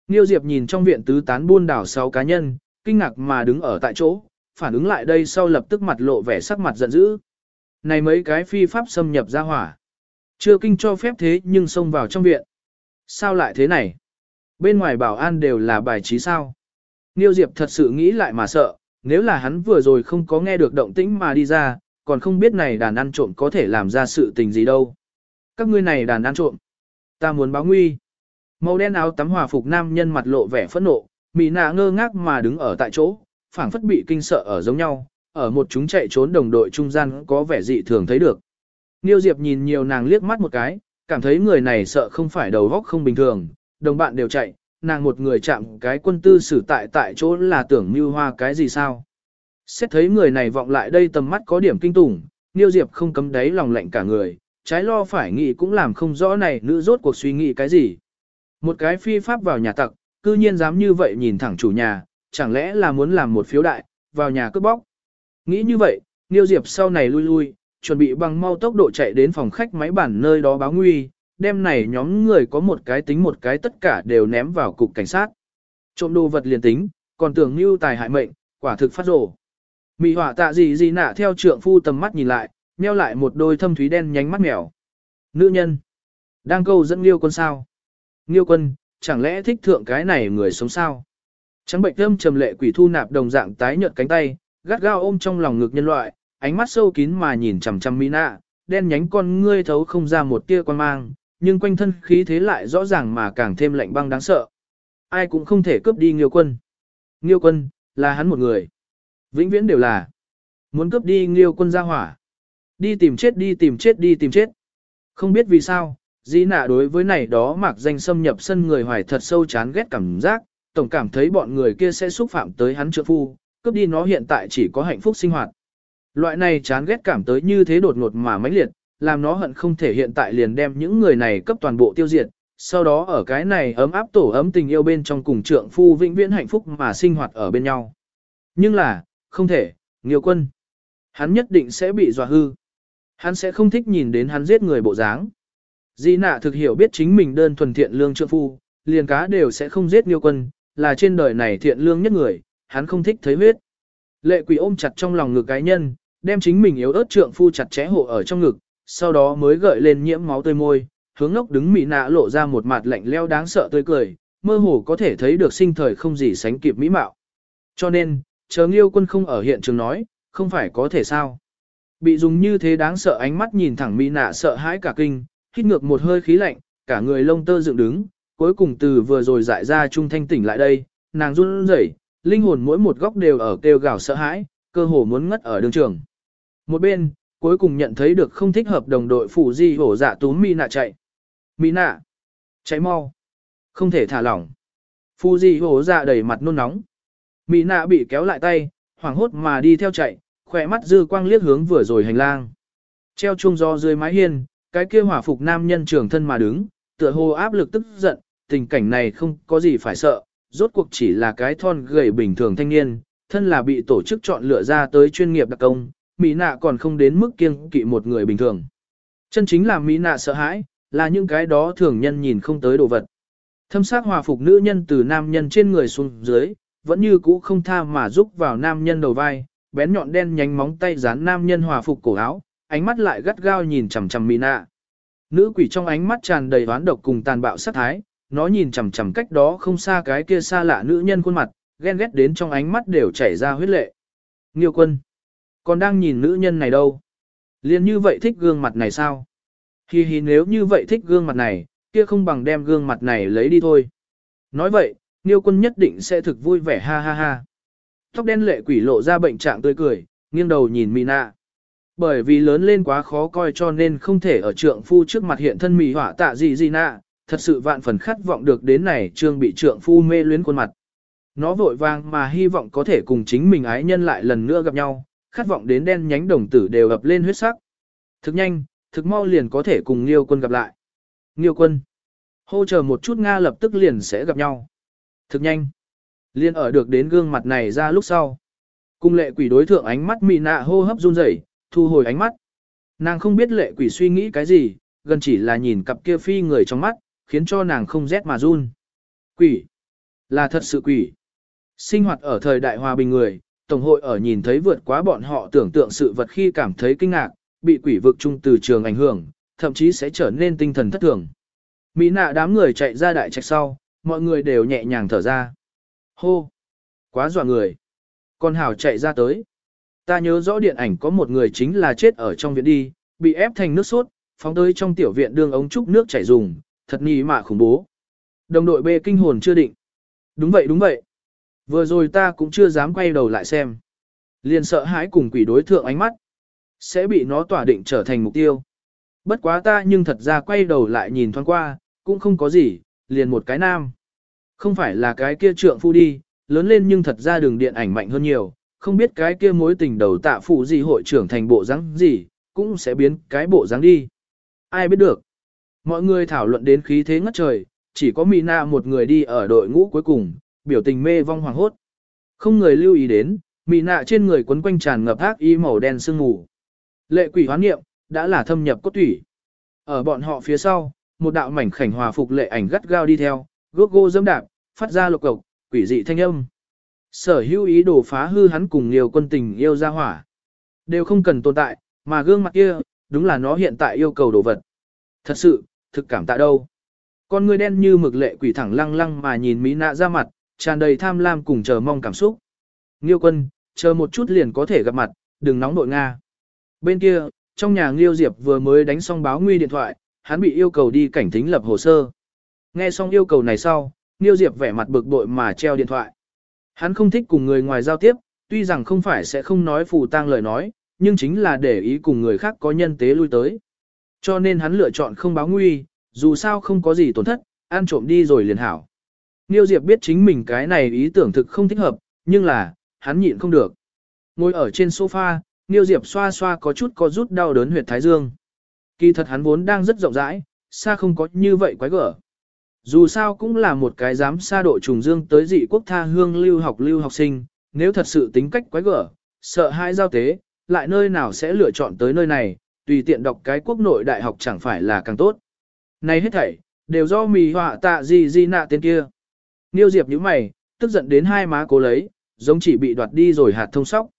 Niêu Diệp nhìn trong viện tứ tán buôn đảo sáu cá nhân, kinh ngạc mà đứng ở tại chỗ, phản ứng lại đây sau lập tức mặt lộ vẻ sắc mặt giận dữ. Này mấy cái phi pháp xâm nhập ra hỏa. Chưa kinh cho phép thế nhưng xông vào trong viện. Sao lại thế này? Bên ngoài bảo an đều là bài trí sao? Niêu Diệp thật sự nghĩ lại mà sợ, nếu là hắn vừa rồi không có nghe được động tĩnh mà đi ra, còn không biết này đàn ăn trộm có thể làm ra sự tình gì đâu. Các ngươi này đàn ăn trộm. Ta muốn báo nguy. Màu đen áo tắm hòa phục nam nhân mặt lộ vẻ phẫn nộ, mỹ nạ ngơ ngác mà đứng ở tại chỗ, phảng phất bị kinh sợ ở giống nhau, ở một chúng chạy trốn đồng đội trung gian có vẻ dị thường thấy được. Niêu Diệp nhìn nhiều nàng liếc mắt một cái, cảm thấy người này sợ không phải đầu góc không bình thường, đồng bạn đều chạy, nàng một người chạm cái quân tư xử tại tại chỗ là tưởng mưu hoa cái gì sao. Xét thấy người này vọng lại đây tầm mắt có điểm kinh tủng, Niêu Diệp không cấm đáy lòng lạnh cả người, trái lo phải nghĩ cũng làm không rõ này nữ rốt cuộc suy nghĩ cái gì. Một cái phi pháp vào nhà tặc, cư nhiên dám như vậy nhìn thẳng chủ nhà, chẳng lẽ là muốn làm một phiếu đại, vào nhà cướp bóc. Nghĩ như vậy, Niêu Diệp sau này lui lui, chuẩn bị bằng mau tốc độ chạy đến phòng khách máy bản nơi đó báo nguy, đêm này nhóm người có một cái tính một cái tất cả đều ném vào cục cảnh sát. Trộm đồ vật liền tính, còn tưởng Niêu tài hại mệnh, quả thực phát rổ. Mị hỏa tạ gì gì nạ theo trượng phu tầm mắt nhìn lại, nheo lại một đôi thâm thúy đen nhánh mắt mèo. Nữ nhân. Đang câu dẫn Niêu quân sao? Niêu quân, chẳng lẽ thích thượng cái này người sống sao? Trắng bệnh thâm trầm lệ quỷ thu nạp đồng dạng tái nhợt cánh tay, gắt gao ôm trong lòng ngực nhân loại, ánh mắt sâu kín mà nhìn chằm chằm Mina, đen nhánh con ngươi thấu không ra một tia quan mang, nhưng quanh thân khí thế lại rõ ràng mà càng thêm lạnh băng đáng sợ. Ai cũng không thể cướp đi Nghiêu quân. Nghiêu quân, là hắn một người. Vĩnh viễn đều là. Muốn cướp đi Nghiêu quân ra hỏa. Đi tìm chết đi tìm chết đi tìm chết. Không biết vì sao, dĩ nạ đối với này đó mặc danh xâm nhập sân người hoài thật sâu chán ghét cảm giác, tổng cảm thấy bọn người kia sẽ xúc phạm tới hắn trượng phu, cướp đi nó hiện tại chỉ có hạnh phúc sinh hoạt. Loại này chán ghét cảm tới như thế đột ngột mà mãnh liệt, làm nó hận không thể hiện tại liền đem những người này cấp toàn bộ tiêu diệt, sau đó ở cái này ấm áp tổ ấm tình yêu bên trong cùng trượng phu vĩnh viễn hạnh phúc mà sinh hoạt ở bên nhau. Nhưng là, không thể, Nghiêu quân. Hắn nhất định sẽ bị dọa hư. Hắn sẽ không thích nhìn đến hắn giết người bộ dáng. Di nạ thực hiểu biết chính mình đơn thuần thiện lương trượng phu, liền cá đều sẽ không giết Nghiêu quân, là trên đời này thiện lương nhất người, hắn không thích thấy huyết. Lệ quỷ ôm chặt trong lòng ngực cái nhân, đem chính mình yếu ớt trượng phu chặt chẽ hộ ở trong ngực, sau đó mới gợi lên nhiễm máu tươi môi, hướng ngốc đứng mỹ nạ lộ ra một mặt lạnh leo đáng sợ tươi cười, mơ hồ có thể thấy được sinh thời không gì sánh kịp mỹ mạo. Cho nên, chờ nghiêu quân không ở hiện trường nói, không phải có thể sao. Bị dùng như thế đáng sợ ánh mắt nhìn thẳng mỹ nạ sợ hãi cả kinh, hít ngược một hơi khí lạnh, cả người lông tơ dựng đứng, cuối cùng từ vừa rồi dại ra trung thanh tỉnh lại đây, nàng run rẩy, linh hồn mỗi một góc đều ở kêu gào sợ hãi, cơ hồ muốn ngất ở đường trường. Một bên, cuối cùng nhận thấy được không thích hợp đồng đội phủ di hổ dạ túm Mi nạ chạy. Mi nạ, chạy mau, không thể thả lỏng. Phu di hổ dạ đầy mặt nôn nóng. Mi nạ bị kéo lại tay, hoảng hốt mà đi theo chạy, khỏe mắt dư quang liếc hướng vừa rồi hành lang. Treo chuông do dưới mái hiên, cái kia hỏa phục nam nhân trưởng thân mà đứng, tựa hồ áp lực tức giận, tình cảnh này không có gì phải sợ, rốt cuộc chỉ là cái thon gầy bình thường thanh niên, thân là bị tổ chức chọn lựa ra tới chuyên nghiệp đặc công, Mỹ nạ còn không đến mức kiêng kỵ một người bình thường. Chân chính là Mỹ nạ sợ hãi, là những cái đó thường nhân nhìn không tới đồ vật. Thâm sát hòa phục nữ nhân từ nam nhân trên người xuống dưới, vẫn như cũ không tha mà giúp vào nam nhân đầu vai, bén nhọn đen nhánh móng tay dán nam nhân hòa phục cổ áo, ánh mắt lại gắt gao nhìn chằm chằm Mỹ nạ. Nữ quỷ trong ánh mắt tràn đầy oán độc cùng tàn bạo sát thái, nó nhìn chằm chằm cách đó không xa cái kia xa lạ nữ nhân khuôn mặt, ghen ghét đến trong ánh mắt đều chảy ra huyết lệ. Nghiêu quân, còn đang nhìn nữ nhân này đâu? Liên như vậy thích gương mặt này sao? Hi hi nếu như vậy thích gương mặt này, kia không bằng đem gương mặt này lấy đi thôi. Nói vậy, Nghiêu quân nhất định sẽ thực vui vẻ ha ha ha. Tóc đen lệ quỷ lộ ra bệnh trạng tươi cười, nghiêng đầu nhìn Mina. Bởi vì lớn lên quá khó coi cho nên không thể ở trượng phu trước mặt hiện thân mì hỏa tạ gì gì nạ, thật sự vạn phần khát vọng được đến này trương bị trượng phu mê luyến khuôn mặt. Nó vội vàng mà hy vọng có thể cùng chính mình ái nhân lại lần nữa gặp nhau, khát vọng đến đen nhánh đồng tử đều ập lên huyết sắc. Thực nhanh, thực mau liền có thể cùng Nghiêu quân gặp lại. Nghiêu quân. Hô chờ một chút Nga lập tức liền sẽ gặp nhau. Thực nhanh. liền ở được đến gương mặt này ra lúc sau. Cung lệ quỷ đối thượng ánh mắt mị nạ hô hấp run rẩy, thu hồi ánh mắt. Nàng không biết lệ quỷ suy nghĩ cái gì, gần chỉ là nhìn cặp kia phi người trong mắt, khiến cho nàng không rét mà run. Quỷ. Là thật sự quỷ. Sinh hoạt ở thời đại hòa bình người, Tổng hội ở nhìn thấy vượt quá bọn họ tưởng tượng sự vật khi cảm thấy kinh ngạc, bị quỷ vực chung từ trường ảnh hưởng, thậm chí sẽ trở nên tinh thần thất thường. Mỹ nạ đám người chạy ra đại trạch sau, mọi người đều nhẹ nhàng thở ra. Hô! Quá dọa người! Con hào chạy ra tới. Ta nhớ rõ điện ảnh có một người chính là chết ở trong viện đi, bị ép thành nước sốt, phóng tới trong tiểu viện đường ống trúc nước chảy dùng, thật nhì mạ khủng bố. Đồng đội B kinh hồn chưa định. Đúng vậy đúng vậy. Vừa rồi ta cũng chưa dám quay đầu lại xem. Liền sợ hãi cùng quỷ đối thượng ánh mắt. Sẽ bị nó tỏa định trở thành mục tiêu. Bất quá ta nhưng thật ra quay đầu lại nhìn thoáng qua, cũng không có gì, liền một cái nam. Không phải là cái kia trượng phu đi, lớn lên nhưng thật ra đường điện ảnh mạnh hơn nhiều, không biết cái kia mối tình đầu tạ phụ gì hội trưởng thành bộ dáng gì, cũng sẽ biến cái bộ dáng đi. Ai biết được. Mọi người thảo luận đến khí thế ngất trời, chỉ có Mina một người đi ở đội ngũ cuối cùng, biểu tình mê vong hoàng hốt. Không người lưu ý đến, Mina trên người quấn quanh tràn ngập ác y màu đen sương mù. Lệ quỷ hoán nghiệm, đã là thâm nhập cốt thủy. Ở bọn họ phía sau, một đạo mảnh khảnh hòa phục lệ ảnh gắt gao đi theo, gốc gô dâm đạp, phát ra lục cộc, quỷ dị thanh âm. Sở hữu ý đồ phá hư hắn cùng nhiều quân tình yêu ra hỏa. Đều không cần tồn tại, mà gương mặt kia, đúng là nó hiện tại yêu cầu đồ vật. Thật sự, thực cảm tạ đâu. Con người đen như mực lệ quỷ thẳng lăng lăng mà nhìn Mỹ nạ ra mặt, tràn đầy tham lam cùng chờ mong cảm xúc. Nghiêu quân, chờ một chút liền có thể gặp mặt, đừng nóng nội Nga. Bên kia, trong nhà Nghiêu Diệp vừa mới đánh xong báo nguy điện thoại, hắn bị yêu cầu đi cảnh thính lập hồ sơ. Nghe xong yêu cầu này sau, Nghiêu Diệp vẻ mặt bực bội mà treo điện thoại. Hắn không thích cùng người ngoài giao tiếp, tuy rằng không phải sẽ không nói phù tang lời nói, nhưng chính là để ý cùng người khác có nhân tế lui tới. Cho nên hắn lựa chọn không báo nguy, dù sao không có gì tổn thất, ăn trộm đi rồi liền hảo. Niêu Diệp biết chính mình cái này ý tưởng thực không thích hợp, nhưng là, hắn nhịn không được. Ngồi ở trên sofa, Niêu Diệp xoa xoa có chút có rút đau đớn huyệt thái dương. Kỳ thật hắn vốn đang rất rộng rãi, xa không có như vậy quái gở. Dù sao cũng là một cái dám xa độ trùng dương tới dị quốc tha hương lưu học lưu học sinh, nếu thật sự tính cách quái gở, sợ hãi giao tế, lại nơi nào sẽ lựa chọn tới nơi này, tùy tiện đọc cái quốc nội đại học chẳng phải là càng tốt. Này hết thảy, đều do mì họa tạ gì gì nạ tên kia. Niêu Diệp như mày, tức giận đến hai má cố lấy, giống chỉ bị đoạt đi rồi hạt thông sóc.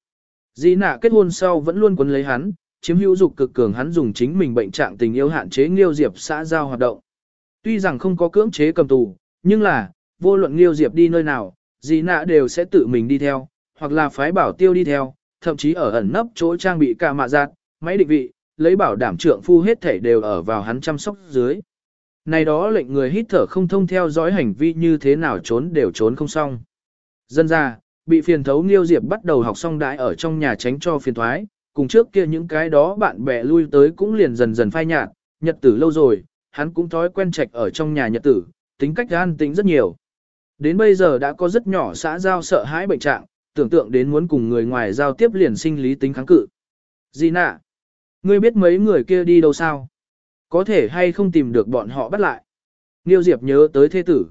Di nạ kết hôn sau vẫn luôn quấn lấy hắn, chiếm hữu dục cực cường hắn dùng chính mình bệnh trạng tình yêu hạn chế Nghiêu Diệp xã giao hoạt động. Tuy rằng không có cưỡng chế cầm tù, nhưng là, vô luận Nghiêu Diệp đi nơi nào, Di nạ đều sẽ tự mình đi theo, hoặc là phái bảo tiêu đi theo, thậm chí ở ẩn nấp chỗ trang bị cả mạ giạt, máy định vị, lấy bảo đảm trượng phu hết thể đều ở vào hắn chăm sóc dưới. Này đó lệnh người hít thở không thông theo dõi hành vi như thế nào trốn đều trốn không xong. Dân ra, bị phiền thấu Nghiêu Diệp bắt đầu học xong đãi ở trong nhà tránh cho phiền thoái, cùng trước kia những cái đó bạn bè lui tới cũng liền dần dần phai nhạt, nhật tử lâu rồi, hắn cũng thói quen trạch ở trong nhà nhật tử, tính cách an tĩnh rất nhiều. Đến bây giờ đã có rất nhỏ xã giao sợ hãi bệnh trạng, tưởng tượng đến muốn cùng người ngoài giao tiếp liền sinh lý tính kháng cự. Gì nạ? Ngươi biết mấy người kia đi đâu sao? Có thể hay không tìm được bọn họ bắt lại. Niêu Diệp nhớ tới thế tử.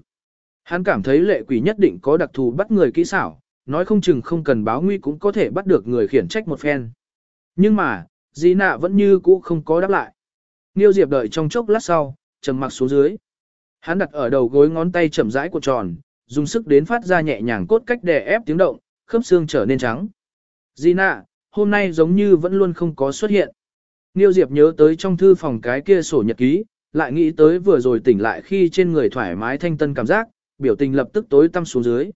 Hắn cảm thấy lệ quỷ nhất định có đặc thù bắt người kỹ xảo, nói không chừng không cần báo nguy cũng có thể bắt được người khiển trách một phen. Nhưng mà, Di nạ vẫn như cũ không có đáp lại. Niêu Diệp đợi trong chốc lát sau, trầm mặc xuống dưới. Hắn đặt ở đầu gối ngón tay chậm rãi của tròn, dùng sức đến phát ra nhẹ nhàng cốt cách đè ép tiếng động, khớp xương trở nên trắng. Di nạ, hôm nay giống như vẫn luôn không có xuất hiện. Niêu Diệp nhớ tới trong thư phòng cái kia sổ nhật ký, lại nghĩ tới vừa rồi tỉnh lại khi trên người thoải mái thanh tân cảm giác, biểu tình lập tức tối tăm xuống dưới.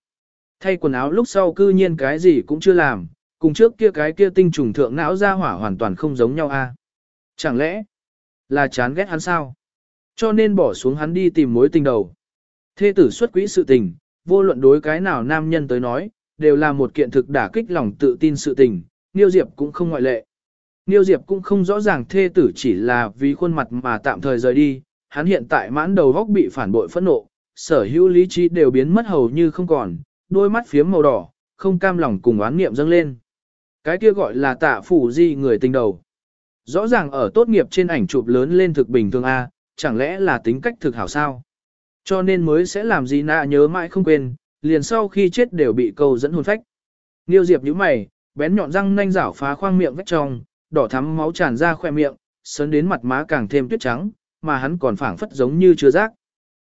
Thay quần áo lúc sau cư nhiên cái gì cũng chưa làm, cùng trước kia cái kia tinh trùng thượng não ra hỏa hoàn toàn không giống nhau a. Chẳng lẽ là chán ghét hắn sao? Cho nên bỏ xuống hắn đi tìm mối tình đầu. Thê tử xuất quỹ sự tình, vô luận đối cái nào nam nhân tới nói, đều là một kiện thực đả kích lòng tự tin sự tình, Niêu Diệp cũng không ngoại lệ. Niêu Diệp cũng không rõ ràng thê tử chỉ là vì khuôn mặt mà tạm thời rời đi, hắn hiện tại mãn đầu góc bị phản bội phẫn nộ, sở hữu lý trí đều biến mất hầu như không còn, đôi mắt phiếm màu đỏ, không cam lòng cùng oán niệm dâng lên. Cái kia gọi là tạ phủ di người tình đầu. Rõ ràng ở tốt nghiệp trên ảnh chụp lớn lên thực bình thường A, chẳng lẽ là tính cách thực hảo sao? Cho nên mới sẽ làm gì nạ nhớ mãi không quên, liền sau khi chết đều bị câu dẫn hồn phách. Niêu Diệp nhíu mày, bén nhọn răng nanh rảo phá khoang miệng vách trong, đỏ thắm máu tràn ra khoe miệng, sấn đến mặt má càng thêm tuyết trắng, mà hắn còn phảng phất giống như chưa giác.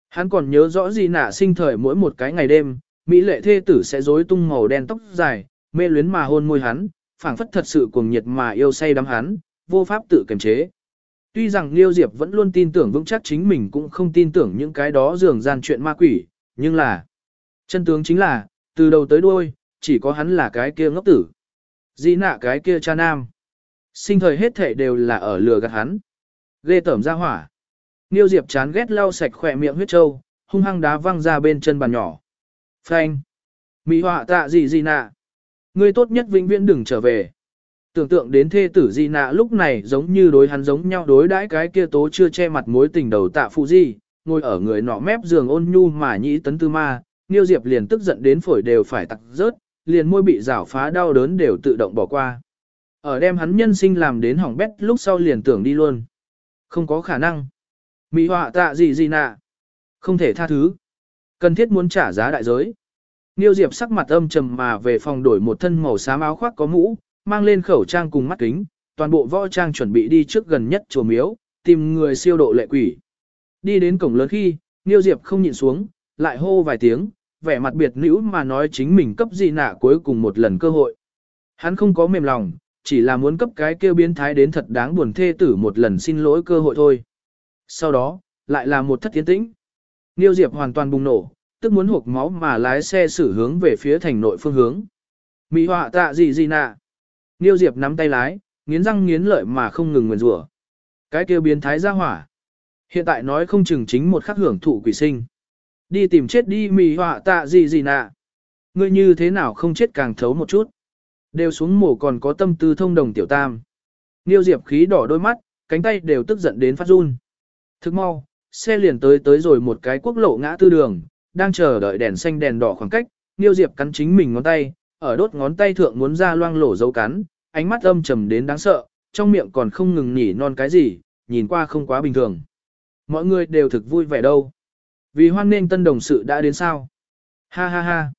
Hắn còn nhớ rõ gì nạ sinh thời mỗi một cái ngày đêm, mỹ lệ thê tử sẽ rối tung màu đen tóc dài, mê luyến mà hôn môi hắn, phảng phất thật sự cuồng nhiệt mà yêu say đắm hắn, vô pháp tự kiềm chế. Tuy rằng Liêu Diệp vẫn luôn tin tưởng vững chắc chính mình cũng không tin tưởng những cái đó dường gian chuyện ma quỷ, nhưng là chân tướng chính là, từ đầu tới đuôi, chỉ có hắn là cái kia ngốc tử. Di nạ cái kia cha nam. Sinh thời hết thể đều là ở lừa gạt hắn. Ghê tởm ra hỏa. Niêu Diệp chán ghét lau sạch khỏe miệng huyết trâu, hung hăng đá văng ra bên chân bàn nhỏ. Phanh. Mỹ họa tạ gì gì nạ. Ngươi tốt nhất vĩnh viễn đừng trở về. Tưởng tượng đến thê tử di nạ lúc này giống như đối hắn giống nhau đối đãi cái kia tố chưa che mặt mối tình đầu tạ phụ di, ngồi ở người nọ mép giường ôn nhu mà nhĩ tấn tư ma, Niêu Diệp liền tức giận đến phổi đều phải tặc rớt, liền môi bị rảo phá đau đớn đều tự động bỏ qua. Ở đem hắn nhân sinh làm đến hỏng bét lúc sau liền tưởng đi luôn. Không có khả năng. Mỹ họa tạ gì gì nạ. Không thể tha thứ. Cần thiết muốn trả giá đại giới. Niêu Diệp sắc mặt âm trầm mà về phòng đổi một thân màu xám áo khoác có mũ, mang lên khẩu trang cùng mắt kính, toàn bộ võ trang chuẩn bị đi trước gần nhất chùa miếu, tìm người siêu độ lệ quỷ. Đi đến cổng lớn khi, Niêu Diệp không nhịn xuống, lại hô vài tiếng, vẻ mặt biệt nữ mà nói chính mình cấp gì nạ cuối cùng một lần cơ hội. Hắn không có mềm lòng, chỉ là muốn cấp cái kêu biến thái đến thật đáng buồn thê tử một lần xin lỗi cơ hội thôi. Sau đó, lại là một thất tiến tĩnh. Niêu Diệp hoàn toàn bùng nổ, tức muốn hộp máu mà lái xe xử hướng về phía thành nội phương hướng. Mỹ họa tạ gì gì nạ. Niêu Diệp nắm tay lái, nghiến răng nghiến lợi mà không ngừng nguyền rủa. Cái kêu biến thái ra hỏa. Hiện tại nói không chừng chính một khắc hưởng thụ quỷ sinh. Đi tìm chết đi mì họa tạ gì gì nạ. Ngươi như thế nào không chết càng thấu một chút. Đều xuống mổ còn có tâm tư thông đồng tiểu tam. Niêu Diệp khí đỏ đôi mắt, cánh tay đều tức giận đến phát run. Thức mau, xe liền tới tới rồi một cái quốc lộ ngã tư đường, đang chờ đợi đèn xanh đèn đỏ khoảng cách, Niêu Diệp cắn chính mình ngón tay, ở đốt ngón tay thượng muốn ra loang lổ dấu cắn, ánh mắt âm trầm đến đáng sợ, trong miệng còn không ngừng nhỉ non cái gì, nhìn qua không quá bình thường. Mọi người đều thực vui vẻ đâu. Vì hoan nên tân đồng sự đã đến sao. Ha ha ha.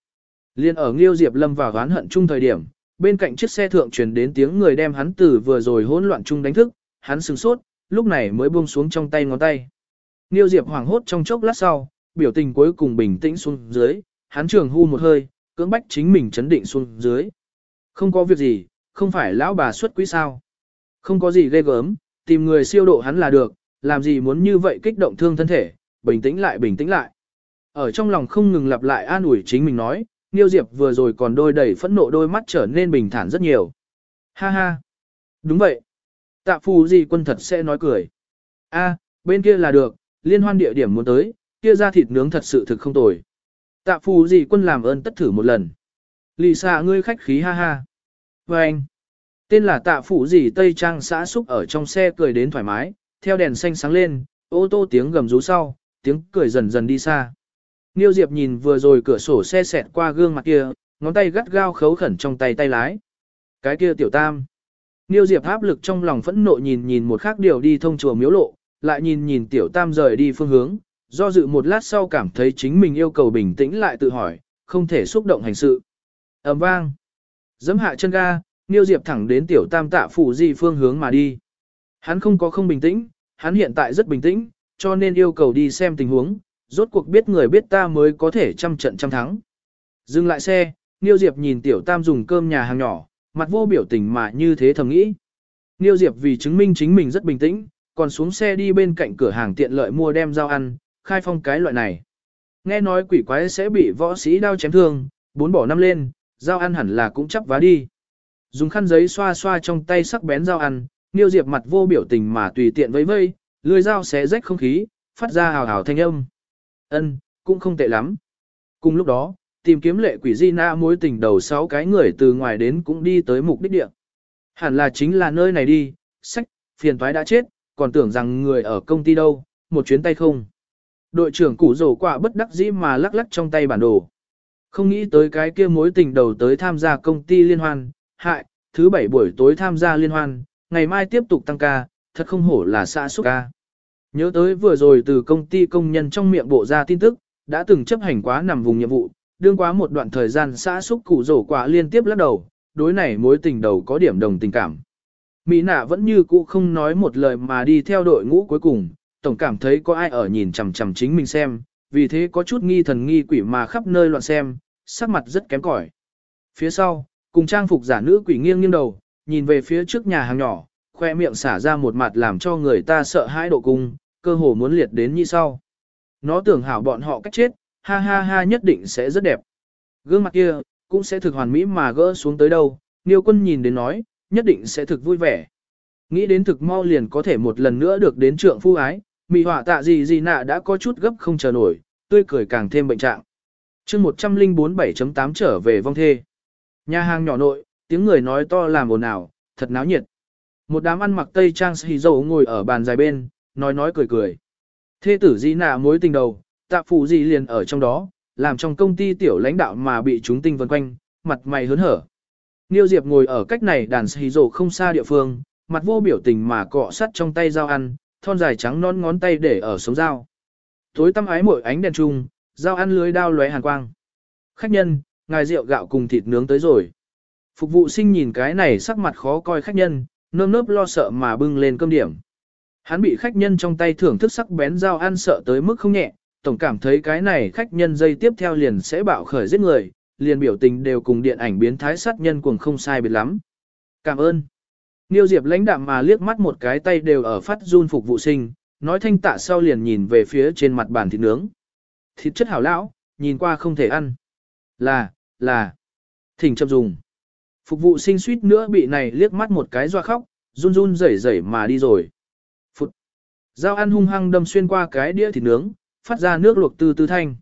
Liên ở Nghiêu Diệp lâm vào oán hận chung thời điểm, bên cạnh chiếc xe thượng truyền đến tiếng người đem hắn từ vừa rồi hỗn loạn chung đánh thức, hắn sừng sốt, lúc này mới buông xuống trong tay ngón tay. Nghiêu Diệp hoảng hốt trong chốc lát sau, biểu tình cuối cùng bình tĩnh xuống dưới, hắn trường hu một hơi, cưỡng bách chính mình chấn định xuống dưới. Không có việc gì, không phải lão bà xuất quý sao. Không có gì ghê gớm, tìm người siêu độ hắn là được, làm gì muốn như vậy kích động thương thân thể, bình tĩnh lại bình tĩnh lại. Ở trong lòng không ngừng lặp lại an ủi chính mình nói, Niêu Diệp vừa rồi còn đôi đầy phẫn nộ đôi mắt trở nên bình thản rất nhiều. Ha ha. Đúng vậy. Tạ phù gì quân thật sẽ nói cười. A, bên kia là được, liên hoan địa điểm muốn tới, kia ra thịt nướng thật sự thực không tồi. Tạ phù gì quân làm ơn tất thử một lần. Lì xạ ngươi khách khí ha ha. Và anh. Tên là tạ Phù gì Tây Trang xã xúc ở trong xe cười đến thoải mái, theo đèn xanh sáng lên, ô tô tiếng gầm rú sau, tiếng cười dần dần đi xa. Niêu Diệp nhìn vừa rồi cửa sổ xe xẹt qua gương mặt kia, ngón tay gắt gao khấu khẩn trong tay tay lái. Cái kia tiểu tam. Niêu Diệp áp lực trong lòng phẫn nộ nhìn nhìn một khác điều đi thông chùa miếu lộ, lại nhìn nhìn tiểu tam rời đi phương hướng, do dự một lát sau cảm thấy chính mình yêu cầu bình tĩnh lại tự hỏi, không thể xúc động hành sự. ầm vang. Dẫm hạ chân ga, Niêu Diệp thẳng đến tiểu tam tạ phủ di phương hướng mà đi. Hắn không có không bình tĩnh, hắn hiện tại rất bình tĩnh, cho nên yêu cầu đi xem tình huống, rốt cuộc biết người biết ta mới có thể trăm trận trăm thắng. Dừng lại xe, Niêu Diệp nhìn tiểu tam dùng cơm nhà hàng nhỏ, mặt vô biểu tình mà như thế thầm nghĩ. Niêu Diệp vì chứng minh chính mình rất bình tĩnh, còn xuống xe đi bên cạnh cửa hàng tiện lợi mua đem rau ăn, khai phong cái loại này. Nghe nói quỷ quái sẽ bị võ sĩ đao chém thương, bốn bỏ năm lên, rau ăn hẳn là cũng chắp vá đi. Dùng khăn giấy xoa xoa trong tay sắc bén rau ăn, Niêu Diệp mặt vô biểu tình mà tùy tiện vẫy vây, lưỡi dao xé rách không khí, phát ra hào hào thanh âm. Ân, cũng không tệ lắm. Cùng lúc đó, tìm kiếm lệ quỷ di na mối tình đầu sáu cái người từ ngoài đến cũng đi tới mục đích địa. Hẳn là chính là nơi này đi, sách, phiền toái đã chết, còn tưởng rằng người ở công ty đâu, một chuyến tay không. Đội trưởng củ rổ quả bất đắc dĩ mà lắc lắc trong tay bản đồ. Không nghĩ tới cái kia mối tình đầu tới tham gia công ty liên hoan, hại, thứ bảy buổi tối tham gia liên hoan, ngày mai tiếp tục tăng ca, thật không hổ là xã xúc ca. Nhớ tới vừa rồi từ công ty công nhân trong miệng bộ ra tin tức, đã từng chấp hành quá nằm vùng nhiệm vụ, đương quá một đoạn thời gian xã xúc cụ rổ quả liên tiếp lắc đầu, đối này mối tình đầu có điểm đồng tình cảm. Mỹ nạ vẫn như cũ không nói một lời mà đi theo đội ngũ cuối cùng, tổng cảm thấy có ai ở nhìn chằm chằm chính mình xem, vì thế có chút nghi thần nghi quỷ mà khắp nơi loạn xem, sắc mặt rất kém cỏi. Phía sau, cùng trang phục giả nữ quỷ nghiêng nghiêng đầu, nhìn về phía trước nhà hàng nhỏ, khoe miệng xả ra một mặt làm cho người ta sợ hãi độ cung, cơ hồ muốn liệt đến như sau. Nó tưởng hảo bọn họ cách chết, ha ha ha nhất định sẽ rất đẹp. Gương mặt kia, cũng sẽ thực hoàn mỹ mà gỡ xuống tới đâu, Niêu quân nhìn đến nói, nhất định sẽ thực vui vẻ. Nghĩ đến thực mau liền có thể một lần nữa được đến trượng phu ái, mị họa tạ gì gì nạ đã có chút gấp không chờ nổi, tươi cười càng thêm bệnh trạng. chương 104.7.8 trở về vong thê. Nhà hàng nhỏ nội, tiếng người nói to làm ồn ào, thật náo nhiệt. Một đám ăn mặc tây trang xì dầu ngồi ở bàn dài bên, nói nói cười cười. Thê tử di nạ mối tình đầu, tạ phụ gì liền ở trong đó, làm trong công ty tiểu lãnh đạo mà bị chúng tinh vần quanh, mặt mày hớn hở. Niêu Diệp ngồi ở cách này đàn xì dầu không xa địa phương, mặt vô biểu tình mà cọ sắt trong tay dao ăn, thon dài trắng non ngón tay để ở sống dao. Tối tăm ái mỗi ánh đèn trung, dao ăn lưới đao lóe hàn quang. Khách nhân, ngài rượu gạo cùng thịt nướng tới rồi. Phục vụ sinh nhìn cái này sắc mặt khó coi khách nhân, nơm nớp lo sợ mà bưng lên cơm điểm. Hắn bị khách nhân trong tay thưởng thức sắc bén dao ăn sợ tới mức không nhẹ, tổng cảm thấy cái này khách nhân dây tiếp theo liền sẽ bạo khởi giết người, liền biểu tình đều cùng điện ảnh biến thái sát nhân cuồng không sai biệt lắm. Cảm ơn. Niêu Diệp lãnh đạm mà liếc mắt một cái tay đều ở phát run phục vụ sinh, nói thanh tạ sau liền nhìn về phía trên mặt bàn thịt nướng. Thịt chất hảo lão, nhìn qua không thể ăn. Là, là. Thỉnh chậm dùng. Phục vụ sinh suýt nữa bị này liếc mắt một cái doa khóc, run run rẩy rẩy mà đi rồi. Dao ăn hung hăng đâm xuyên qua cái đĩa thịt nướng, phát ra nước luộc từ từ thanh.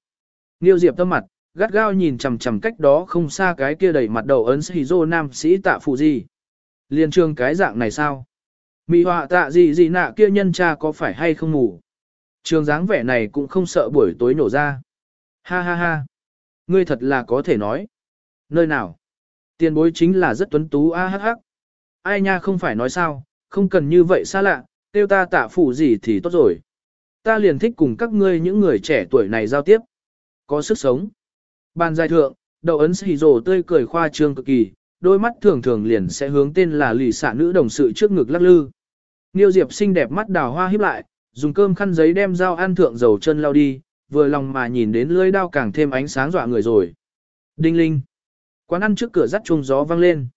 Niêu Diệp tâm mặt, gắt gao nhìn chằm chằm cách đó không xa cái kia đầy mặt đầu ấn Shizu nam sĩ tạ phụ gì. Liên trường cái dạng này sao? Mị họa tạ gì gì nạ kia nhân cha có phải hay không ngủ? Trường dáng vẻ này cũng không sợ buổi tối nổ ra. Ha ha ha. Ngươi thật là có thể nói. Nơi nào? Tiền bối chính là rất tuấn tú a hắc hắc. Ai nha không phải nói sao, không cần như vậy xa lạ, tiêu ta tạ phụ gì thì tốt rồi. Ta liền thích cùng các ngươi những người trẻ tuổi này giao tiếp. Có sức sống. Bàn dài thượng, đầu ấn xì rồ tươi cười khoa trương cực kỳ, đôi mắt thường thường liền sẽ hướng tên là lì xạ nữ đồng sự trước ngực lắc lư. Niêu Diệp xinh đẹp mắt đào hoa híp lại, dùng cơm khăn giấy đem dao ăn thượng dầu chân lao đi, vừa lòng mà nhìn đến lưỡi đao càng thêm ánh sáng dọa người rồi. Đinh linh. Quán ăn trước cửa rắt chuông gió vang lên.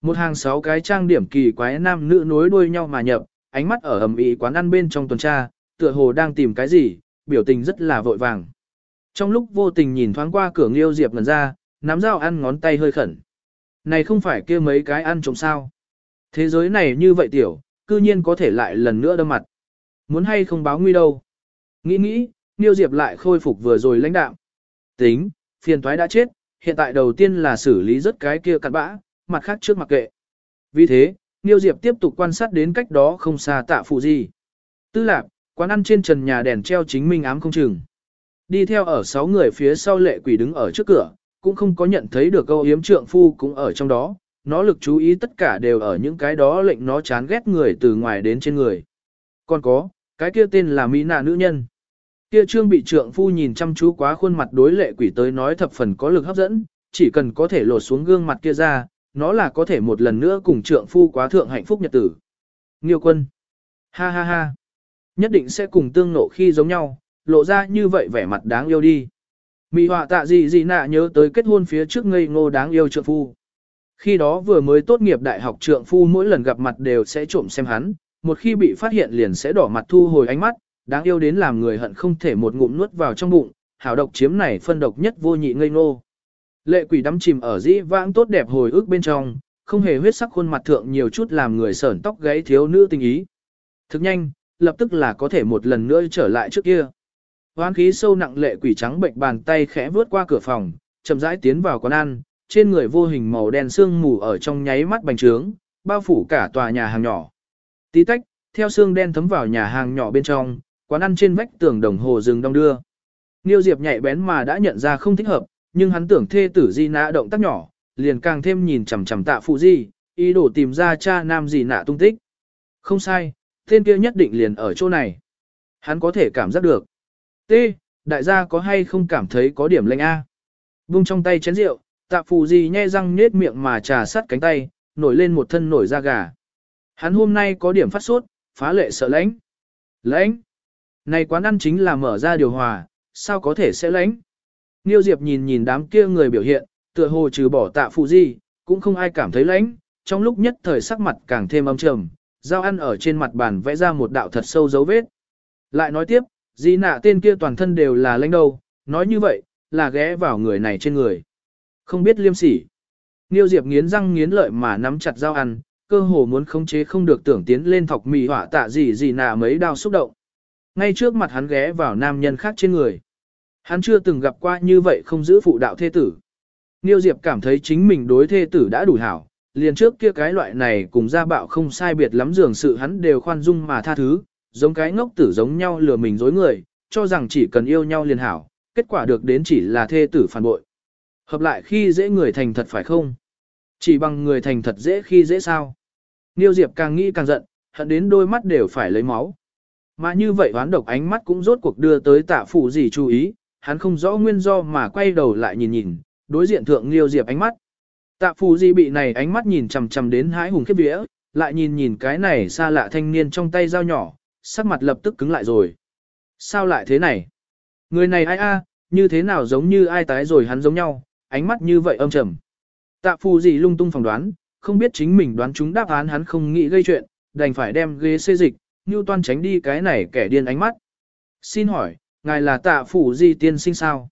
Một hàng sáu cái trang điểm kỳ quái nam nữ nối đuôi nhau mà nhập, ánh mắt ở ầm ĩ quán ăn bên trong tuần tra, tựa hồ đang tìm cái gì, biểu tình rất là vội vàng. Trong lúc vô tình nhìn thoáng qua cửa Liêu Diệp ngẩn ra, nắm dao ăn ngón tay hơi khẩn. Này không phải kia mấy cái ăn trộm sao? Thế giới này như vậy tiểu, cư nhiên có thể lại lần nữa đâm mặt. Muốn hay không báo nguy đâu. Nghĩ nghĩ, Niêu Diệp lại khôi phục vừa rồi lãnh đạo. Tính, phiền toái đã chết, hiện tại đầu tiên là xử lý rất cái kia cặn bã, mặt khác trước mặc kệ. Vì thế, Niêu Diệp tiếp tục quan sát đến cách đó không xa tạ phụ gì. Tư lạc, quán ăn trên trần nhà đèn treo chính minh ám không chừng. Đi theo ở sáu người phía sau lệ quỷ đứng ở trước cửa, cũng không có nhận thấy được câu yếm trượng phu cũng ở trong đó, nó lực chú ý tất cả đều ở những cái đó lệnh nó chán ghét người từ ngoài đến trên người. Còn có, cái kia tên là Mỹ nạ nữ nhân. Kia trương bị trượng phu nhìn chăm chú quá khuôn mặt đối lệ quỷ tới nói thập phần có lực hấp dẫn, chỉ cần có thể lột xuống gương mặt kia ra, nó là có thể một lần nữa cùng trượng phu quá thượng hạnh phúc nhật tử. Nghiêu quân. Ha ha ha. Nhất định sẽ cùng tương nộ khi giống nhau, lộ ra như vậy vẻ mặt đáng yêu đi. Mị họa tạ gì gì nạ nhớ tới kết hôn phía trước ngây ngô đáng yêu trượng phu. Khi đó vừa mới tốt nghiệp đại học trượng phu mỗi lần gặp mặt đều sẽ trộm xem hắn, một khi bị phát hiện liền sẽ đỏ mặt thu hồi ánh mắt, đáng yêu đến làm người hận không thể một ngụm nuốt vào trong bụng, hảo độc chiếm này phân độc nhất vô nhị ngây ngô. Lệ quỷ đắm chìm ở dĩ vãng tốt đẹp hồi ức bên trong, không hề huyết sắc khuôn mặt thượng nhiều chút làm người sởn tóc gáy thiếu nữ tình ý. Thực nhanh, lập tức là có thể một lần nữa trở lại trước kia. Hoán khí sâu nặng lệ quỷ trắng bệnh bàn tay khẽ vướt qua cửa phòng, chậm rãi tiến vào quán ăn, trên người vô hình màu đen sương mù ở trong nháy mắt bành trướng, bao phủ cả tòa nhà hàng nhỏ. Tí tách, theo xương đen thấm vào nhà hàng nhỏ bên trong, quán ăn trên vách tường đồng hồ dừng đông đưa. Niêu Diệp nhạy bén mà đã nhận ra không thích hợp, nhưng hắn tưởng thê tử Di nã động tác nhỏ, liền càng thêm nhìn chằm chằm tạ phụ Di, ý đồ tìm ra cha nam Di nạ tung tích. Không sai, tên kia nhất định liền ở chỗ này. Hắn có thể cảm giác được. T, đại gia có hay không cảm thấy có điểm lệnh A. Vung trong tay chén rượu, tạ phụ di nhe răng nết miệng mà trà sắt cánh tay, nổi lên một thân nổi da gà. Hắn hôm nay có điểm phát sốt, phá lệ sợ lãnh. Lãnh? Này quán ăn chính là mở ra điều hòa, sao có thể sẽ lãnh? Niêu Diệp nhìn nhìn đám kia người biểu hiện, tựa hồ trừ bỏ tạ phụ gì, cũng không ai cảm thấy lãnh, trong lúc nhất thời sắc mặt càng thêm âm trầm, dao ăn ở trên mặt bàn vẽ ra một đạo thật sâu dấu vết. Lại nói tiếp, gì nạ tên kia toàn thân đều là lãnh đâu, nói như vậy, là ghé vào người này trên người. Không biết liêm sỉ. Niêu Diệp nghiến răng nghiến lợi mà nắm chặt dao ăn, cơ hồ muốn khống chế không được tưởng tiến lên thọc mì hỏa tạ gì gì nạ mấy đao xúc động. Ngay trước mặt hắn ghé vào nam nhân khác trên người. Hắn chưa từng gặp qua như vậy không giữ phụ đạo thê tử. Niêu Diệp cảm thấy chính mình đối thê tử đã đủ hảo, liền trước kia cái loại này cùng gia bạo không sai biệt lắm dường sự hắn đều khoan dung mà tha thứ, giống cái ngốc tử giống nhau lừa mình dối người, cho rằng chỉ cần yêu nhau liền hảo, kết quả được đến chỉ là thê tử phản bội. Hợp lại khi dễ người thành thật phải không? Chỉ bằng người thành thật dễ khi dễ sao? Niêu Diệp càng nghĩ càng giận, hận đến đôi mắt đều phải lấy máu. Mà như vậy hoán độc ánh mắt cũng rốt cuộc đưa tới tạ phụ gì chú ý, hắn không rõ nguyên do mà quay đầu lại nhìn nhìn, đối diện thượng liêu diệp ánh mắt. Tạ phù di bị này ánh mắt nhìn chằm chằm đến hãi hùng khiếp vía, lại nhìn nhìn cái này xa lạ thanh niên trong tay dao nhỏ, sắc mặt lập tức cứng lại rồi. Sao lại thế này? Người này ai a, như thế nào giống như ai tái rồi hắn giống nhau, ánh mắt như vậy âm trầm. Tạ phù di lung tung phỏng đoán, không biết chính mình đoán chúng đáp án hắn không nghĩ gây chuyện, đành phải đem ghế xê dịch, như toan tránh đi cái này kẻ điên ánh mắt. Xin hỏi, ngài là tạ phủ gì tiên sinh sao?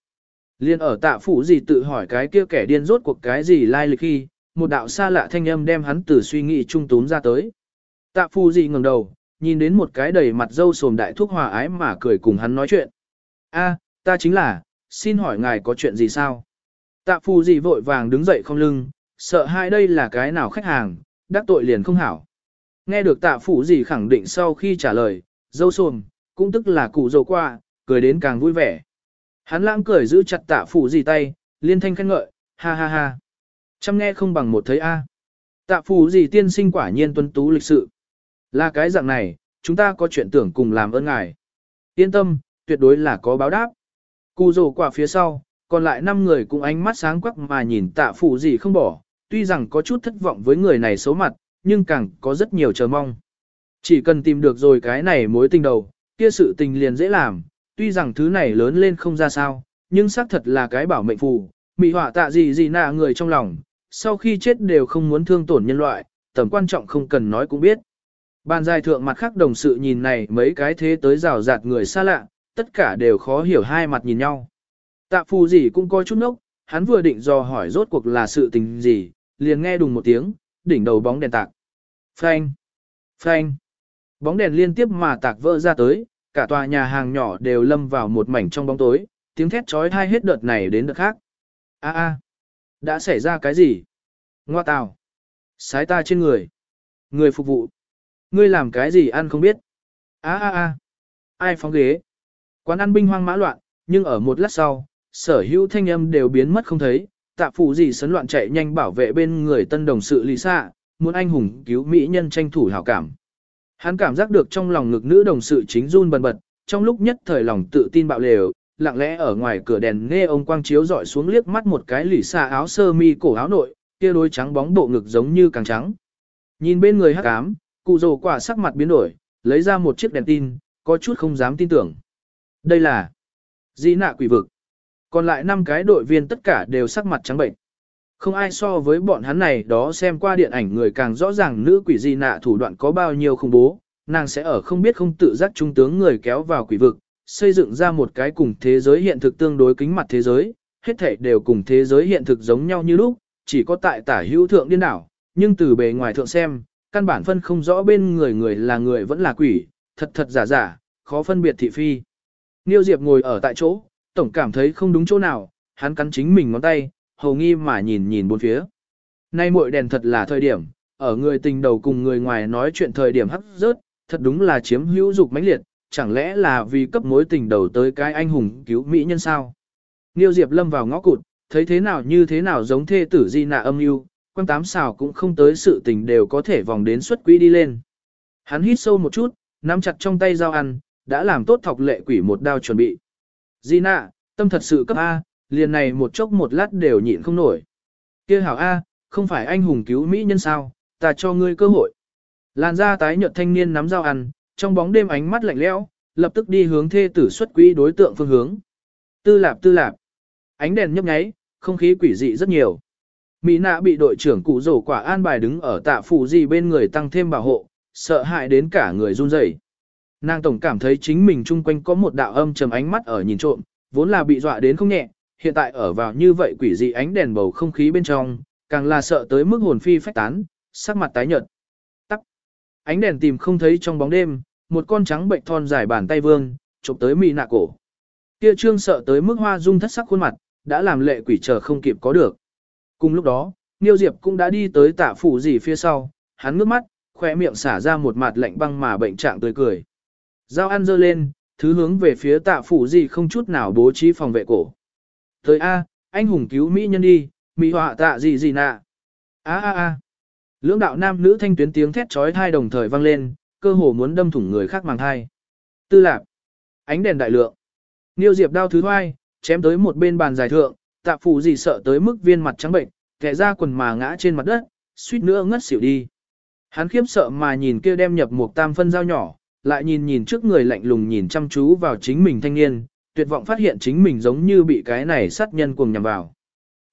Liên ở tạ phủ gì tự hỏi cái kia kẻ điên rốt cuộc cái gì lai lịch khi, một đạo xa lạ thanh âm đem hắn từ suy nghĩ trung tún ra tới. Tạ phủ gì ngẩng đầu, nhìn đến một cái đầy mặt dâu sồm đại thuốc hòa ái mà cười cùng hắn nói chuyện. A, ta chính là, xin hỏi ngài có chuyện gì sao? Tạ phù gì vội vàng đứng dậy không lưng, sợ hai đây là cái nào khách hàng, đắc tội liền không hảo. Nghe được tạ phủ gì khẳng định sau khi trả lời, dâu sồm, cũng tức là cụ dâu qua, cười đến càng vui vẻ. Hắn lãng cười giữ chặt tạ phủ gì tay, liên thanh khen ngợi, ha ha ha. Chăm nghe không bằng một thấy A. Tạ phủ gì tiên sinh quả nhiên tuân tú lịch sự. Là cái dạng này, chúng ta có chuyện tưởng cùng làm ơn ngài. Yên tâm, tuyệt đối là có báo đáp. Cù rồ quả phía sau, còn lại 5 người cũng ánh mắt sáng quắc mà nhìn tạ phụ gì không bỏ, tuy rằng có chút thất vọng với người này xấu mặt, nhưng càng có rất nhiều chờ mong. Chỉ cần tìm được rồi cái này mối tình đầu, kia sự tình liền dễ làm, tuy rằng thứ này lớn lên không ra sao, nhưng xác thật là cái bảo mệnh phù, mị họa tạ gì gì nạ người trong lòng, sau khi chết đều không muốn thương tổn nhân loại, tầm quan trọng không cần nói cũng biết. Bàn dài thượng mặt khác đồng sự nhìn này mấy cái thế tới rào rạt người xa lạ, tất cả đều khó hiểu hai mặt nhìn nhau. Tạ phù gì cũng coi chút nốc, hắn vừa định dò hỏi rốt cuộc là sự tình gì, liền nghe đùng một tiếng, đỉnh đầu bóng đèn tạc. Phanh! Phanh! Bóng đèn liên tiếp mà tạc vỡ ra tới, cả tòa nhà hàng nhỏ đều lâm vào một mảnh trong bóng tối, tiếng thét trói thai hết đợt này đến đợt khác. A a, đã xảy ra cái gì? Ngoa tào! Sái ta trên người! Người phục vụ! Ngươi làm cái gì ăn không biết? A a a! Ai phóng ghế? Quán ăn binh hoang mã loạn, nhưng ở một lát sau, sở hữu thanh âm đều biến mất không thấy, tạ phụ gì sấn loạn chạy nhanh bảo vệ bên người tân đồng sự lì xạ, muốn anh hùng cứu mỹ nhân tranh thủ hảo cảm. Hắn cảm giác được trong lòng ngực nữ đồng sự chính run bần bật, trong lúc nhất thời lòng tự tin bạo lều, lặng lẽ ở ngoài cửa đèn nghe ông quang chiếu dọi xuống liếc mắt một cái lỉ xa áo sơ mi cổ áo nội, kia đôi trắng bóng bộ ngực giống như càng trắng. Nhìn bên người hắc ám, cụ rồ quả sắc mặt biến đổi, lấy ra một chiếc đèn tin, có chút không dám tin tưởng. Đây là di nạ quỷ vực. Còn lại 5 cái đội viên tất cả đều sắc mặt trắng bệnh. Không ai so với bọn hắn này đó xem qua điện ảnh người càng rõ ràng nữ quỷ di nạ thủ đoạn có bao nhiêu khủng bố, nàng sẽ ở không biết không tự giác trung tướng người kéo vào quỷ vực, xây dựng ra một cái cùng thế giới hiện thực tương đối kính mặt thế giới, hết thảy đều cùng thế giới hiện thực giống nhau như lúc, chỉ có tại tả hữu thượng điên đảo, nhưng từ bề ngoài thượng xem, căn bản phân không rõ bên người người là người vẫn là quỷ, thật thật giả giả, khó phân biệt thị phi. Niêu Diệp ngồi ở tại chỗ, tổng cảm thấy không đúng chỗ nào, hắn cắn chính mình ngón tay, hầu nghi mà nhìn nhìn bốn phía. Nay muội đèn thật là thời điểm, ở người tình đầu cùng người ngoài nói chuyện thời điểm hấp rớt, thật đúng là chiếm hữu dục mãnh liệt, chẳng lẽ là vì cấp mối tình đầu tới cái anh hùng cứu mỹ nhân sao? Niêu Diệp lâm vào ngõ cụt, thấy thế nào như thế nào giống thê tử di nạ âm mưu, quan tám xào cũng không tới sự tình đều có thể vòng đến xuất quỹ đi lên. Hắn hít sâu một chút, nắm chặt trong tay dao ăn, đã làm tốt thọc lệ quỷ một đao chuẩn bị. Di nạ, tâm thật sự cấp A, liền này một chốc một lát đều nhịn không nổi. kia hảo A, không phải anh hùng cứu Mỹ nhân sao, ta cho ngươi cơ hội. Làn da tái nhợt thanh niên nắm dao ăn, trong bóng đêm ánh mắt lạnh lẽo, lập tức đi hướng thê tử xuất quỹ đối tượng phương hướng. Tư lạp tư lạp. Ánh đèn nhấp nháy, không khí quỷ dị rất nhiều. Mỹ nạ bị đội trưởng cụ rổ quả an bài đứng ở tạ phủ gì bên người tăng thêm bảo hộ, sợ hãi đến cả người run rẩy. Nàng tổng cảm thấy chính mình chung quanh có một đạo âm trầm ánh mắt ở nhìn trộm, vốn là bị dọa đến không nhẹ, hiện tại ở vào như vậy quỷ dị ánh đèn bầu không khí bên trong, càng là sợ tới mức hồn phi phách tán, sắc mặt tái nhợt. Tắc. Ánh đèn tìm không thấy trong bóng đêm, một con trắng bệnh thon dài bàn tay vương, chụp tới mì nạ cổ. Kia trương sợ tới mức hoa dung thất sắc khuôn mặt, đã làm lệ quỷ chờ không kịp có được. Cùng lúc đó, Niêu Diệp cũng đã đi tới tạ phủ gì phía sau, hắn ngước mắt, khỏe miệng xả ra một mặt lạnh băng mà bệnh trạng tươi cười. Dao ăn dơ lên, thứ hướng về phía tạ phủ gì không chút nào bố trí phòng vệ cổ. Tới A, anh hùng cứu Mỹ nhân đi, Mỹ họa tạ gì gì nạ. A a a. Lưỡng đạo nam nữ thanh tuyến tiếng thét trói thai đồng thời vang lên, cơ hồ muốn đâm thủng người khác màng thai. Tư lạp. Ánh đèn đại lượng. Niêu Diệp đao thứ hoai, chém tới một bên bàn dài thượng, tạ phụ gì sợ tới mức viên mặt trắng bệnh, kẻ ra quần mà ngã trên mặt đất, suýt nữa ngất xỉu đi. Hắn khiếp sợ mà nhìn kia đem nhập một tam phân dao nhỏ, lại nhìn nhìn trước người lạnh lùng nhìn chăm chú vào chính mình thanh niên, tuyệt vọng phát hiện chính mình giống như bị cái này sát nhân cuồng nhằm vào.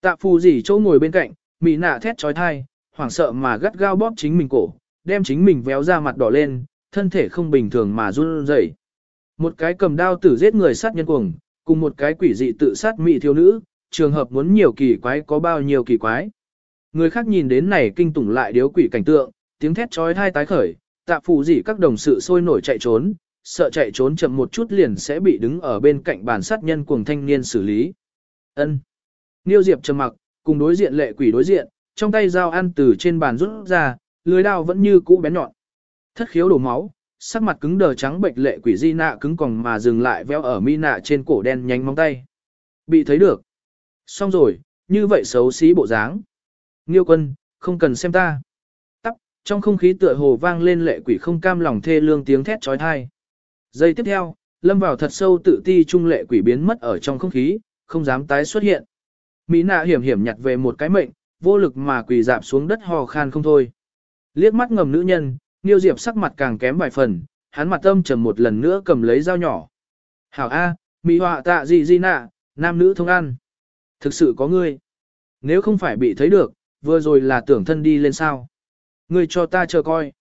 Tạ phù gì chỗ ngồi bên cạnh, mỹ nạ thét trói thai, hoảng sợ mà gắt gao bóp chính mình cổ, đem chính mình véo ra mặt đỏ lên, thân thể không bình thường mà run rẩy. Một cái cầm đao tử giết người sát nhân cuồng, cùng một cái quỷ dị tự sát mỹ thiếu nữ, trường hợp muốn nhiều kỳ quái có bao nhiêu kỳ quái. Người khác nhìn đến này kinh tủng lại điếu quỷ cảnh tượng, tiếng thét trói thai tái khởi, tạ phù gì các đồng sự sôi nổi chạy trốn, sợ chạy trốn chậm một chút liền sẽ bị đứng ở bên cạnh bàn sát nhân cuồng thanh niên xử lý. Ân. Niêu Diệp trầm mặc, cùng đối diện lệ quỷ đối diện, trong tay dao ăn từ trên bàn rút ra, lưới đao vẫn như cũ bén nhọn. Thất khiếu đổ máu, sắc mặt cứng đờ trắng bệnh lệ quỷ di nạ cứng còng mà dừng lại veo ở mi nạ trên cổ đen nhánh móng tay. Bị thấy được. Xong rồi, như vậy xấu xí bộ dáng. Nghiêu quân, không cần xem ta. Tắp, trong không khí tựa hồ vang lên lệ quỷ không cam lòng thê lương tiếng thét trói thai. Giây tiếp theo, lâm vào thật sâu tự ti trung lệ quỷ biến mất ở trong không khí, không dám tái xuất hiện. Mỹ nạ hiểm hiểm nhặt về một cái mệnh, vô lực mà quỳ dạp xuống đất hò khan không thôi. Liếc mắt ngầm nữ nhân, Niêu Diệp sắc mặt càng kém vài phần, hắn mặt âm trầm một lần nữa cầm lấy dao nhỏ. Hảo A, Mỹ họa tạ gì gì nạ, nam nữ thông ăn. Thực sự có ngươi. Nếu không phải bị thấy được, vừa rồi là tưởng thân đi lên sao. Ngươi cho ta chờ coi.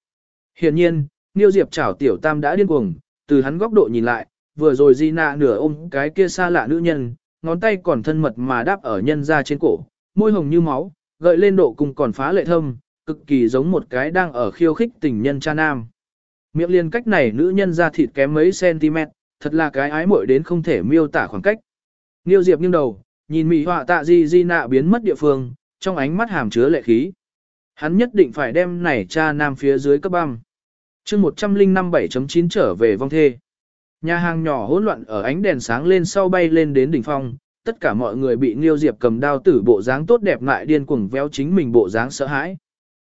Hiển nhiên, Niêu Diệp chảo tiểu tam đã điên cuồng, từ hắn góc độ nhìn lại, vừa rồi di nạ nửa ôm cái kia xa lạ nữ nhân, ngón tay còn thân mật mà đáp ở nhân ra trên cổ, môi hồng như máu, gợi lên độ cùng còn phá lệ thâm, cực kỳ giống một cái đang ở khiêu khích tình nhân cha nam. Miệng liên cách này nữ nhân ra thịt kém mấy cm, thật là cái ái muội đến không thể miêu tả khoảng cách. Niêu Diệp nghiêng đầu, nhìn mỹ họa tạ di di nạ biến mất địa phương, trong ánh mắt hàm chứa lệ khí. Hắn nhất định phải đem này cha nam phía dưới cấp băng chương 105 7.9 trở về vong thê. Nhà hàng nhỏ hỗn loạn ở ánh đèn sáng lên sau bay lên đến đỉnh phong, tất cả mọi người bị Niêu Diệp cầm đao tử bộ dáng tốt đẹp ngại điên cuồng véo chính mình bộ dáng sợ hãi.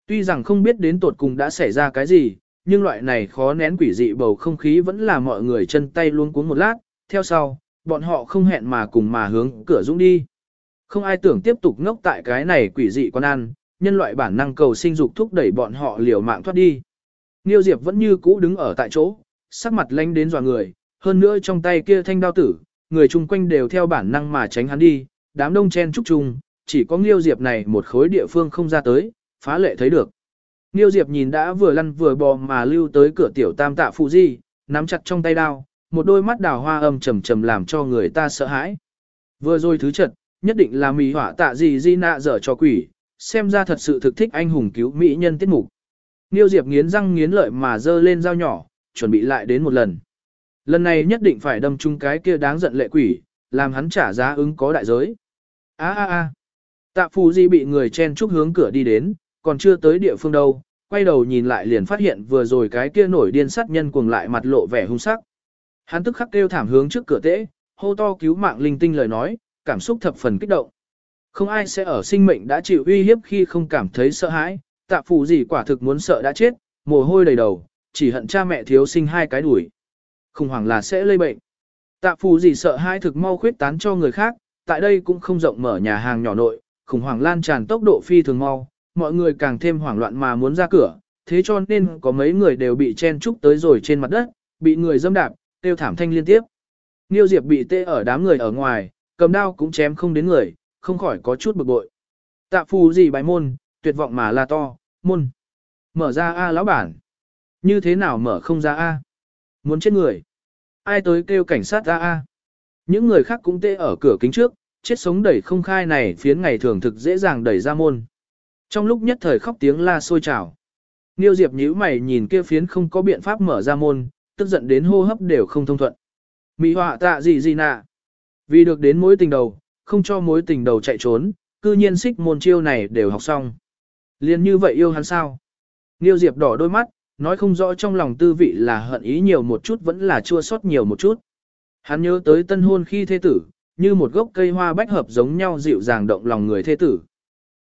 Tuy rằng không biết đến tột cùng đã xảy ra cái gì, nhưng loại này khó nén quỷ dị bầu không khí vẫn là mọi người chân tay luôn cuốn một lát, theo sau, bọn họ không hẹn mà cùng mà hướng cửa dũng đi. Không ai tưởng tiếp tục ngốc tại cái này quỷ dị con ăn, nhân loại bản năng cầu sinh dục thúc đẩy bọn họ liều mạng thoát đi. Nghiêu Diệp vẫn như cũ đứng ở tại chỗ, sắc mặt lanh đến dò người, hơn nữa trong tay kia thanh đao tử, người chung quanh đều theo bản năng mà tránh hắn đi, đám đông chen trúc chung, chỉ có Nghiêu Diệp này một khối địa phương không ra tới, phá lệ thấy được. Nghiêu Diệp nhìn đã vừa lăn vừa bò mà lưu tới cửa tiểu tam tạ phụ di, nắm chặt trong tay đao, một đôi mắt đào hoa âm trầm trầm làm cho người ta sợ hãi. Vừa rồi thứ chật, nhất định là mỹ hỏa tạ gì di nạ dở cho quỷ, xem ra thật sự thực thích anh hùng cứu mỹ nhân tiết mục. Niêu Diệp nghiến răng nghiến lợi mà dơ lên dao nhỏ, chuẩn bị lại đến một lần. Lần này nhất định phải đâm chung cái kia đáng giận lệ quỷ, làm hắn trả giá ứng có đại giới. A a a. Tạ Phù Di bị người chen chúc hướng cửa đi đến, còn chưa tới địa phương đâu, quay đầu nhìn lại liền phát hiện vừa rồi cái kia nổi điên sát nhân cuồng lại mặt lộ vẻ hung sắc. Hắn tức khắc kêu thảm hướng trước cửa tễ, hô to cứu mạng linh tinh lời nói, cảm xúc thập phần kích động. Không ai sẽ ở sinh mệnh đã chịu uy hiếp khi không cảm thấy sợ hãi, tạ Phù gì quả thực muốn sợ đã chết, mồ hôi đầy đầu, chỉ hận cha mẹ thiếu sinh hai cái đuổi. Khủng hoảng là sẽ lây bệnh. Tạ Phù gì sợ hai thực mau khuyết tán cho người khác, tại đây cũng không rộng mở nhà hàng nhỏ nội, khủng hoảng lan tràn tốc độ phi thường mau, mọi người càng thêm hoảng loạn mà muốn ra cửa, thế cho nên có mấy người đều bị chen trúc tới rồi trên mặt đất, bị người dâm đạp, tiêu thảm thanh liên tiếp. Niêu Diệp bị tê ở đám người ở ngoài, cầm đao cũng chém không đến người, không khỏi có chút bực bội. Tạ phù gì bài môn, tuyệt vọng mà la to, môn. Mở ra A lão bản. Như thế nào mở không ra A? Muốn chết người. Ai tới kêu cảnh sát ra A? Những người khác cũng tê ở cửa kính trước, chết sống đẩy không khai này phiến ngày thường thực dễ dàng đẩy ra môn. Trong lúc nhất thời khóc tiếng la sôi trào. Niêu Diệp nhíu mày nhìn kia phiến không có biện pháp mở ra môn, tức giận đến hô hấp đều không thông thuận. Mỹ họa tạ gì gì nạ. Vì được đến mối tình đầu, không cho mối tình đầu chạy trốn, cư nhiên xích môn chiêu này đều học xong. Liên như vậy yêu hắn sao? Niêu Diệp đỏ đôi mắt, nói không rõ trong lòng tư vị là hận ý nhiều một chút vẫn là chua sót nhiều một chút. Hắn nhớ tới tân hôn khi thế tử, như một gốc cây hoa bách hợp giống nhau dịu dàng động lòng người thế tử.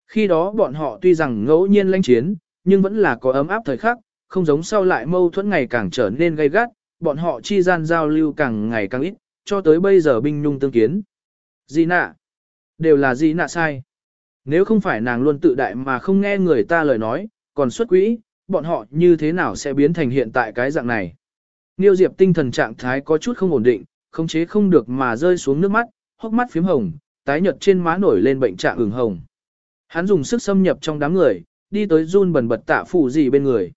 Khi đó bọn họ tuy rằng ngẫu nhiên lãnh chiến, nhưng vẫn là có ấm áp thời khắc, không giống sau lại mâu thuẫn ngày càng trở nên gay gắt, bọn họ chi gian giao lưu càng ngày càng ít, cho tới bây giờ binh nhung tương kiến. Di nạ, đều là di nạ sai. Nếu không phải nàng luôn tự đại mà không nghe người ta lời nói, còn xuất quỹ, bọn họ như thế nào sẽ biến thành hiện tại cái dạng này. Niêu Diệp tinh thần trạng thái có chút không ổn định, khống chế không được mà rơi xuống nước mắt, hốc mắt phím hồng, tái nhợt trên má nổi lên bệnh trạng ửng hồng. Hắn dùng sức xâm nhập trong đám người, đi tới run bần bật tạ phủ gì bên người.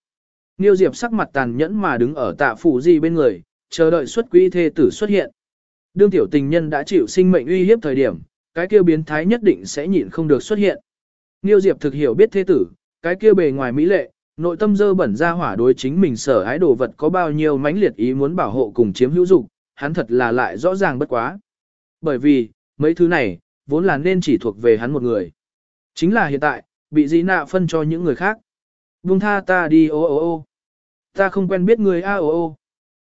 Niêu Diệp sắc mặt tàn nhẫn mà đứng ở tạ phủ gì bên người, chờ đợi xuất quỹ thê tử xuất hiện. Đương tiểu tình nhân đã chịu sinh mệnh uy hiếp thời điểm, cái kia biến thái nhất định sẽ nhịn không được xuất hiện. Niêu Diệp thực hiểu biết thế tử, cái kia bề ngoài mỹ lệ, nội tâm dơ bẩn ra hỏa đối chính mình sở ái đồ vật có bao nhiêu mãnh liệt ý muốn bảo hộ cùng chiếm hữu dục, hắn thật là lại rõ ràng bất quá. Bởi vì, mấy thứ này, vốn là nên chỉ thuộc về hắn một người. Chính là hiện tại, bị dĩ nạ phân cho những người khác. Buông tha ta đi ô ô ô. Ta không quen biết người a ô ô.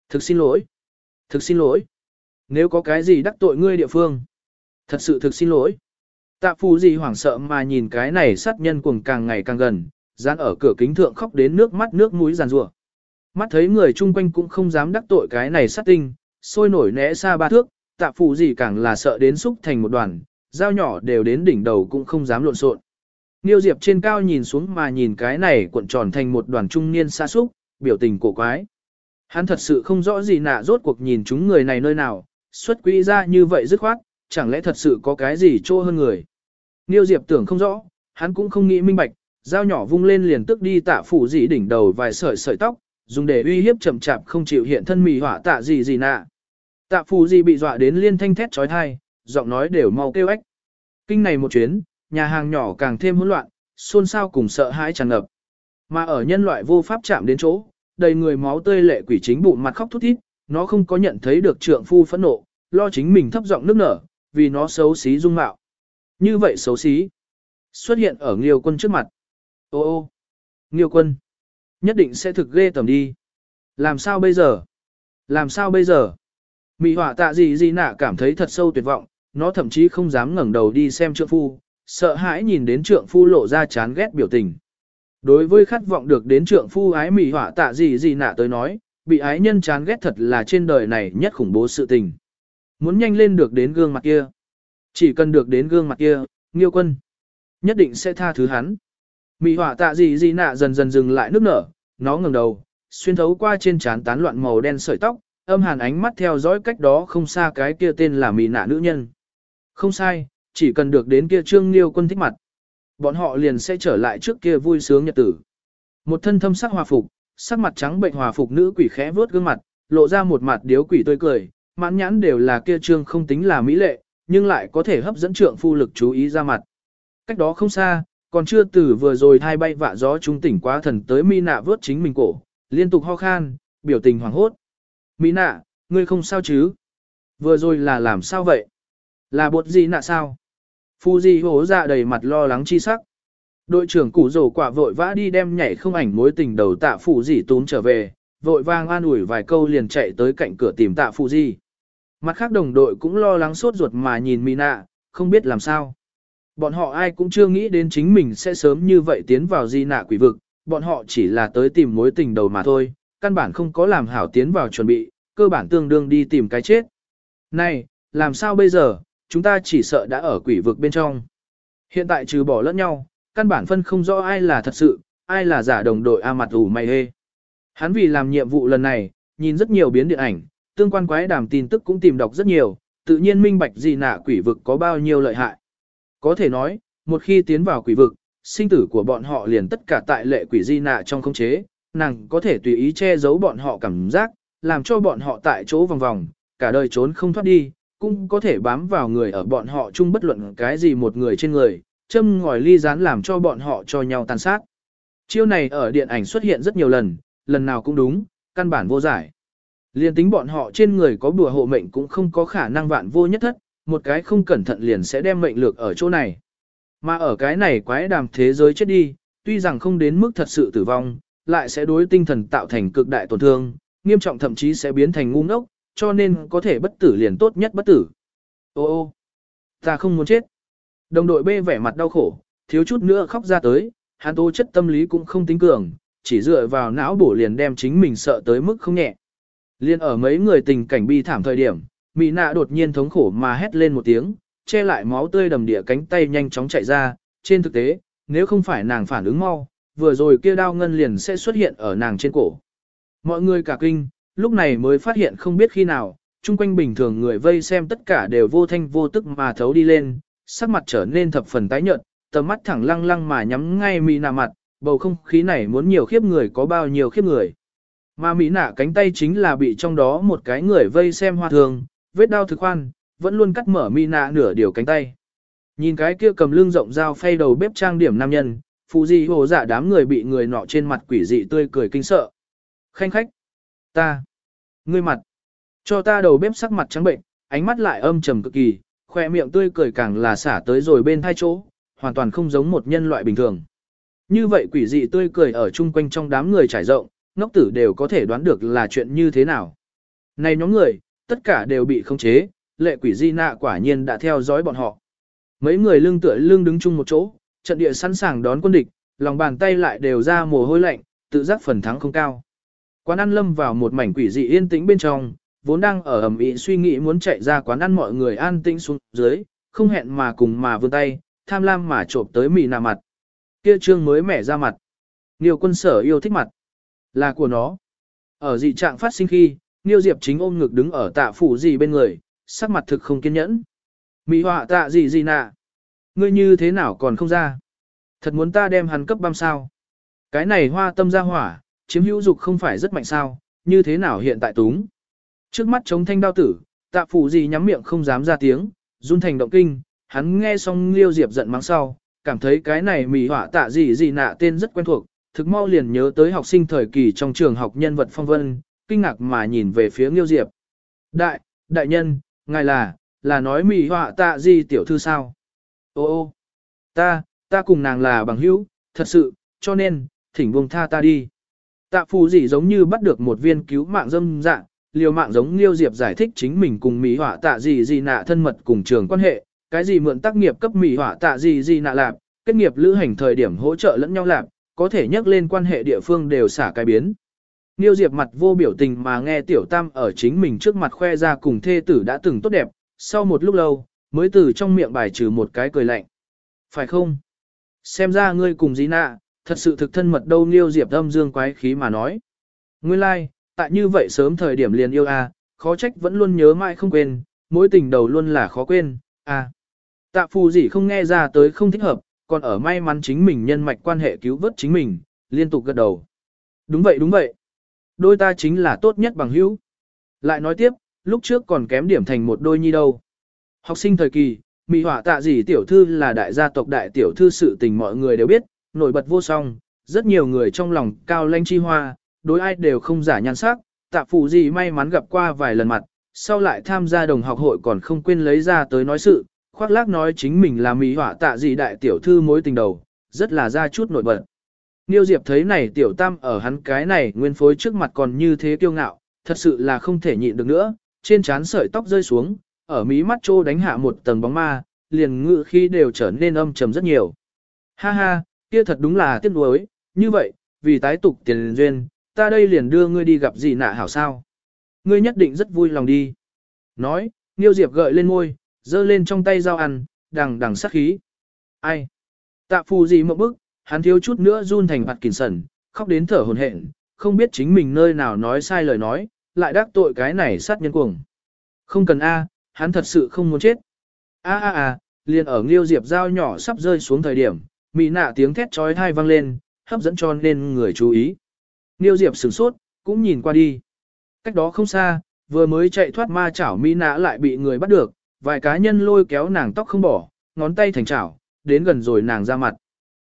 Thực xin lỗi. Thực xin lỗi. Nếu có cái gì đắc tội ngươi địa phương. Thật sự thực xin lỗi. Tạ phù gì hoảng sợ mà nhìn cái này sát nhân cuồng càng ngày càng gần, dán ở cửa kính thượng khóc đến nước mắt nước mũi giàn rủa. Mắt thấy người chung quanh cũng không dám đắc tội cái này sát tinh, sôi nổi né xa ba thước, tạ phù gì càng là sợ đến xúc thành một đoàn, dao nhỏ đều đến đỉnh đầu cũng không dám lộn xộn. Niêu Diệp trên cao nhìn xuống mà nhìn cái này cuộn tròn thành một đoàn trung niên xa xúc, biểu tình cổ quái. Hắn thật sự không rõ gì nạ rốt cuộc nhìn chúng người này nơi nào, xuất quỹ ra như vậy dứt khoát, chẳng lẽ thật sự có cái gì trô hơn người. Niêu Diệp tưởng không rõ, hắn cũng không nghĩ minh bạch, dao nhỏ vung lên liền tức đi tạ phủ dị đỉnh đầu vài sợi sợi tóc, dùng để uy hiếp chậm chạp không chịu hiện thân mì hỏa tạ gì gì nạ. Tạ phủ dị bị dọa đến liên thanh thét trói thai, giọng nói đều mau kêu ếch. Kinh này một chuyến, nhà hàng nhỏ càng thêm hỗn loạn, xôn xao cùng sợ hãi tràn ngập. Mà ở nhân loại vô pháp chạm đến chỗ, đầy người máu tươi lệ quỷ chính bụng mặt khóc thút thít, nó không có nhận thấy được trượng phu phẫn nộ, lo chính mình thấp giọng nước nở, vì nó xấu xí dung mạo. Như vậy xấu xí, xuất hiện ở Nghiêu quân trước mặt. Ô ô, Nghiêu quân, nhất định sẽ thực ghê tầm đi. Làm sao bây giờ? Làm sao bây giờ? Mị hỏa tạ gì gì nạ cảm thấy thật sâu tuyệt vọng, nó thậm chí không dám ngẩng đầu đi xem trượng phu, sợ hãi nhìn đến trượng phu lộ ra chán ghét biểu tình. Đối với khát vọng được đến trượng phu ái mị hỏa tạ gì gì nạ tới nói, bị ái nhân chán ghét thật là trên đời này nhất khủng bố sự tình. Muốn nhanh lên được đến gương mặt kia. Chỉ cần được đến gương mặt kia, nghiêu quân. Nhất định sẽ tha thứ hắn. Mị hỏa tạ gì gì nạ dần dần dừng lại nước nở, nó ngẩng đầu, xuyên thấu qua trên trán tán loạn màu đen sợi tóc, âm hàn ánh mắt theo dõi cách đó không xa cái kia tên là mị nạ nữ nhân. Không sai, chỉ cần được đến kia trương liêu quân thích mặt. Bọn họ liền sẽ trở lại trước kia vui sướng nhật tử. Một thân thâm sắc hòa phục, sắc mặt trắng bệnh hòa phục nữ quỷ khẽ vướt gương mặt, lộ ra một mặt điếu quỷ tươi cười, mãn nhãn đều là kia trương không tính là mỹ lệ, nhưng lại có thể hấp dẫn trượng phu lực chú ý ra mặt. Cách đó không xa, còn chưa từ vừa rồi thai bay vạ gió trung tỉnh quá thần tới mi nạ vớt chính mình cổ, liên tục ho khan, biểu tình hoảng hốt. Mỹ nạ, ngươi không sao chứ? Vừa rồi là làm sao vậy? Là bột gì nạ sao? Phu Di hố ra dạ đầy mặt lo lắng chi sắc. Đội trưởng củ rổ quả vội vã đi đem nhảy không ảnh mối tình đầu tạ phụ Di tún trở về, vội vang an ủi vài câu liền chạy tới cạnh cửa tìm tạ phụ Di. Mặt khác đồng đội cũng lo lắng sốt ruột mà nhìn Mina, không biết làm sao. Bọn họ ai cũng chưa nghĩ đến chính mình sẽ sớm như vậy tiến vào di nạ quỷ vực, bọn họ chỉ là tới tìm mối tình đầu mà thôi, căn bản không có làm hảo tiến vào chuẩn bị, cơ bản tương đương đi tìm cái chết. Này, làm sao bây giờ, chúng ta chỉ sợ đã ở quỷ vực bên trong. Hiện tại trừ bỏ lẫn nhau, căn bản phân không rõ ai là thật sự, ai là giả đồng đội A mặt ủ mày hê. Hắn vì làm nhiệm vụ lần này, nhìn rất nhiều biến điện ảnh, tương quan quái đàm tin tức cũng tìm đọc rất nhiều, tự nhiên minh bạch gì nạ quỷ vực có bao nhiêu lợi hại. Có thể nói, một khi tiến vào quỷ vực, sinh tử của bọn họ liền tất cả tại lệ quỷ di nạ trong không chế, nàng có thể tùy ý che giấu bọn họ cảm giác, làm cho bọn họ tại chỗ vòng vòng, cả đời trốn không thoát đi, cũng có thể bám vào người ở bọn họ chung bất luận cái gì một người trên người, châm ngòi ly rán làm cho bọn họ cho nhau tàn sát. Chiêu này ở điện ảnh xuất hiện rất nhiều lần, lần nào cũng đúng, căn bản vô giải. Liên tính bọn họ trên người có bùa hộ mệnh cũng không có khả năng vạn vô nhất thất, một cái không cẩn thận liền sẽ đem mệnh lược ở chỗ này. Mà ở cái này quái đàm thế giới chết đi, tuy rằng không đến mức thật sự tử vong, lại sẽ đối tinh thần tạo thành cực đại tổn thương, nghiêm trọng thậm chí sẽ biến thành ngu ngốc, cho nên có thể bất tử liền tốt nhất bất tử. Ô ô, ta không muốn chết. Đồng đội bê vẻ mặt đau khổ, thiếu chút nữa khóc ra tới, hắn tố chất tâm lý cũng không tính cường, chỉ dựa vào não bổ liền đem chính mình sợ tới mức không nhẹ. Liên ở mấy người tình cảnh bi thảm thời điểm, Mỹ nạ đột nhiên thống khổ mà hét lên một tiếng, che lại máu tươi đầm địa cánh tay nhanh chóng chạy ra, trên thực tế, nếu không phải nàng phản ứng mau, vừa rồi kia đao ngân liền sẽ xuất hiện ở nàng trên cổ. Mọi người cả kinh, lúc này mới phát hiện không biết khi nào, chung quanh bình thường người vây xem tất cả đều vô thanh vô tức mà thấu đi lên, sắc mặt trở nên thập phần tái nhợt, tầm mắt thẳng lăng lăng mà nhắm ngay Mỹ nạ mặt, bầu không khí này muốn nhiều khiếp người có bao nhiêu khiếp người. Mà Mỹ nạ cánh tay chính là bị trong đó một cái người vây xem hoa thường, vết đau thực khoan, vẫn luôn cắt mở Mỹ nạ nửa điều cánh tay. Nhìn cái kia cầm lưng rộng dao phay đầu bếp trang điểm nam nhân, phụ gì hồ giả đám người bị người nọ trên mặt quỷ dị tươi cười kinh sợ. Khanh khách, ta, ngươi mặt, cho ta đầu bếp sắc mặt trắng bệnh, ánh mắt lại âm trầm cực kỳ, khoe miệng tươi cười càng là xả tới rồi bên hai chỗ, hoàn toàn không giống một nhân loại bình thường. Như vậy quỷ dị tươi cười ở chung quanh trong đám người trải rộng, ngốc tử đều có thể đoán được là chuyện như thế nào. Này nhóm người, tất cả đều bị khống chế, lệ quỷ di nạ quả nhiên đã theo dõi bọn họ. Mấy người lưng tựa lưng đứng chung một chỗ, trận địa sẵn sàng đón quân địch, lòng bàn tay lại đều ra mồ hôi lạnh, tự giác phần thắng không cao. Quán ăn lâm vào một mảnh quỷ dị yên tĩnh bên trong, vốn đang ở ẩm ý suy nghĩ muốn chạy ra quán ăn mọi người an tĩnh xuống dưới, không hẹn mà cùng mà vươn tay, tham lam mà trộm tới mì nạ mặt. Kia trương mới mẻ ra mặt. Nhiều quân sở yêu thích mặt. Là của nó. Ở dị trạng phát sinh khi, Niêu Diệp chính ôm ngực đứng ở tạ phủ gì bên người, sắc mặt thực không kiên nhẫn. Mỹ họa tạ gì gì nạ. Ngươi như thế nào còn không ra? Thật muốn ta đem hắn cấp băm sao? Cái này hoa tâm ra hỏa, chiếm hữu dục không phải rất mạnh sao, như thế nào hiện tại túng? Trước mắt chống thanh đao tử, tạ phủ gì nhắm miệng không dám ra tiếng, run thành động kinh, hắn nghe xong Liêu Diệp giận mắng sau, cảm thấy cái này mỹ họa tạ gì gì nạ tên rất quen thuộc, thực mau liền nhớ tới học sinh thời kỳ trong trường học nhân vật phong vân, kinh ngạc mà nhìn về phía nghiêu Diệp. Đại, đại nhân, ngài là, là nói mỹ họa tạ gì tiểu thư sao? Ô ô, ta, ta cùng nàng là bằng hữu, thật sự, cho nên, thỉnh buông tha ta đi. Tạ phù gì giống như bắt được một viên cứu mạng dâm dạng, liều mạng giống Liêu Diệp giải thích chính mình cùng Mỹ họa tạ gì gì nạ thân mật cùng trường quan hệ, cái gì mượn tác nghiệp cấp Mỹ họa tạ gì gì nạ lạp, kết nghiệp lữ hành thời điểm hỗ trợ lẫn nhau lạp, có thể nhắc lên quan hệ địa phương đều xả cái biến. Niêu Diệp mặt vô biểu tình mà nghe Tiểu Tam ở chính mình trước mặt khoe ra cùng thê tử đã từng tốt đẹp, sau một lúc lâu, mới từ trong miệng bài trừ một cái cười lạnh. Phải không? Xem ra ngươi cùng dí nạ, thật sự thực thân mật đâu Niêu Diệp âm dương quái khí mà nói. Nguyên lai, like, tại như vậy sớm thời điểm liền yêu a, à, khó trách vẫn luôn nhớ mãi không quên, mối tình đầu luôn là khó quên, à. Tạ phù gì không nghe ra tới không thích hợp, còn ở may mắn chính mình nhân mạch quan hệ cứu vớt chính mình, liên tục gật đầu. Đúng vậy đúng vậy. Đôi ta chính là tốt nhất bằng hữu. Lại nói tiếp, lúc trước còn kém điểm thành một đôi nhi đâu. Học sinh thời kỳ, Mỹ họa tạ gì tiểu thư là đại gia tộc đại tiểu thư sự tình mọi người đều biết, nổi bật vô song, rất nhiều người trong lòng cao lanh chi hoa, đối ai đều không giả nhan sắc, tạ phụ gì may mắn gặp qua vài lần mặt, sau lại tham gia đồng học hội còn không quên lấy ra tới nói sự, khoác lác nói chính mình là mỹ họa tạ gì đại tiểu thư mối tình đầu, rất là ra chút nổi bật. Niêu Diệp thấy này tiểu tam ở hắn cái này nguyên phối trước mặt còn như thế kiêu ngạo, thật sự là không thể nhịn được nữa, trên trán sợi tóc rơi xuống, ở mí mắt trô đánh hạ một tầng bóng ma, liền ngự khi đều trở nên âm trầm rất nhiều. Ha ha, kia thật đúng là tiếc nuối, như vậy, vì tái tục tiền duyên, ta đây liền đưa ngươi đi gặp gì nạ hảo sao. Ngươi nhất định rất vui lòng đi. Nói, Niêu Diệp gợi lên môi, giơ lên trong tay dao ăn, đằng đằng sát khí. Ai? Tạ phù gì một bức, hắn thiếu chút nữa run thành mặt kình sần, khóc đến thở hồn hển, không biết chính mình nơi nào nói sai lời nói, lại đắc tội cái này sát nhân cuồng. Không cần A, hắn thật sự không muốn chết. A a a, liền ở Nghiêu Diệp dao nhỏ sắp rơi xuống thời điểm, mỹ nạ tiếng thét trói thai vang lên, hấp dẫn cho nên người chú ý. Nghiêu Diệp sửng sốt, cũng nhìn qua đi. Cách đó không xa, vừa mới chạy thoát ma chảo mỹ nạ lại bị người bắt được, vài cá nhân lôi kéo nàng tóc không bỏ, ngón tay thành chảo, đến gần rồi nàng ra mặt.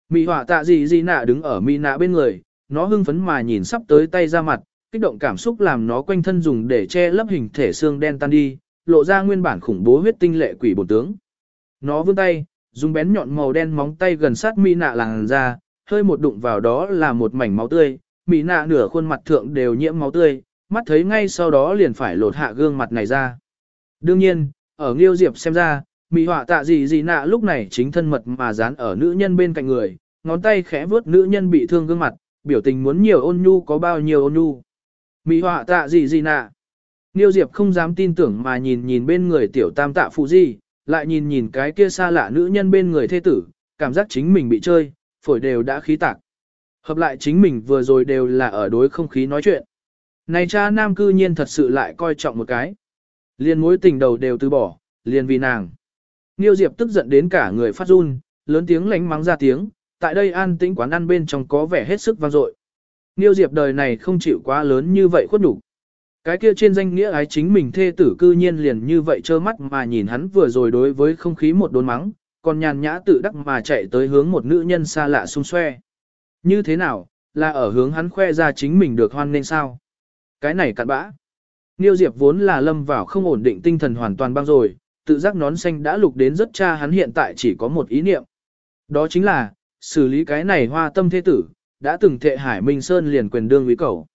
Mỹ họa tạ gì gì nạ đứng ở mỹ nạ bên người, nó hưng phấn mà nhìn sắp tới tay ra mặt, kích động cảm xúc làm nó quanh thân dùng để che lấp hình thể xương đen tan đi, lộ ra nguyên bản khủng bố huyết tinh lệ quỷ bổn tướng. Nó vươn tay, dùng bén nhọn màu đen móng tay gần sát mỹ nạ làng ra, hơi một đụng vào đó là một mảnh máu tươi, mỹ nạ nửa khuôn mặt thượng đều nhiễm máu tươi, mắt thấy ngay sau đó liền phải lột hạ gương mặt này ra. Đương nhiên, ở Nghiêu Diệp xem ra, mỹ họa tạ gì gì nạ lúc này chính thân mật mà dán ở nữ nhân bên cạnh người, ngón tay khẽ vuốt nữ nhân bị thương gương mặt, biểu tình muốn nhiều ôn nhu có bao nhiêu ôn nhu. Mỹ họa tạ gì gì nạ. Nghiêu Diệp không dám tin tưởng mà nhìn nhìn bên người tiểu tam tạ phụ gì, lại nhìn nhìn cái kia xa lạ nữ nhân bên người thê tử, cảm giác chính mình bị chơi, phổi đều đã khí tạc. Hợp lại chính mình vừa rồi đều là ở đối không khí nói chuyện. Này cha nam cư nhiên thật sự lại coi trọng một cái. Liên mối tình đầu đều từ bỏ, liền vì nàng. Niêu Diệp tức giận đến cả người phát run, lớn tiếng lánh mắng ra tiếng, tại đây an tĩnh quán ăn bên trong có vẻ hết sức vang dội. Niêu Diệp đời này không chịu quá lớn như vậy khuất đủ. Cái kia trên danh nghĩa ái chính mình thê tử cư nhiên liền như vậy trơ mắt mà nhìn hắn vừa rồi đối với không khí một đốn mắng, còn nhàn nhã tự đắc mà chạy tới hướng một nữ nhân xa lạ xung xoe. Như thế nào, là ở hướng hắn khoe ra chính mình được hoan nên sao? Cái này cặn bã. Niêu Diệp vốn là lâm vào không ổn định tinh thần hoàn toàn băng rồi, tự giác nón xanh đã lục đến rất cha hắn hiện tại chỉ có một ý niệm. Đó chính là, xử lý cái này hoa tâm thế tử, đã từng thệ Hải Minh Sơn liền quyền đương quý cầu.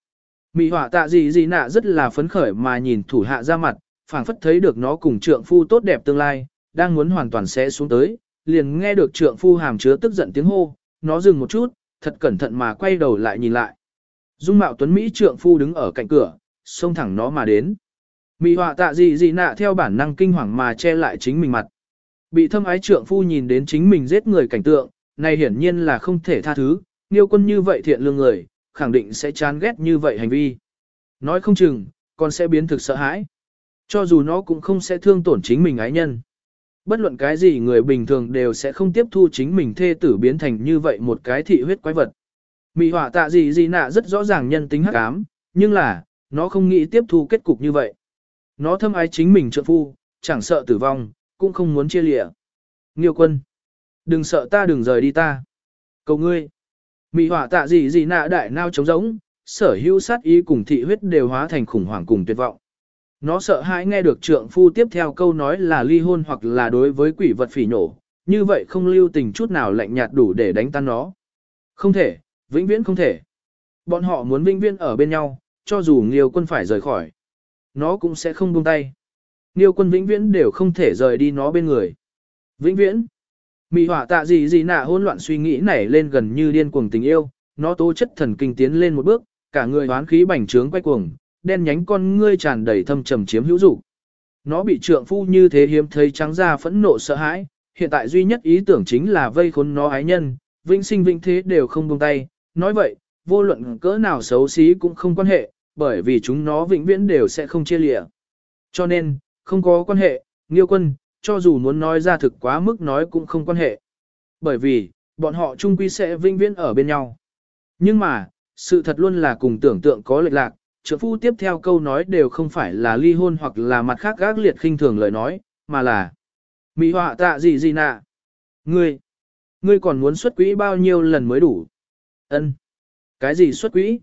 Mị họa tạ gì gì nạ rất là phấn khởi mà nhìn thủ hạ ra mặt, phảng phất thấy được nó cùng trượng phu tốt đẹp tương lai, đang muốn hoàn toàn sẽ xuống tới, liền nghe được trượng phu hàm chứa tức giận tiếng hô, nó dừng một chút, thật cẩn thận mà quay đầu lại nhìn lại. Dung mạo tuấn Mỹ trượng phu đứng ở cạnh cửa, xông thẳng nó mà đến. Mị họa tạ gì gì nạ theo bản năng kinh hoàng mà che lại chính mình mặt. Bị thâm ái trượng phu nhìn đến chính mình giết người cảnh tượng, này hiển nhiên là không thể tha thứ, Niêu quân như vậy thiện lương người, khẳng định sẽ chán ghét như vậy hành vi. Nói không chừng, còn sẽ biến thực sợ hãi. Cho dù nó cũng không sẽ thương tổn chính mình ái nhân. Bất luận cái gì người bình thường đều sẽ không tiếp thu chính mình thê tử biến thành như vậy một cái thị huyết quái vật. Mị hỏa tạ gì gì nạ rất rõ ràng nhân tính hắc ám, nhưng là, nó không nghĩ tiếp thu kết cục như vậy. Nó thâm ái chính mình trợ phu, chẳng sợ tử vong, cũng không muốn chia lịa. Nghiêu quân, đừng sợ ta đừng rời đi ta. Cầu ngươi, Mị hỏa tạ gì gì nạ đại nao trống rỗng, sở hữu sát ý cùng thị huyết đều hóa thành khủng hoảng cùng tuyệt vọng. Nó sợ hãi nghe được trượng phu tiếp theo câu nói là ly hôn hoặc là đối với quỷ vật phỉ nổ, như vậy không lưu tình chút nào lạnh nhạt đủ để đánh tan nó. Không thể, vĩnh viễn không thể. Bọn họ muốn vĩnh viễn ở bên nhau, cho dù Nghiêu quân phải rời khỏi. Nó cũng sẽ không buông tay. Nghiêu quân vĩnh viễn đều không thể rời đi nó bên người. Vĩnh viễn. Mị hỏa tạ gì gì nạ hỗn loạn suy nghĩ nảy lên gần như điên cuồng tình yêu, nó tố chất thần kinh tiến lên một bước, cả người hoán khí bành trướng quay cuồng, đen nhánh con ngươi tràn đầy thâm trầm chiếm hữu dục. Nó bị trượng phu như thế hiếm thấy trắng ra phẫn nộ sợ hãi, hiện tại duy nhất ý tưởng chính là vây khốn nó ái nhân, vĩnh sinh vĩnh thế đều không buông tay, nói vậy, vô luận cỡ nào xấu xí cũng không quan hệ, bởi vì chúng nó vĩnh viễn đều sẽ không chia lịa. Cho nên, không có quan hệ, Nghiêu quân, cho dù muốn nói ra thực quá mức nói cũng không quan hệ. Bởi vì, bọn họ chung quy sẽ vinh viễn ở bên nhau. Nhưng mà, sự thật luôn là cùng tưởng tượng có lệch lạc, trưởng phu tiếp theo câu nói đều không phải là ly hôn hoặc là mặt khác gác liệt khinh thường lời nói, mà là Mỹ họa tạ gì gì nạ. Ngươi, ngươi còn muốn xuất quỹ bao nhiêu lần mới đủ? Ân, Cái gì xuất quỹ?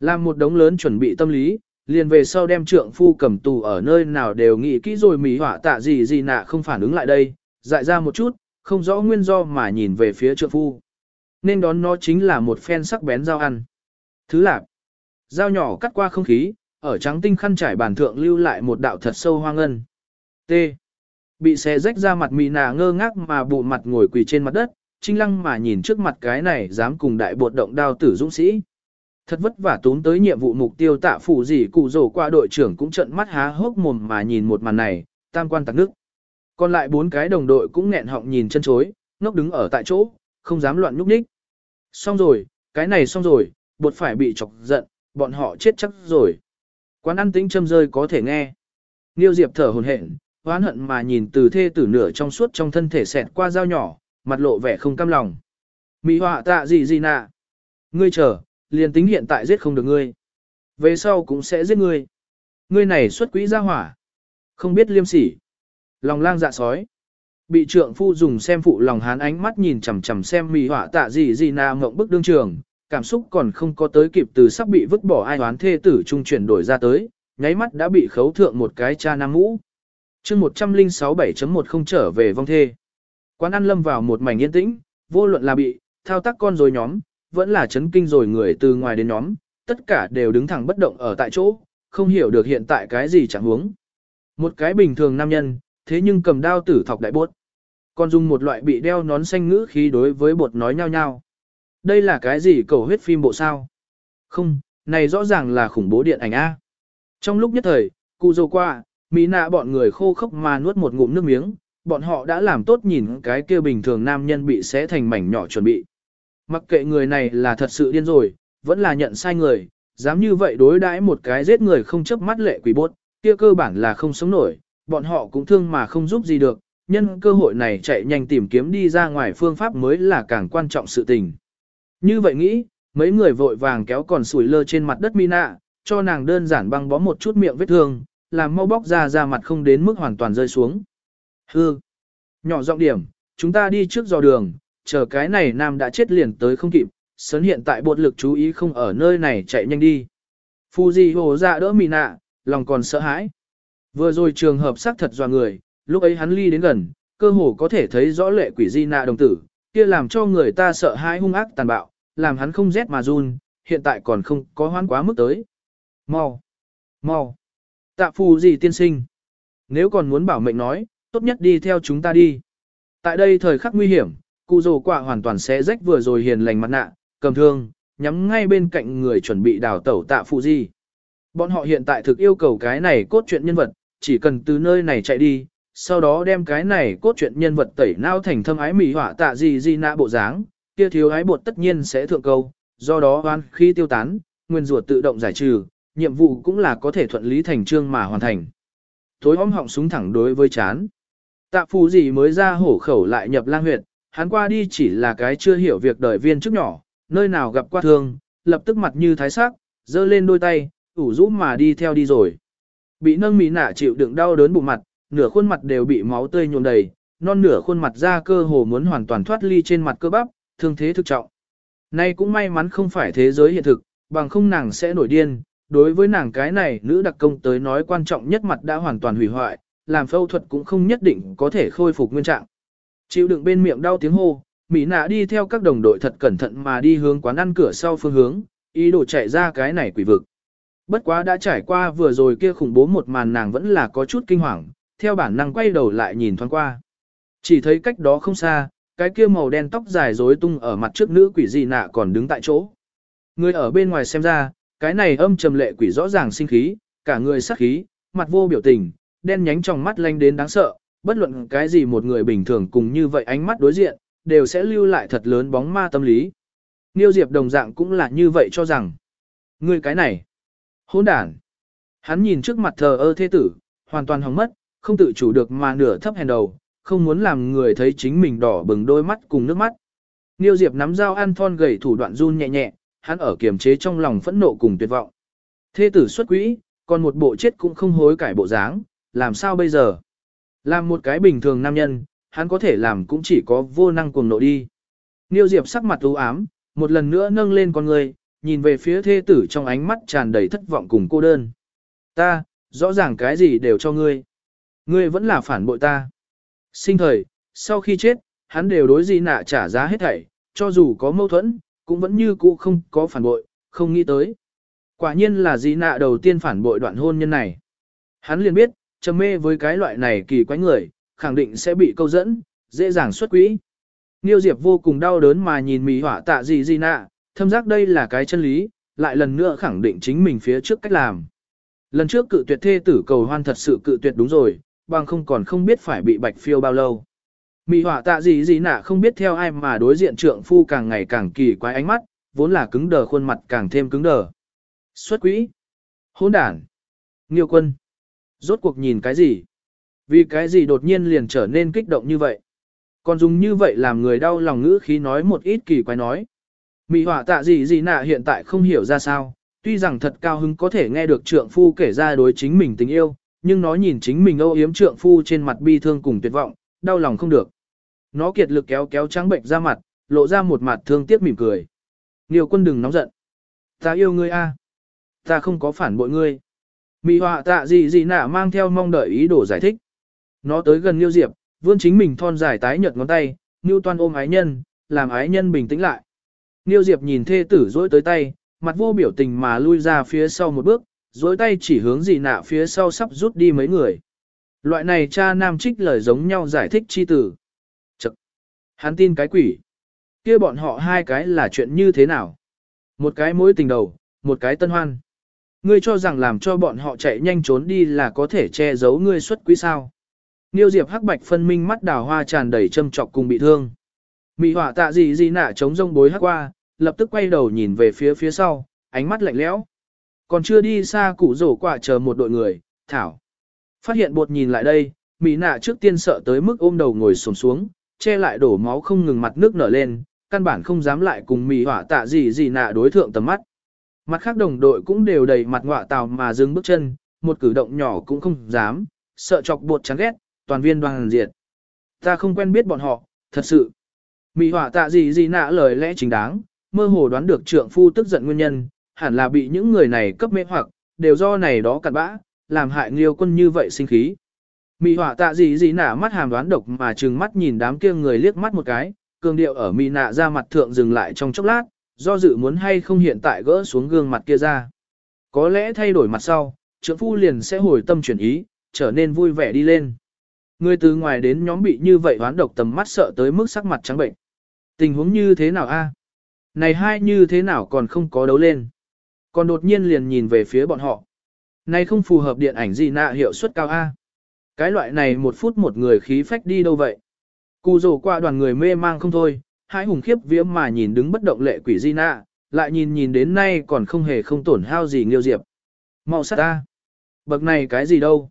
Làm một đống lớn chuẩn bị tâm lý, liền về sau đem trượng phu cầm tù ở nơi nào đều nghĩ kỹ rồi mỉ hỏa tạ gì gì nạ không phản ứng lại đây, dại ra một chút, không rõ nguyên do mà nhìn về phía trượng phu. Nên đón nó chính là một phen sắc bén dao ăn. Thứ lạp, dao nhỏ cắt qua không khí, ở trắng tinh khăn trải bàn thượng lưu lại một đạo thật sâu hoang ngân. T. Bị xé rách ra mặt mì nà ngơ ngác mà bụ mặt ngồi quỳ trên mặt đất, trinh lăng mà nhìn trước mặt cái này dám cùng đại bột động đao tử dũng sĩ. Thật vất vả tốn tới nhiệm vụ mục tiêu tạ phủ gì cụ rổ qua đội trưởng cũng trận mắt há hốc mồm mà nhìn một màn này, tam quan tạc nước. Còn lại bốn cái đồng đội cũng nghẹn họng nhìn chân chối, ngốc đứng ở tại chỗ, không dám loạn nhúc nhích. Xong rồi, cái này xong rồi, bột phải bị chọc giận, bọn họ chết chắc rồi. Quán ăn tĩnh châm rơi có thể nghe. Niêu Diệp thở hồn hển, oán hận mà nhìn từ thê tử nửa trong suốt trong thân thể xẹt qua dao nhỏ, mặt lộ vẻ không cam lòng. Mỹ họa tạ gì gì nạ. Ngươi chờ, liền tính hiện tại giết không được ngươi. Về sau cũng sẽ giết ngươi. Ngươi này xuất quỹ ra hỏa. Không biết liêm sỉ. Lòng lang dạ sói. Bị trượng phu dùng xem phụ lòng hán ánh mắt nhìn chằm chằm xem mì họa tạ gì gì na mộng bức đương trường, cảm xúc còn không có tới kịp từ sắp bị vứt bỏ ai oán thê tử trung chuyển đổi ra tới, nháy mắt đã bị khấu thượng một cái cha nam ngũ. chương 106.7.1 không trở về vong thê. Quán ăn lâm vào một mảnh yên tĩnh, vô luận là bị, thao tác con rồi nhóm, vẫn là chấn kinh rồi người từ ngoài đến nhóm, tất cả đều đứng thẳng bất động ở tại chỗ, không hiểu được hiện tại cái gì chẳng huống. Một cái bình thường nam nhân, thế nhưng cầm đao tử thọc đại bột. Còn dùng một loại bị đeo nón xanh ngữ khí đối với bột nói nhau nhau. Đây là cái gì cầu huyết phim bộ sao? Không, này rõ ràng là khủng bố điện ảnh A. Trong lúc nhất thời, cụ dâu qua, Mỹ nạ bọn người khô khốc mà nuốt một ngụm nước miếng, bọn họ đã làm tốt nhìn cái kia bình thường nam nhân bị xé thành mảnh nhỏ chuẩn bị. Mặc kệ người này là thật sự điên rồi, vẫn là nhận sai người, dám như vậy đối đãi một cái giết người không chấp mắt lệ quỷ bốt, kia cơ bản là không sống nổi, bọn họ cũng thương mà không giúp gì được, nhân cơ hội này chạy nhanh tìm kiếm đi ra ngoài phương pháp mới là càng quan trọng sự tình. Như vậy nghĩ, mấy người vội vàng kéo còn sủi lơ trên mặt đất Mina, cho nàng đơn giản băng bó một chút miệng vết thương, làm mau bóc ra ra mặt không đến mức hoàn toàn rơi xuống. Hư! Nhỏ giọng điểm, chúng ta đi trước dò đường, chờ cái này nam đã chết liền tới không kịp, sớn hiện tại bột lực chú ý không ở nơi này chạy nhanh đi. Fuji hồ ra đỡ Mina, lòng còn sợ hãi. Vừa rồi trường hợp xác thật dò người, lúc ấy hắn ly đến gần, cơ hồ có thể thấy rõ lệ quỷ di nạ đồng tử, kia làm cho người ta sợ hãi hung ác tàn bạo, làm hắn không rét mà run, hiện tại còn không có hoán quá mức tới. Mau! Mau! Tạ phù gì tiên sinh? Nếu còn muốn bảo mệnh nói, tốt nhất đi theo chúng ta đi. Tại đây thời khắc nguy hiểm, cụ rồ quả hoàn toàn sẽ rách vừa rồi hiền lành mặt nạ, cầm thương, nhắm ngay bên cạnh người chuẩn bị đào tẩu tạ phụ gì. Bọn họ hiện tại thực yêu cầu cái này cốt truyện nhân vật, chỉ cần từ nơi này chạy đi, sau đó đem cái này cốt truyện nhân vật tẩy nao thành thâm ái mỹ họa tạ gì gì nạ bộ dáng, kia thiếu ái bột tất nhiên sẽ thượng câu, do đó oan khi tiêu tán, nguyên rủa tự động giải trừ, nhiệm vụ cũng là có thể thuận lý thành trương mà hoàn thành. Tối om họng súng thẳng đối với chán. Tạ phù gì mới ra hổ khẩu lại nhập lang huyệt, hắn qua đi chỉ là cái chưa hiểu việc đời viên trước nhỏ, nơi nào gặp qua thương, lập tức mặt như thái sắc, giơ lên đôi tay, ủ rũ mà đi theo đi rồi. Bị nâng mỹ nạ chịu đựng đau đớn bụng mặt, nửa khuôn mặt đều bị máu tươi nhuộm đầy, non nửa khuôn mặt ra cơ hồ muốn hoàn toàn thoát ly trên mặt cơ bắp, thương thế thực trọng. Nay cũng may mắn không phải thế giới hiện thực, bằng không nàng sẽ nổi điên. Đối với nàng cái này nữ đặc công tới nói quan trọng nhất mặt đã hoàn toàn hủy hoại, làm phẫu thuật cũng không nhất định có thể khôi phục nguyên trạng. Chịu đựng bên miệng đau tiếng hô, Mỹ nạ đi theo các đồng đội thật cẩn thận mà đi hướng quán ăn cửa sau phương hướng, ý đồ chạy ra cái này quỷ vực. Bất quá đã trải qua vừa rồi kia khủng bố một màn nàng vẫn là có chút kinh hoàng, theo bản năng quay đầu lại nhìn thoáng qua. Chỉ thấy cách đó không xa, cái kia màu đen tóc dài rối tung ở mặt trước nữ quỷ dị nạ còn đứng tại chỗ. Người ở bên ngoài xem ra, cái này âm trầm lệ quỷ rõ ràng sinh khí, cả người sắc khí, mặt vô biểu tình, đen nhánh trong mắt lanh đến đáng sợ, bất luận cái gì một người bình thường cùng như vậy ánh mắt đối diện, đều sẽ lưu lại thật lớn bóng ma tâm lý. Niêu Diệp đồng dạng cũng là như vậy cho rằng, người cái này, hỗn đản. Hắn nhìn trước mặt thờ ơ thế tử, hoàn toàn hóng mất, không tự chủ được mà nửa thấp hèn đầu, không muốn làm người thấy chính mình đỏ bừng đôi mắt cùng nước mắt. Niêu Diệp nắm dao ăn thon gầy thủ đoạn run nhẹ nhẹ, hắn ở kiềm chế trong lòng phẫn nộ cùng tuyệt vọng. Thê tử xuất quỹ, còn một bộ chết cũng không hối cải bộ dáng, làm sao bây giờ? Làm một cái bình thường nam nhân, hắn có thể làm cũng chỉ có vô năng cuồng nộ đi. Niêu Diệp sắc mặt u ám, một lần nữa nâng lên con người, nhìn về phía thê tử trong ánh mắt tràn đầy thất vọng cùng cô đơn. Ta, rõ ràng cái gì đều cho ngươi. Ngươi vẫn là phản bội ta. Sinh thời, sau khi chết, hắn đều đối di nạ trả giá hết thảy, cho dù có mâu thuẫn, cũng vẫn như cũ không có phản bội, không nghĩ tới. Quả nhiên là di nạ đầu tiên phản bội đoạn hôn nhân này. Hắn liền biết, trầm mê với cái loại này kỳ quái người, khẳng định sẽ bị câu dẫn, dễ dàng xuất quỹ. Niêu Diệp vô cùng đau đớn mà nhìn mì hỏa tạ gì gì nạ, thâm giác đây là cái chân lý, lại lần nữa khẳng định chính mình phía trước cách làm. Lần trước cự tuyệt thê tử cầu hoan thật sự cự tuyệt đúng rồi, bằng không còn không biết phải bị bạch phiêu bao lâu. Mị hỏa tạ gì gì nạ không biết theo ai mà đối diện trượng phu càng ngày càng kỳ quái ánh mắt, vốn là cứng đờ khuôn mặt càng thêm cứng đờ. Xuất quỹ. Hỗn đản. Nghiêu quân. Rốt cuộc nhìn cái gì? Vì cái gì đột nhiên liền trở nên kích động như vậy? Còn dùng như vậy làm người đau lòng ngữ khí nói một ít kỳ quái nói. Mị hỏa tạ gì gì nạ hiện tại không hiểu ra sao, tuy rằng thật cao hứng có thể nghe được trượng phu kể ra đối chính mình tình yêu, nhưng nó nhìn chính mình âu yếm trượng phu trên mặt bi thương cùng tuyệt vọng, đau lòng không được. Nó kiệt lực kéo kéo trắng bệnh ra mặt, lộ ra một mặt thương tiếc mỉm cười. Nhiều quân đừng nóng giận. Ta yêu ngươi a, Ta không có phản bội ngươi. Mị họa tạ gì gì nạ mang theo mong đợi ý đồ giải thích. Nó tới gần Nghiêu Diệp, vươn chính mình thon dài tái nhợt ngón tay, Nghiêu toan ôm ái nhân, làm ái nhân bình tĩnh lại. Nghiêu Diệp nhìn thê tử dỗi tới tay, mặt vô biểu tình mà lui ra phía sau một bước, dối tay chỉ hướng gì nạ phía sau sắp rút đi mấy người. Loại này cha nam trích lời giống nhau giải thích chi tử. Chật! Hắn tin cái quỷ. kia bọn họ hai cái là chuyện như thế nào? Một cái mối tình đầu, một cái tân hoan. Ngươi cho rằng làm cho bọn họ chạy nhanh trốn đi là có thể che giấu ngươi xuất quý sao. Niêu Diệp hắc bạch phân minh mắt đào hoa tràn đầy châm trọc cùng bị thương. Mị hỏa tạ gì gì nạ chống rông bối hắc qua, lập tức quay đầu nhìn về phía phía sau, ánh mắt lạnh lẽo. Còn chưa đi xa cụ rổ quả chờ một đội người, thảo. Phát hiện bột nhìn lại đây, Mị nạ trước tiên sợ tới mức ôm đầu ngồi xổm xuống, che lại đổ máu không ngừng mặt nước nở lên, căn bản không dám lại cùng Mị hỏa tạ gì gì nạ đối thượng tầm mắt. Mặt khác đồng đội cũng đều đầy mặt ngọa tào mà dừng bước chân, một cử động nhỏ cũng không dám, sợ chọc bột chán ghét, toàn viên đoàn diệt. Ta không quen biết bọn họ, thật sự. Mị hỏa tạ gì gì nạ lời lẽ chính đáng, mơ hồ đoán được trượng phu tức giận nguyên nhân, hẳn là bị những người này cấp mê hoặc, đều do này đó cặn bã, làm hại nghiêu quân như vậy sinh khí. Mị hỏa tạ gì gì nạ mắt hàm đoán độc mà trừng mắt nhìn đám kia người liếc mắt một cái, cường điệu ở mị nạ ra mặt thượng dừng lại trong chốc lát, do dự muốn hay không hiện tại gỡ xuống gương mặt kia ra. Có lẽ thay đổi mặt sau, trưởng phu liền sẽ hồi tâm chuyển ý, trở nên vui vẻ đi lên. Người từ ngoài đến nhóm bị như vậy hoán độc tầm mắt sợ tới mức sắc mặt trắng bệnh. Tình huống như thế nào a? Này hai như thế nào còn không có đấu lên. Còn đột nhiên liền nhìn về phía bọn họ. Này không phù hợp điện ảnh gì nạ hiệu suất cao a. Cái loại này một phút một người khí phách đi đâu vậy? Cù rổ qua đoàn người mê mang không thôi, hai hùng khiếp vía mà nhìn đứng bất động lệ quỷ di nạ, lại nhìn nhìn đến nay còn không hề không tổn hao gì nghiêu diệp. Mau sát ta. Bậc này cái gì đâu?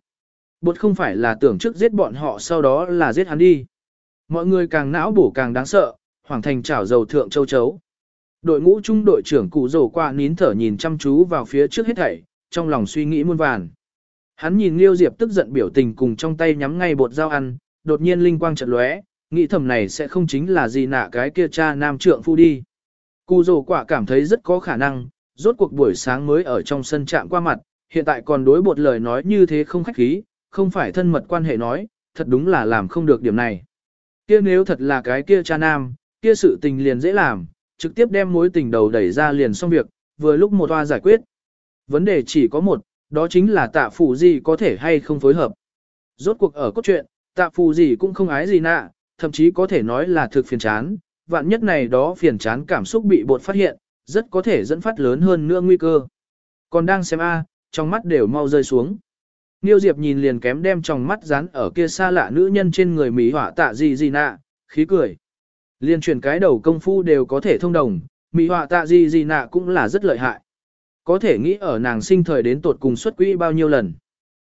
Bột không phải là tưởng trước giết bọn họ sau đó là giết hắn đi. Mọi người càng não bổ càng đáng sợ, hoàng thành chảo dầu thượng châu chấu. Đội ngũ trung đội trưởng cụ rổ qua nín thở nhìn chăm chú vào phía trước hết thảy, trong lòng suy nghĩ muôn vàn. Hắn nhìn Liêu Diệp tức giận biểu tình cùng trong tay nhắm ngay bột dao ăn, đột nhiên linh quang chợt lóe, nghĩ thầm này sẽ không chính là gì nạ cái kia cha nam trượng phu đi. Cù rồ quả cảm thấy rất có khả năng, rốt cuộc buổi sáng mới ở trong sân trạm qua mặt, hiện tại còn đối bột lời nói như thế không khách khí, không phải thân mật quan hệ nói, thật đúng là làm không được điểm này. Kia nếu thật là cái kia cha nam, kia sự tình liền dễ làm, trực tiếp đem mối tình đầu đẩy ra liền xong việc, vừa lúc một toa giải quyết. Vấn đề chỉ có một, đó chính là tạ phụ gì có thể hay không phối hợp. Rốt cuộc ở cốt truyện, tạ phụ gì cũng không ái gì nạ, thậm chí có thể nói là thực phiền chán, vạn nhất này đó phiền chán cảm xúc bị bột phát hiện, rất có thể dẫn phát lớn hơn nữa nguy cơ. Còn đang xem A, trong mắt đều mau rơi xuống. Niêu Diệp nhìn liền kém đem trong mắt dán ở kia xa lạ nữ nhân trên người Mỹ họa tạ gì gì nạ, khí cười. Liên chuyển cái đầu công phu đều có thể thông đồng, Mỹ họa tạ gì gì nạ cũng là rất lợi hại. Có thể nghĩ ở nàng sinh thời đến tột cùng xuất quỹ bao nhiêu lần.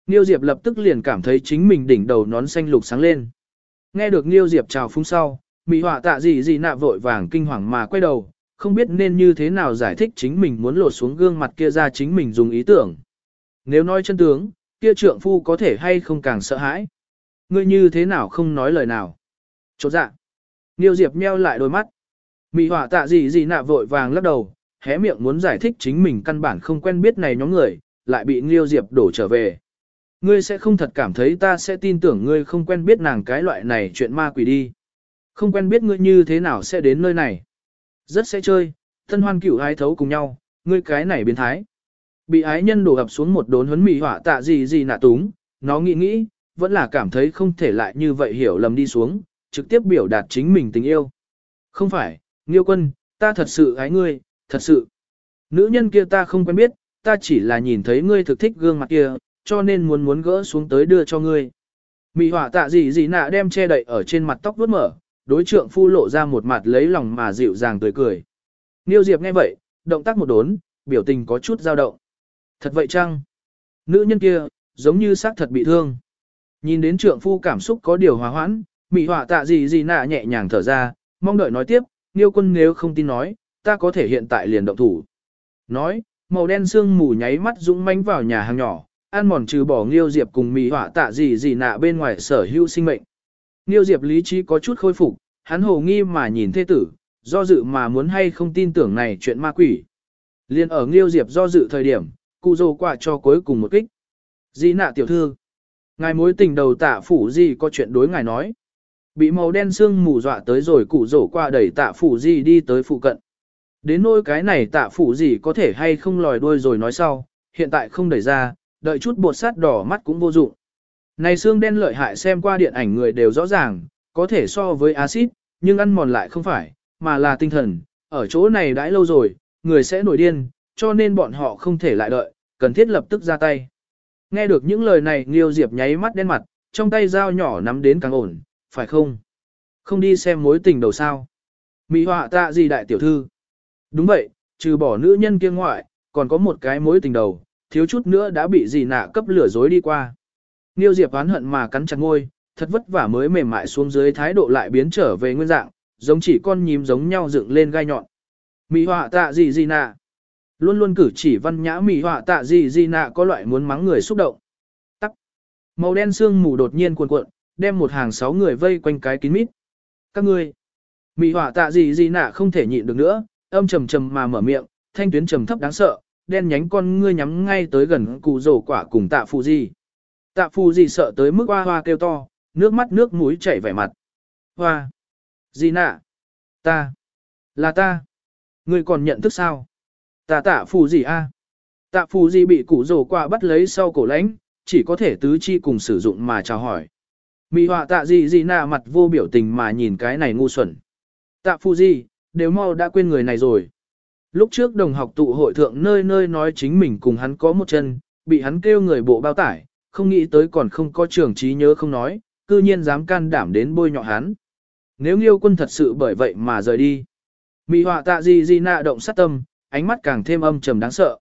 Niêu Diệp lập tức liền cảm thấy chính mình đỉnh đầu nón xanh lục sáng lên. Nghe được Niêu Diệp chào phúng sau, Mỹ họa tạ gì gì nạ vội vàng kinh hoàng mà quay đầu, không biết nên như thế nào giải thích chính mình muốn lột xuống gương mặt kia ra chính mình dùng ý tưởng. Nếu nói chân tướng, kia trượng phu có thể hay không càng sợ hãi. Ngươi như thế nào không nói lời nào. Chỗ dạ. Niêu Diệp meo lại đôi mắt. Mỹ họa tạ gì gì nạ vội vàng lắc đầu, hé miệng muốn giải thích chính mình căn bản không quen biết này nhóm người, lại bị Niêu Diệp đổ trở về. Ngươi sẽ không thật cảm thấy ta sẽ tin tưởng ngươi không quen biết nàng cái loại này chuyện ma quỷ đi. Không quen biết ngươi như thế nào sẽ đến nơi này. Rất sẽ chơi, thân hoan cửu ái thấu cùng nhau, ngươi cái này biến thái. Bị ái nhân đổ ập xuống một đốn huấn mị hỏa tạ gì gì nạ túng, nó nghĩ nghĩ, vẫn là cảm thấy không thể lại như vậy hiểu lầm đi xuống, trực tiếp biểu đạt chính mình tình yêu. Không phải, Nghiêu quân, ta thật sự ái ngươi, thật sự. Nữ nhân kia ta không quen biết, ta chỉ là nhìn thấy ngươi thực thích gương mặt kia, cho nên muốn muốn gỡ xuống tới đưa cho ngươi. Mị hỏa tạ gì gì nạ đem che đậy ở trên mặt tóc vuốt mở, đối trượng phu lộ ra một mặt lấy lòng mà dịu dàng tươi cười. Niêu Diệp nghe vậy, động tác một đốn, biểu tình có chút dao động. Thật vậy chăng? Nữ nhân kia, giống như xác thật bị thương. Nhìn đến trượng phu cảm xúc có điều hòa hoãn, mị họa tạ gì gì nạ nhẹ nhàng thở ra, mong đợi nói tiếp, Niêu quân nếu không tin nói, ta có thể hiện tại liền động thủ. Nói, màu đen sương mù nháy mắt dũng mãnh vào nhà hàng nhỏ, ăn mòn trừ bỏ Nghiêu Diệp cùng mị họa tạ gì gì nạ bên ngoài sở hữu sinh mệnh. Nghiêu Diệp lý trí có chút khôi phục, hắn hồ nghi mà nhìn thế tử, do dự mà muốn hay không tin tưởng này chuyện ma quỷ. Liên ở Nghiêu Diệp do dự thời điểm, cụ dồ quả cho cuối cùng một kích. Di nạ tiểu thư. Ngài mối tình đầu tạ phủ gì có chuyện đối ngài nói. Bị màu đen xương mù dọa tới rồi cụ dồ qua đẩy tạ phủ gì đi tới phụ cận. Đến nỗi cái này tạ phủ gì có thể hay không lòi đuôi rồi nói sau, hiện tại không đẩy ra, đợi chút bột sát đỏ mắt cũng vô dụng. Này xương đen lợi hại xem qua điện ảnh người đều rõ ràng, có thể so với axit, nhưng ăn mòn lại không phải, mà là tinh thần, ở chỗ này đãi lâu rồi, người sẽ nổi điên, cho nên bọn họ không thể lại đợi, cần thiết lập tức ra tay. Nghe được những lời này Nghiêu Diệp nháy mắt đen mặt, trong tay dao nhỏ nắm đến càng ổn, phải không? Không đi xem mối tình đầu sao? Mỹ họa tạ gì đại tiểu thư? Đúng vậy, trừ bỏ nữ nhân kia ngoại, còn có một cái mối tình đầu, thiếu chút nữa đã bị gì nạ cấp lửa dối đi qua. Nghiêu Diệp oán hận mà cắn chặt ngôi, thật vất vả mới mềm mại xuống dưới thái độ lại biến trở về nguyên dạng, giống chỉ con nhím giống nhau dựng lên gai nhọn. Mỹ họa tạ gì gì nạ. Luôn luôn cử chỉ văn nhã mỹ họa tạ gì gì nạ có loại muốn mắng người xúc động. Tắc. Màu đen xương mù đột nhiên cuộn cuộn, đem một hàng sáu người vây quanh cái kín mít. Các ngươi. Mỹ họa tạ gì gì nạ không thể nhịn được nữa, âm trầm trầm mà mở miệng, thanh tuyến trầm thấp đáng sợ, đen nhánh con ngươi nhắm ngay tới gần cụ rổ quả cùng tạ Phù gì. Tạ Phù gì sợ tới mức hoa hoa kêu to, nước mắt nước mũi chảy vẻ mặt. Hoa. Gì nạ? Ta. Là ta. Ngươi còn nhận thức sao? Ta tạ phù gì a? Tạ phù gì bị cụ rổ quả bắt lấy sau cổ lãnh, chỉ có thể tứ chi cùng sử dụng mà chào hỏi. Mị họa tạ gì gì nạ mặt vô biểu tình mà nhìn cái này ngu xuẩn. Tạ phù gì, đều mau đã quên người này rồi. Lúc trước đồng học tụ hội thượng nơi nơi nói chính mình cùng hắn có một chân, bị hắn kêu người bộ bao tải, không nghĩ tới còn không có trường trí nhớ không nói, cư nhiên dám can đảm đến bôi nhọ hắn. Nếu nghiêu quân thật sự bởi vậy mà rời đi. Mị họa tạ gì gì nạ động sát tâm, ánh mắt càng thêm âm trầm đáng sợ.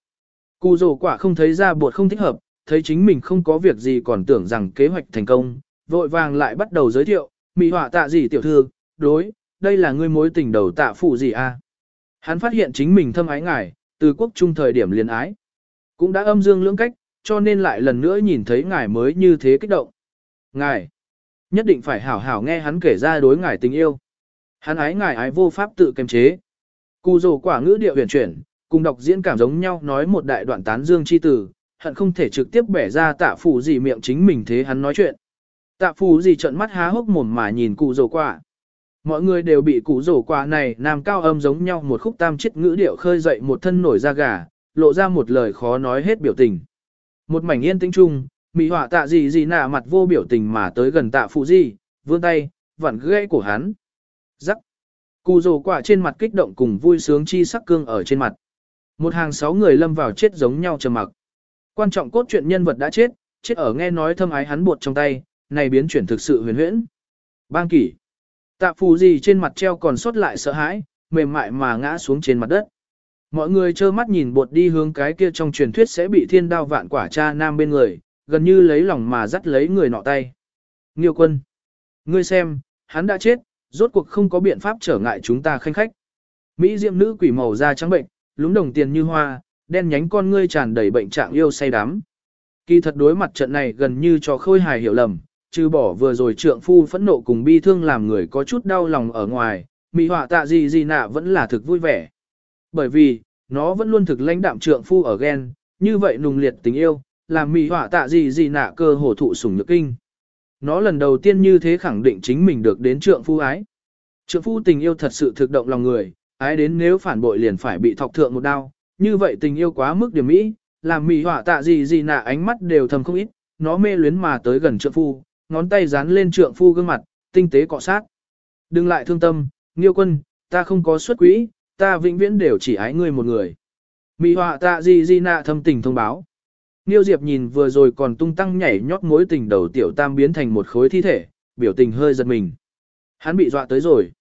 Cù rổ quả không thấy ra buộc không thích hợp, thấy chính mình không có việc gì còn tưởng rằng kế hoạch thành công, vội vàng lại bắt đầu giới thiệu, mị họa tạ gì tiểu thư, đối, đây là ngươi mối tình đầu tạ phụ gì a? Hắn phát hiện chính mình thâm ái ngài, từ quốc trung thời điểm liền ái. Cũng đã âm dương lưỡng cách, cho nên lại lần nữa nhìn thấy ngài mới như thế kích động. Ngài, nhất định phải hảo hảo nghe hắn kể ra đối ngài tình yêu. Hắn ái ngài ái vô pháp tự kiềm chế. Cù rồ quả ngữ điệu huyền chuyển, cùng đọc diễn cảm giống nhau nói một đại đoạn tán dương chi tử, hận không thể trực tiếp bẻ ra tạ phù gì miệng chính mình thế hắn nói chuyện. Tạ phù gì trợn mắt há hốc mồm mà nhìn cụ rồ quả. Mọi người đều bị cụ rổ quả này nam cao âm giống nhau một khúc tam chiết ngữ điệu khơi dậy một thân nổi da gà, lộ ra một lời khó nói hết biểu tình. Một mảnh yên tĩnh chung, mỹ họa tạ gì gì nạ mặt vô biểu tình mà tới gần tạ phụ gì, vươn tay, vặn gãy cổ hắn. Rắc. Cụ rổ quả trên mặt kích động cùng vui sướng chi sắc cương ở trên mặt. Một hàng sáu người lâm vào chết giống nhau trầm mặc. Quan trọng cốt truyện nhân vật đã chết, chết ở nghe nói thâm ái hắn buộc trong tay, này biến chuyển thực sự huyền huyễn. Bang kỷ. Tạ phù gì trên mặt treo còn sót lại sợ hãi, mềm mại mà ngã xuống trên mặt đất. Mọi người trơ mắt nhìn bột đi hướng cái kia trong truyền thuyết sẽ bị thiên đao vạn quả cha nam bên người, gần như lấy lòng mà dắt lấy người nọ tay. Nghiêu quân. Ngươi xem, hắn đã chết, rốt cuộc không có biện pháp trở ngại chúng ta khanh khách. Mỹ diệm nữ quỷ màu da trắng bệnh, lúng đồng tiền như hoa, đen nhánh con ngươi tràn đầy bệnh trạng yêu say đắm. Kỳ thật đối mặt trận này gần như cho khôi hài hiểu lầm, trừ bỏ vừa rồi trượng phu phẫn nộ cùng bi thương làm người có chút đau lòng ở ngoài, mỹ họa tạ gì gì nạ vẫn là thực vui vẻ. Bởi vì, nó vẫn luôn thực lãnh đạm trượng phu ở ghen, như vậy nùng liệt tình yêu, làm mỹ họa tạ gì gì nạ cơ hồ thụ sủng nhược kinh. Nó lần đầu tiên như thế khẳng định chính mình được đến trượng phu ái. Trượng phu tình yêu thật sự thực động lòng người, ái đến nếu phản bội liền phải bị thọc thượng một đau, như vậy tình yêu quá mức điểm mỹ, làm mỹ họa tạ gì gì nạ ánh mắt đều thầm không ít, nó mê luyến mà tới gần trượng phu, ngón tay dán lên trượng phu gương mặt, tinh tế cọ sát. Đừng lại thương tâm, nghiêu quân, ta không có xuất quỹ, ta vĩnh viễn đều chỉ ái ngươi một người. Mỹ họa tạ gì gì nạ thâm tình thông báo. Nghiêu Diệp nhìn vừa rồi còn tung tăng nhảy nhót mối tình đầu tiểu tam biến thành một khối thi thể, biểu tình hơi giật mình. Hắn bị dọa tới rồi.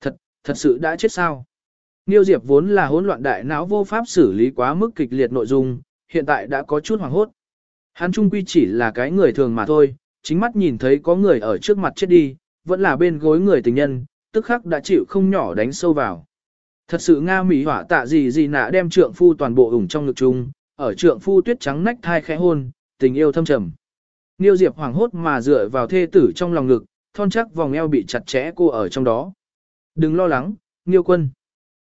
Thật, thật sự đã chết sao? Nghiêu Diệp vốn là hỗn loạn đại não vô pháp xử lý quá mức kịch liệt nội dung, hiện tại đã có chút hoảng hốt. Hắn trung quy chỉ là cái người thường mà thôi, chính mắt nhìn thấy có người ở trước mặt chết đi, vẫn là bên gối người tình nhân, tức khắc đã chịu không nhỏ đánh sâu vào. Thật sự Nga mỹ hỏa tạ gì gì nạ đem trượng phu toàn bộ ủng trong ngực chung, ở trượng phu tuyết trắng nách thai khẽ hôn, tình yêu thâm trầm. Niêu Diệp hoảng hốt mà dựa vào thê tử trong lòng ngực, thon chắc vòng eo bị chặt chẽ cô ở trong đó. Đừng lo lắng, Niêu quân.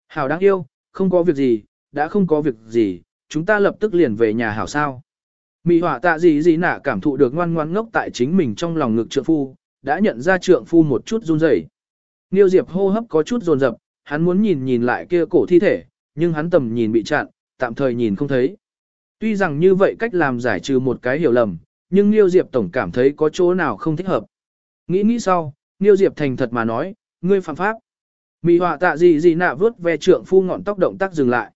Hảo đáng yêu, không có việc gì, đã không có việc gì, chúng ta lập tức liền về nhà hảo sao. Mị hỏa tạ gì gì nạ cảm thụ được ngoan ngoan ngốc tại chính mình trong lòng ngực trượng phu, đã nhận ra trượng phu một chút run rẩy. Niêu Diệp hô hấp có chút dồn dập, hắn muốn nhìn nhìn lại kia cổ thi thể, nhưng hắn tầm nhìn bị chặn, tạm thời nhìn không thấy. Tuy rằng như vậy cách làm giải trừ một cái hiểu lầm, nhưng Niêu Diệp tổng cảm thấy có chỗ nào không thích hợp. Nghĩ nghĩ sau, Niêu Diệp thành thật mà nói, ngươi phạm pháp. Mị họa tạ gì gì nạ vớt ve trượng phu ngọn tóc động tác dừng lại.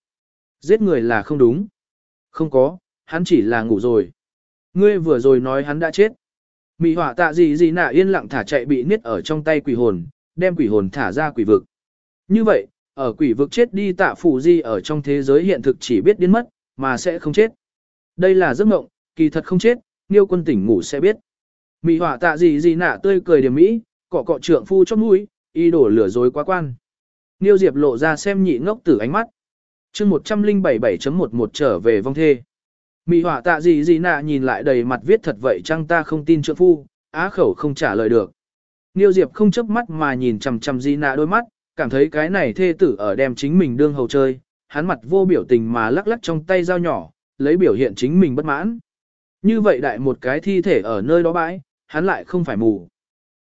Giết người là không đúng. Không có, hắn chỉ là ngủ rồi. Ngươi vừa rồi nói hắn đã chết. Mị hỏa tạ gì gì nạ yên lặng thả chạy bị niết ở trong tay quỷ hồn, đem quỷ hồn thả ra quỷ vực. Như vậy, ở quỷ vực chết đi tạ phủ di ở trong thế giới hiện thực chỉ biết điên mất, mà sẽ không chết. Đây là giấc mộng, kỳ thật không chết, Niêu quân tỉnh ngủ sẽ biết. Mị hỏa tạ gì gì nạ tươi cười điểm mỹ, cọ cọ trượng phu chót mũi, y đổ lửa dối quá quan. Niêu Diệp lộ ra xem nhị ngốc tử ánh mắt. chương 107.11 trở về vong thê. Mị hỏa tạ gì gì nạ nhìn lại đầy mặt viết thật vậy chăng ta không tin trượng phu, á khẩu không trả lời được. Niêu Diệp không chớp mắt mà nhìn chằm chằm gì nạ đôi mắt, cảm thấy cái này thê tử ở đem chính mình đương hầu chơi, hắn mặt vô biểu tình mà lắc lắc trong tay dao nhỏ, lấy biểu hiện chính mình bất mãn. Như vậy đại một cái thi thể ở nơi đó bãi, hắn lại không phải mù.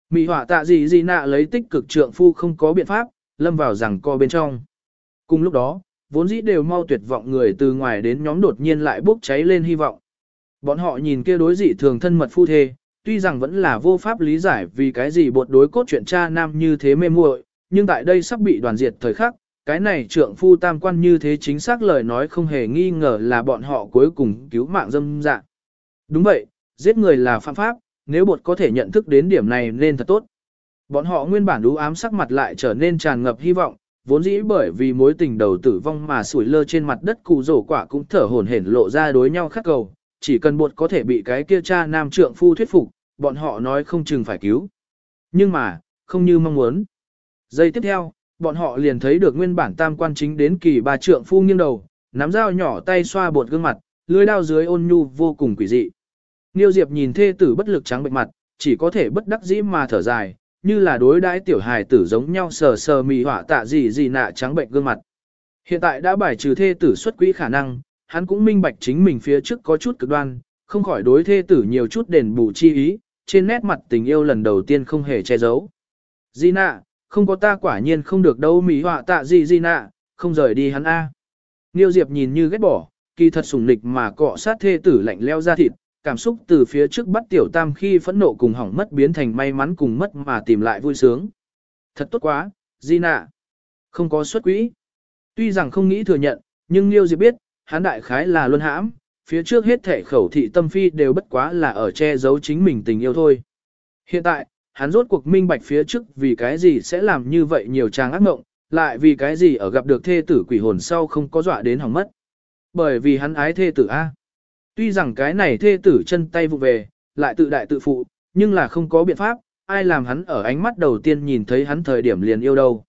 Mị hỏa tạ gì gì nạ lấy tích cực trượng phu không có biện pháp, lâm vào rằng co bên trong. Cùng lúc đó, vốn dĩ đều mau tuyệt vọng người từ ngoài đến nhóm đột nhiên lại bốc cháy lên hy vọng. Bọn họ nhìn kia đối dị thường thân mật phu thê, tuy rằng vẫn là vô pháp lý giải vì cái gì bột đối cốt chuyện cha nam như thế mê muội, nhưng tại đây sắp bị đoàn diệt thời khắc, cái này trượng phu tam quan như thế chính xác lời nói không hề nghi ngờ là bọn họ cuối cùng cứu mạng dâm dạng. Đúng vậy, giết người là phạm pháp, nếu bột có thể nhận thức đến điểm này nên thật tốt. Bọn họ nguyên bản đú ám sắc mặt lại trở nên tràn ngập hy vọng, vốn dĩ bởi vì mối tình đầu tử vong mà sủi lơ trên mặt đất cụ rổ quả cũng thở hổn hển lộ ra đối nhau khắc cầu, chỉ cần bột có thể bị cái kia cha nam trượng phu thuyết phục, bọn họ nói không chừng phải cứu. Nhưng mà, không như mong muốn. Giây tiếp theo, bọn họ liền thấy được nguyên bản tam quan chính đến kỳ bà trượng phu nghiêng đầu, nắm dao nhỏ tay xoa bột gương mặt, lưới đao dưới ôn nhu vô cùng quỷ dị. Niêu Diệp nhìn thê tử bất lực trắng bệnh mặt, chỉ có thể bất đắc dĩ mà thở dài, như là đối đãi tiểu hài tử giống nhau sờ sờ mì hỏa tạ gì gì nạ trắng bệnh gương mặt. Hiện tại đã bài trừ thê tử xuất quỹ khả năng, hắn cũng minh bạch chính mình phía trước có chút cực đoan, không khỏi đối thê tử nhiều chút đền bù chi ý, trên nét mặt tình yêu lần đầu tiên không hề che giấu. Di nạ, không có ta quả nhiên không được đâu mì họa tạ gì di nạ, không rời đi hắn a. Niêu Diệp nhìn như ghét bỏ, kỳ thật sùng nịch mà cọ sát thê tử lạnh leo ra thịt, cảm xúc từ phía trước bắt tiểu tam khi phẫn nộ cùng hỏng mất biến thành may mắn cùng mất mà tìm lại vui sướng. Thật tốt quá, Di nạ. Không có xuất quỹ. Tuy rằng không nghĩ thừa nhận, nhưng liêu Diệp biết, hắn đại khái là luân hãm, phía trước hết thể khẩu thị tâm phi đều bất quá là ở che giấu chính mình tình yêu thôi. Hiện tại, hắn rốt cuộc minh bạch phía trước vì cái gì sẽ làm như vậy nhiều trang ác mộng, lại vì cái gì ở gặp được thê tử quỷ hồn sau không có dọa đến hỏng mất. Bởi vì hắn ái thê tử A. Tuy rằng cái này thê tử chân tay vụ về, lại tự đại tự phụ, nhưng là không có biện pháp, ai làm hắn ở ánh mắt đầu tiên nhìn thấy hắn thời điểm liền yêu đâu.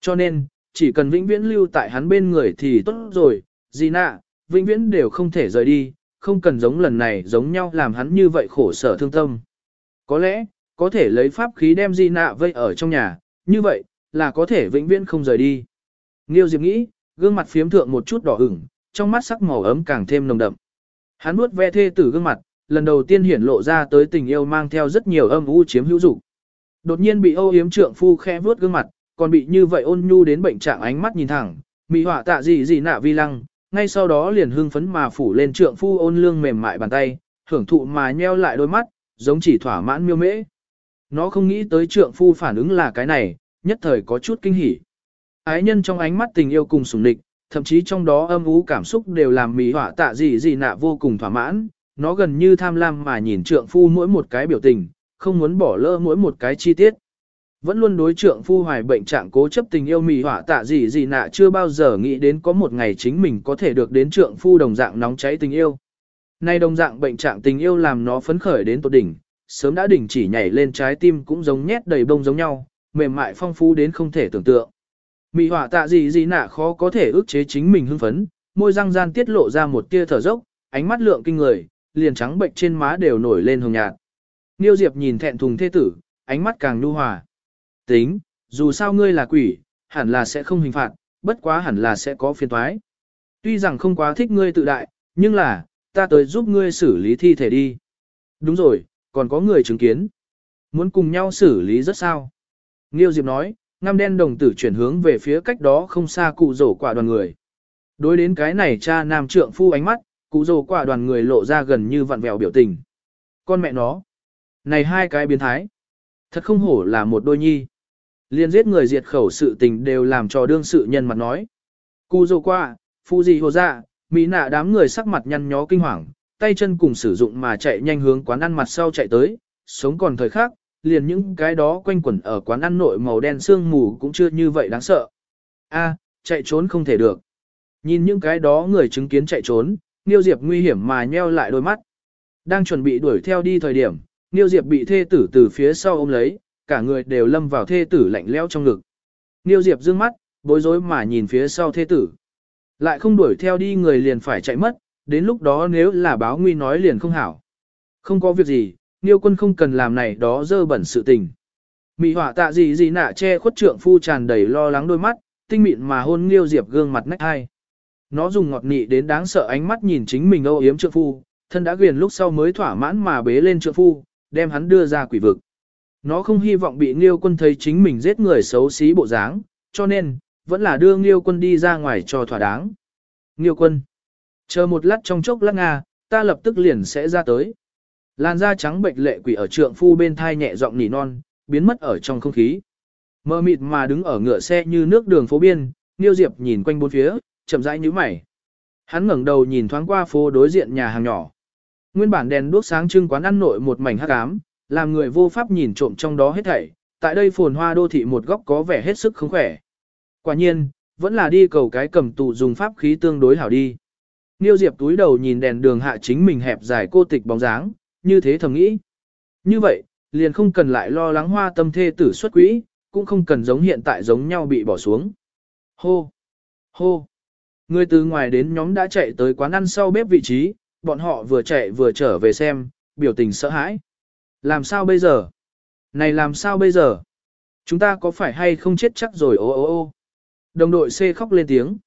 Cho nên, chỉ cần vĩnh viễn lưu tại hắn bên người thì tốt rồi, gì nạ, vĩnh viễn đều không thể rời đi, không cần giống lần này giống nhau làm hắn như vậy khổ sở thương tâm. Có lẽ, có thể lấy pháp khí đem di nạ vây ở trong nhà, như vậy, là có thể vĩnh viễn không rời đi. Nghiêu Diệp nghĩ, gương mặt phiếm thượng một chút đỏ ửng, trong mắt sắc màu ấm càng thêm nồng đậm. Hắn nuốt ve thê tử gương mặt, lần đầu tiên hiển lộ ra tới tình yêu mang theo rất nhiều âm u chiếm hữu dục. Đột nhiên bị âu yếm trượng phu khẽ vuốt gương mặt, còn bị như vậy ôn nhu đến bệnh trạng ánh mắt nhìn thẳng, mỹ họa tạ gì gì nạ vi lăng, ngay sau đó liền hưng phấn mà phủ lên trượng phu ôn lương mềm mại bàn tay, hưởng thụ mà nheo lại đôi mắt, giống chỉ thỏa mãn miêu mễ. Nó không nghĩ tới trượng phu phản ứng là cái này, nhất thời có chút kinh hỉ. Ái nhân trong ánh mắt tình yêu cùng sủng địch, thậm chí trong đó âm ú cảm xúc đều làm mì họa tạ gì gì nạ vô cùng thỏa mãn, nó gần như tham lam mà nhìn trượng phu mỗi một cái biểu tình, không muốn bỏ lỡ mỗi một cái chi tiết. Vẫn luôn đối trượng phu hoài bệnh trạng cố chấp tình yêu mì họa tạ gì gì nạ chưa bao giờ nghĩ đến có một ngày chính mình có thể được đến trượng phu đồng dạng nóng cháy tình yêu. Nay đồng dạng bệnh trạng tình yêu làm nó phấn khởi đến tột đỉnh, sớm đã đỉnh chỉ nhảy lên trái tim cũng giống nhét đầy bông giống nhau, mềm mại phong phú đến không thể tưởng tượng. Mị hỏa tạ gì gì nạ khó có thể ức chế chính mình hưng phấn, môi răng gian tiết lộ ra một tia thở dốc, ánh mắt lượng kinh người, liền trắng bệnh trên má đều nổi lên hồng nhạt. Niêu Diệp nhìn thẹn thùng thê tử, ánh mắt càng nhu hòa. Tính, dù sao ngươi là quỷ, hẳn là sẽ không hình phạt, bất quá hẳn là sẽ có phiền toái. Tuy rằng không quá thích ngươi tự đại, nhưng là, ta tới giúp ngươi xử lý thi thể đi. Đúng rồi, còn có người chứng kiến. Muốn cùng nhau xử lý rất sao. Nghiêu Diệp nói, ngăm đen đồng tử chuyển hướng về phía cách đó không xa cụ rổ quả đoàn người. Đối đến cái này cha nam trượng phu ánh mắt, cụ rổ quả đoàn người lộ ra gần như vặn vẹo biểu tình. Con mẹ nó. Này hai cái biến thái. Thật không hổ là một đôi nhi. Liên giết người diệt khẩu sự tình đều làm cho đương sự nhân mặt nói. Cụ rổ quả, Phu gì hồ dạ, mỹ nạ đám người sắc mặt nhăn nhó kinh hoàng, tay chân cùng sử dụng mà chạy nhanh hướng quán ăn mặt sau chạy tới, sống còn thời khắc, liền những cái đó quanh quẩn ở quán ăn nội màu đen sương mù cũng chưa như vậy đáng sợ. A, chạy trốn không thể được. Nhìn những cái đó người chứng kiến chạy trốn, Niêu Diệp nguy hiểm mà nheo lại đôi mắt. Đang chuẩn bị đuổi theo đi thời điểm, Niêu Diệp bị thê tử từ phía sau ôm lấy, cả người đều lâm vào thê tử lạnh lẽo trong ngực. Niêu Diệp dương mắt, bối rối mà nhìn phía sau thê tử. Lại không đuổi theo đi người liền phải chạy mất, đến lúc đó nếu là báo nguy nói liền không hảo. Không có việc gì, Niêu quân không cần làm này đó dơ bẩn sự tình. Mị họa tạ gì gì nạ che khuất trượng phu tràn đầy lo lắng đôi mắt, tinh mịn mà hôn Niêu Diệp gương mặt nách hai. Nó dùng ngọt nị đến đáng sợ ánh mắt nhìn chính mình âu yếm trượng phu, thân đã quyền lúc sau mới thỏa mãn mà bế lên trượng phu, đem hắn đưa ra quỷ vực. Nó không hy vọng bị Niêu quân thấy chính mình giết người xấu xí bộ dáng, cho nên, vẫn là đưa Niêu quân đi ra ngoài cho thỏa đáng. Niêu quân, chờ một lát trong chốc lát Nga, ta lập tức liền sẽ ra tới. Làn da trắng bệnh lệ quỷ ở trượng phu bên thai nhẹ giọng nỉ non, biến mất ở trong không khí. Mơ mịt mà đứng ở ngựa xe như nước đường phố biên, Nghiêu Diệp nhìn quanh bốn phía, chậm rãi nhíu mày. Hắn ngẩng đầu nhìn thoáng qua phố đối diện nhà hàng nhỏ. Nguyên bản đèn đuốc sáng trưng quán ăn nội một mảnh hắc ám, làm người vô pháp nhìn trộm trong đó hết thảy. Tại đây phồn hoa đô thị một góc có vẻ hết sức không khỏe. Quả nhiên, vẫn là đi cầu cái cầm tù dùng pháp khí tương đối hảo đi. Niêu Diệp túi đầu nhìn đèn đường hạ chính mình hẹp dài cô tịch bóng dáng, như thế thầm nghĩ. Như vậy, liền không cần lại lo lắng hoa tâm thê tử xuất quỹ, cũng không cần giống hiện tại giống nhau bị bỏ xuống. Hô! Hô! Người từ ngoài đến nhóm đã chạy tới quán ăn sau bếp vị trí, bọn họ vừa chạy vừa trở về xem, biểu tình sợ hãi. Làm sao bây giờ? Này làm sao bây giờ? Chúng ta có phải hay không chết chắc rồi ô ô ô? Đồng đội C khóc lên tiếng.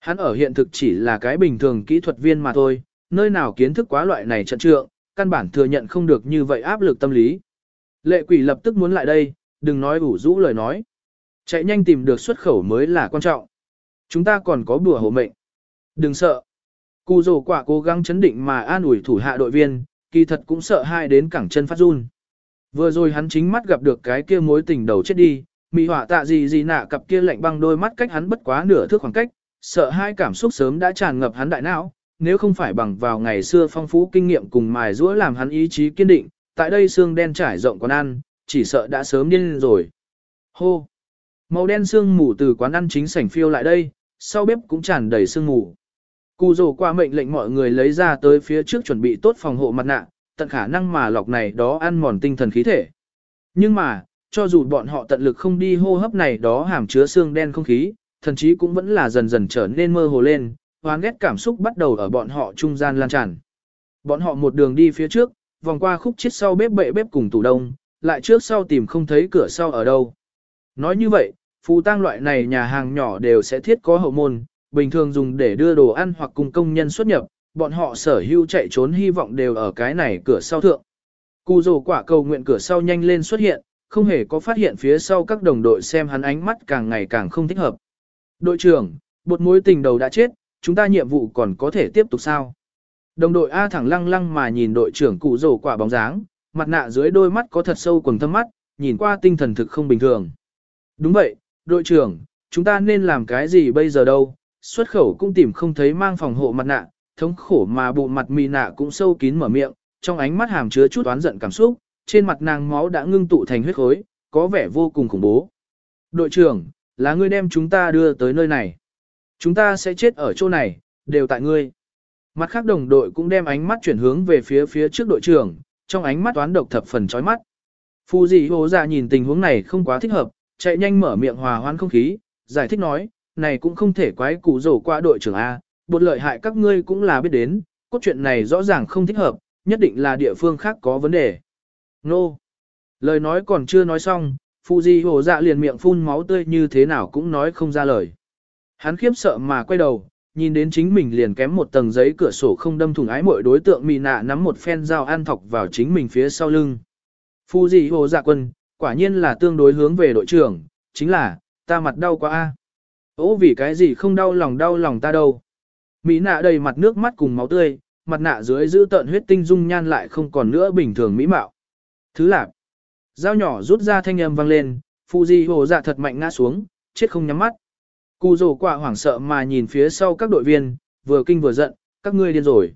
Hắn ở hiện thực chỉ là cái bình thường kỹ thuật viên mà thôi, nơi nào kiến thức quá loại này trận trượng, căn bản thừa nhận không được như vậy áp lực tâm lý. Lệ quỷ lập tức muốn lại đây, đừng nói ủ rũ lời nói. Chạy nhanh tìm được xuất khẩu mới là quan trọng. Chúng ta còn có bùa hộ mệnh. Đừng sợ. Cù rổ quả cố gắng chấn định mà an ủi thủ hạ đội viên, kỳ thật cũng sợ hai đến cẳng chân phát run. Vừa rồi hắn chính mắt gặp được cái kia mối tình đầu chết đi, mị họa tạ gì gì nạ cặp kia lạnh băng đôi mắt cách hắn bất quá nửa thước khoảng cách, sợ hai cảm xúc sớm đã tràn ngập hắn đại não, nếu không phải bằng vào ngày xưa phong phú kinh nghiệm cùng mài giũa làm hắn ý chí kiên định, tại đây xương đen trải rộng quán ăn, chỉ sợ đã sớm điên rồi. Hô! Màu đen xương mù từ quán ăn chính sảnh phiêu lại đây, sau bếp cũng tràn đầy xương mù. Cù rồ qua mệnh lệnh mọi người lấy ra tới phía trước chuẩn bị tốt phòng hộ mặt nạ, tận khả năng mà lọc này đó ăn mòn tinh thần khí thể. Nhưng mà, cho dù bọn họ tận lực không đi hô hấp này đó hàm chứa xương đen không khí, thần chí cũng vẫn là dần dần trở nên mơ hồ lên, hoán ghét cảm xúc bắt đầu ở bọn họ trung gian lan tràn. Bọn họ một đường đi phía trước, vòng qua khúc chết sau bếp bệ bếp cùng tủ đông, lại trước sau tìm không thấy cửa sau ở đâu. Nói như vậy, phù tang loại này nhà hàng nhỏ đều sẽ thiết có hậu môn, bình thường dùng để đưa đồ ăn hoặc cùng công nhân xuất nhập, bọn họ sở hữu chạy trốn hy vọng đều ở cái này cửa sau thượng. Cù rồ quả cầu nguyện cửa sau nhanh lên xuất hiện, không hề có phát hiện phía sau các đồng đội xem hắn ánh mắt càng ngày càng không thích hợp. Đội trưởng, bột mối tình đầu đã chết, chúng ta nhiệm vụ còn có thể tiếp tục sao? Đồng đội A thẳng lăng lăng mà nhìn đội trưởng cụ rổ quả bóng dáng, mặt nạ dưới đôi mắt có thật sâu quầng thâm mắt, nhìn qua tinh thần thực không bình thường. Đúng vậy, đội trưởng, chúng ta nên làm cái gì bây giờ đâu? Xuất khẩu cũng tìm không thấy mang phòng hộ mặt nạ, thống khổ mà bộ mặt mì nạ cũng sâu kín mở miệng, trong ánh mắt hàm chứa chút oán giận cảm xúc, trên mặt nàng máu đã ngưng tụ thành huyết khối, có vẻ vô cùng khủng bố. Đội trưởng, là ngươi đem chúng ta đưa tới nơi này. Chúng ta sẽ chết ở chỗ này, đều tại ngươi. Mặt khác đồng đội cũng đem ánh mắt chuyển hướng về phía phía trước đội trưởng, trong ánh mắt toán độc thập phần chói mắt. Phu gì hồ ra nhìn tình huống này không quá thích hợp, chạy nhanh mở miệng hòa hoãn không khí, giải thích nói, này cũng không thể quái cụ rổ qua đội trưởng A, bột lợi hại các ngươi cũng là biết đến, cốt truyện này rõ ràng không thích hợp, nhất định là địa phương khác có vấn đề. Nô! Lời nói còn chưa nói xong, Fuji hổ dạ liền miệng phun máu tươi như thế nào cũng nói không ra lời. Hắn khiếp sợ mà quay đầu, nhìn đến chính mình liền kém một tầng giấy cửa sổ không đâm thủng ái mọi đối tượng mì nạ nắm một phen dao ăn thọc vào chính mình phía sau lưng. Phu gì hồ dạ quân, quả nhiên là tương đối hướng về đội trưởng, chính là, ta mặt đau quá a. Ố vì cái gì không đau lòng đau lòng ta đâu. Mỹ nạ đầy mặt nước mắt cùng máu tươi, mặt nạ dưới giữ tợn huyết tinh dung nhan lại không còn nữa bình thường mỹ mạo. Thứ lạc. Dao nhỏ rút ra thanh âm vang lên, Fuji hồ dạ thật mạnh ngã xuống, chết không nhắm mắt. Cụ rổ quả hoảng sợ mà nhìn phía sau các đội viên, vừa kinh vừa giận, các ngươi điên rồi.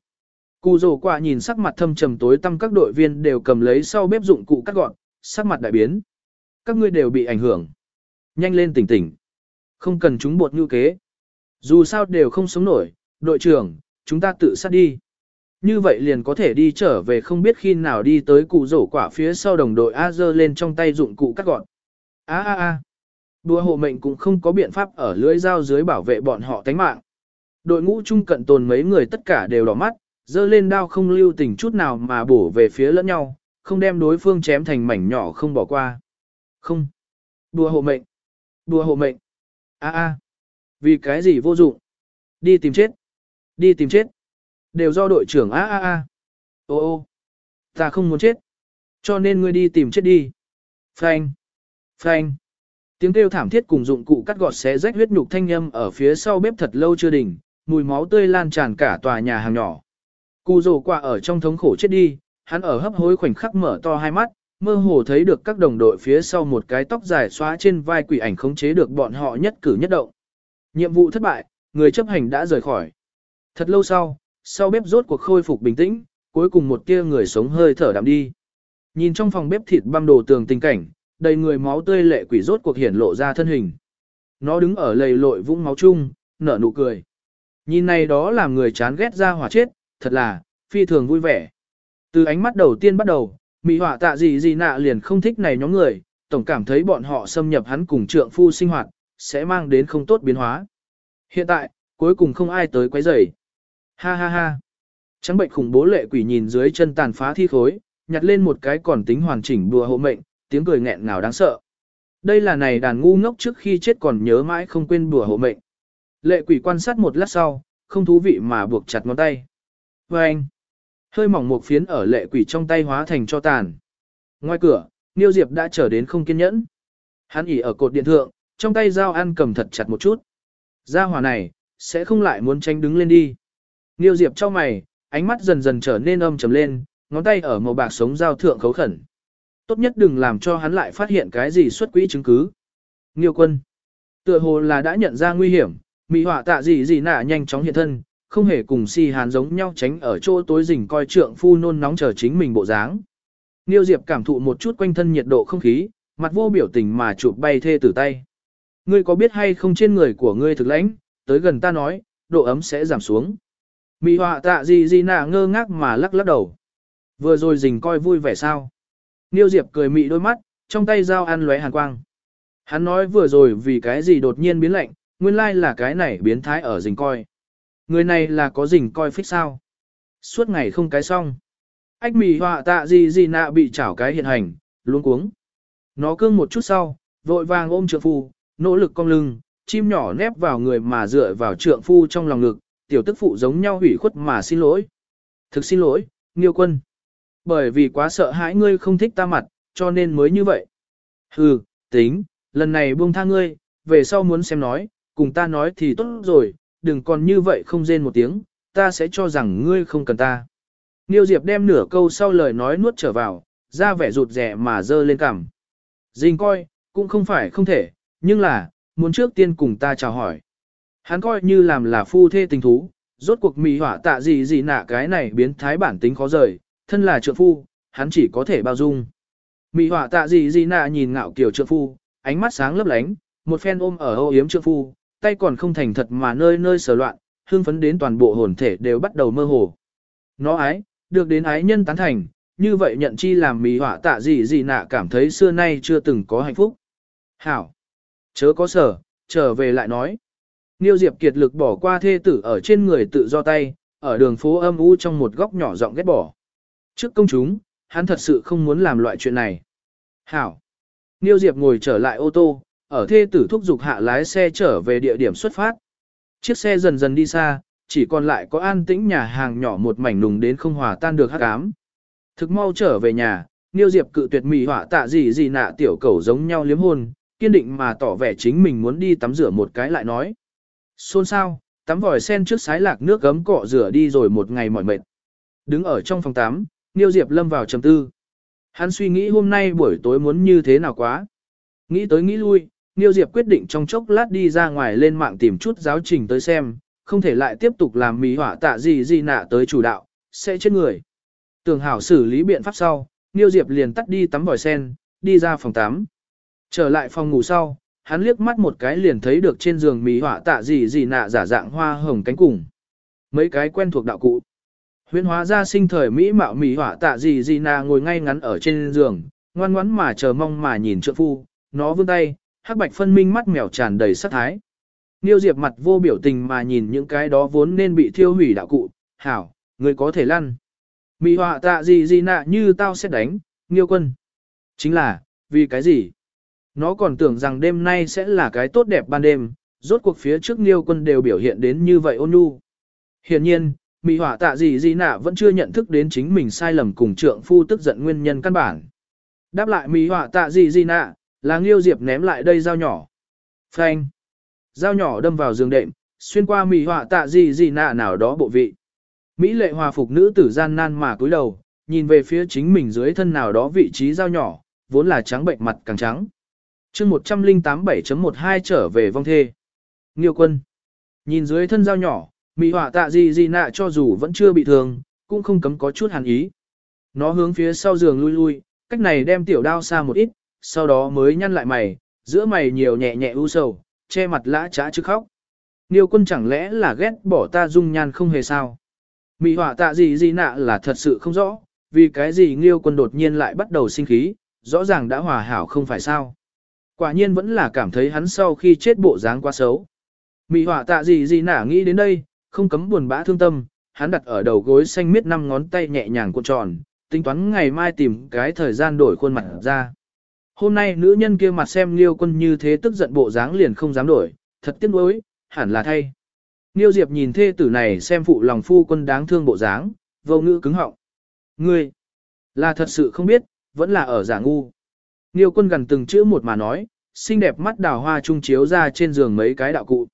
Cụ rổ quả nhìn sắc mặt thâm trầm tối tăm các đội viên đều cầm lấy sau bếp dụng cụ cắt gọn, sắc mặt đại biến. Các ngươi đều bị ảnh hưởng. Nhanh lên tỉnh tỉnh. Không cần chúng bột như kế. Dù sao đều không sống nổi, đội trưởng, chúng ta tự sát đi. Như vậy liền có thể đi trở về không biết khi nào đi tới cụ rổ quả phía sau đồng đội A dơ lên trong tay dụng cụ cắt gọn. A a a. Đùa hộ mệnh cũng không có biện pháp ở lưới dao dưới bảo vệ bọn họ tánh mạng. Đội ngũ chung cận tồn mấy người tất cả đều đỏ mắt, dơ lên đao không lưu tình chút nào mà bổ về phía lẫn nhau, không đem đối phương chém thành mảnh nhỏ không bỏ qua. Không. Đùa hộ mệnh. Đùa hộ mệnh. A a. Vì cái gì vô dụng? Đi tìm chết. Đi tìm chết. Đều do đội trưởng a a a. Ô ô. Ta không muốn chết. Cho nên ngươi đi tìm chết đi. Frank. Frank. Tiếng kêu thảm thiết cùng dụng cụ cắt gọt xé rách huyết nhục thanh âm ở phía sau bếp thật lâu chưa đỉnh, mùi máu tươi lan tràn cả tòa nhà hàng nhỏ. Cù rồ quả ở trong thống khổ chết đi, hắn ở hấp hối khoảnh khắc mở to hai mắt, mơ hồ thấy được các đồng đội phía sau một cái tóc dài xóa trên vai quỷ ảnh khống chế được bọn họ nhất cử nhất động. Nhiệm vụ thất bại, người chấp hành đã rời khỏi. Thật lâu sau, sau bếp rốt cuộc khôi phục bình tĩnh, cuối cùng một tia người sống hơi thở đạm đi. Nhìn trong phòng bếp thịt băm đồ tường tình cảnh, đầy người máu tươi lệ quỷ rốt cuộc hiển lộ ra thân hình. Nó đứng ở lầy lội vũng máu chung, nở nụ cười. Nhìn này đó làm người chán ghét ra hỏa chết, thật là, phi thường vui vẻ. Từ ánh mắt đầu tiên bắt đầu, mỹ họa tạ gì gì nạ liền không thích này nhóm người, tổng cảm thấy bọn họ xâm nhập hắn cùng trượng phu sinh hoạt, sẽ mang đến không tốt biến hóa. Hiện tại, cuối cùng không ai tới quấy rầy. Ha ha ha. Trắng bệnh khủng bố lệ quỷ nhìn dưới chân tàn phá thi khối, nhặt lên một cái còn tính hoàn chỉnh đùa hộ mệnh, tiếng cười nghẹn ngào đáng sợ. Đây là này đàn ngu ngốc trước khi chết còn nhớ mãi không quên bùa hộ mệnh. Lệ quỷ quan sát một lát sau, không thú vị mà buộc chặt ngón tay. Và anh, hơi mỏng một phiến ở lệ quỷ trong tay hóa thành cho tàn. Ngoài cửa, Niêu Diệp đã trở đến không kiên nhẫn. Hắn ỉ ở cột điện thượng, trong tay dao ăn cầm thật chặt một chút. Gia hỏa này, sẽ không lại muốn tránh đứng lên đi. Niêu Diệp cho mày, ánh mắt dần dần trở nên âm trầm lên, ngón tay ở màu bạc sống dao thượng khấu khẩn. Tốt nhất đừng làm cho hắn lại phát hiện cái gì xuất quỹ chứng cứ. Nghiêu quân. Tựa hồ là đã nhận ra nguy hiểm, mỹ họa tạ gì gì nả nhanh chóng hiện thân, không hề cùng si hàn giống nhau tránh ở chỗ tối rình coi trượng phu nôn nóng chờ chính mình bộ dáng. Nghiêu Diệp cảm thụ một chút quanh thân nhiệt độ không khí, mặt vô biểu tình mà chụp bay thê tử tay. Ngươi có biết hay không trên người của ngươi thực lãnh, tới gần ta nói, độ ấm sẽ giảm xuống. Mỹ họa tạ gì gì nạ ngơ ngác mà lắc lắc đầu. Vừa rồi rình coi vui vẻ sao. Niêu Diệp cười mị đôi mắt, trong tay dao ăn lóe hàn quang. Hắn nói vừa rồi vì cái gì đột nhiên biến lạnh, nguyên lai là cái này biến thái ở rình coi. Người này là có rình coi phích sao. Suốt ngày không cái xong. Ách mì họa tạ gì gì nạ bị chảo cái hiện hành, luôn cuống. Nó cương một chút sau, vội vàng ôm trượng phu, nỗ lực cong lưng, chim nhỏ nép vào người mà dựa vào trượng phu trong lòng ngực, tiểu tức phụ giống nhau hủy khuất mà xin lỗi. Thực xin lỗi, Nghiêu quân. Bởi vì quá sợ hãi ngươi không thích ta mặt, cho nên mới như vậy. Hừ, tính, lần này buông tha ngươi, về sau muốn xem nói, cùng ta nói thì tốt rồi, đừng còn như vậy không rên một tiếng, ta sẽ cho rằng ngươi không cần ta. Niêu Diệp đem nửa câu sau lời nói nuốt trở vào, ra vẻ rụt rẻ mà dơ lên cằm. Dình coi, cũng không phải không thể, nhưng là, muốn trước tiên cùng ta chào hỏi. Hắn coi như làm là phu thê tình thú, rốt cuộc mị hỏa tạ gì gì nạ cái này biến thái bản tính khó rời, thân là trượng phu, hắn chỉ có thể bao dung. Mị hỏa tạ gì gì nạ nhìn ngạo kiểu trượng phu, ánh mắt sáng lấp lánh, một phen ôm ở ô yếm trượng phu, tay còn không thành thật mà nơi nơi sở loạn, hương phấn đến toàn bộ hồn thể đều bắt đầu mơ hồ. Nó ái, được đến ái nhân tán thành, như vậy nhận chi làm mị họa tạ gì gì nạ cảm thấy xưa nay chưa từng có hạnh phúc. Hảo! Chớ có sở, trở về lại nói. Niêu Diệp kiệt lực bỏ qua thê tử ở trên người tự do tay, ở đường phố âm u trong một góc nhỏ rộng ghét bỏ. Trước công chúng, hắn thật sự không muốn làm loại chuyện này. Hảo! Niêu Diệp ngồi trở lại ô tô, ở thê tử thúc giục hạ lái xe trở về địa điểm xuất phát. Chiếc xe dần dần đi xa, chỉ còn lại có an tĩnh nhà hàng nhỏ một mảnh nùng đến không hòa tan được hắc ám. Thực mau trở về nhà, Niêu Diệp cự tuyệt mỉ họa tạ gì gì nạ tiểu cầu giống nhau liếm hôn, kiên định mà tỏ vẻ chính mình muốn đi tắm rửa một cái lại nói. Xôn sao, tắm vòi sen trước sái lạc nước gấm cọ rửa đi rồi một ngày mỏi mệt. Đứng ở trong phòng tắm, Niêu Diệp lâm vào trầm tư. Hắn suy nghĩ hôm nay buổi tối muốn như thế nào quá. Nghĩ tới nghĩ lui, Niêu Diệp quyết định trong chốc lát đi ra ngoài lên mạng tìm chút giáo trình tới xem, không thể lại tiếp tục làm mì hỏa tạ gì gì nạ tới chủ đạo, sẽ chết người. Tường hảo xử lý biện pháp sau, Niêu Diệp liền tắt đi tắm vòi sen, đi ra phòng tắm. Trở lại phòng ngủ sau, hắn liếc mắt một cái liền thấy được trên giường mì hỏa tạ gì gì nạ giả dạng hoa hồng cánh cùng. Mấy cái quen thuộc đạo cụ. Huyễn hóa ra sinh thời Mỹ mạo Mỹ hỏa tạ gì gì nà ngồi ngay ngắn ở trên giường, ngoan ngoãn mà chờ mong mà nhìn trượng phu, nó vươn tay, hắc bạch phân minh mắt mèo tràn đầy sắc thái. Niêu Diệp mặt vô biểu tình mà nhìn những cái đó vốn nên bị thiêu hủy đạo cụ, hảo, người có thể lăn. Mỹ họa tạ gì gì nạ như tao sẽ đánh, Niêu quân. Chính là, vì cái gì? Nó còn tưởng rằng đêm nay sẽ là cái tốt đẹp ban đêm, rốt cuộc phía trước Niêu quân đều biểu hiện đến như vậy ôn nhu. Hiện nhiên, Mị hỏa tạ gì gì nạ vẫn chưa nhận thức đến chính mình sai lầm cùng trượng phu tức giận nguyên nhân căn bản. Đáp lại mị hỏa tạ gì gì nạ, là Nghiêu Diệp ném lại đây dao nhỏ. Phanh. Dao nhỏ đâm vào giường đệm, xuyên qua mị hỏa tạ gì gì nạ nào đó bộ vị. Mỹ lệ hòa phục nữ tử gian nan mà cúi đầu, nhìn về phía chính mình dưới thân nào đó vị trí dao nhỏ, vốn là trắng bệnh mặt càng trắng. chương 108 7.12 trở về vong thê. Nghiêu quân. Nhìn dưới thân dao nhỏ, Mị hỏa tạ gì gì nạ cho dù vẫn chưa bị thương, cũng không cấm có chút hàn ý. Nó hướng phía sau giường lui lui, cách này đem tiểu đao xa một ít, sau đó mới nhăn lại mày, giữa mày nhiều nhẹ nhẹ u sầu, che mặt lã trá chứ khóc. Niêu quân chẳng lẽ là ghét bỏ ta dung nhan không hề sao? Mị hỏa tạ gì gì nạ là thật sự không rõ, vì cái gì Niêu quân đột nhiên lại bắt đầu sinh khí, rõ ràng đã hòa hảo không phải sao. Quả nhiên vẫn là cảm thấy hắn sau khi chết bộ dáng quá xấu. Mị hỏa tạ gì gì nạ nghĩ đến đây, không cấm buồn bã thương tâm, hắn đặt ở đầu gối xanh miết năm ngón tay nhẹ nhàng cuộn tròn, tính toán ngày mai tìm cái thời gian đổi khuôn mặt ra. Hôm nay nữ nhân kia mặt xem Liêu quân như thế tức giận bộ dáng liền không dám đổi, thật tiếc nuối, hẳn là thay. Liêu Diệp nhìn thê tử này xem phụ lòng phu quân đáng thương bộ dáng, vô ngữ cứng họng. Ngươi, là thật sự không biết, vẫn là ở giả ngu. Liêu quân gần từng chữ một mà nói, xinh đẹp mắt đào hoa trung chiếu ra trên giường mấy cái đạo cụ.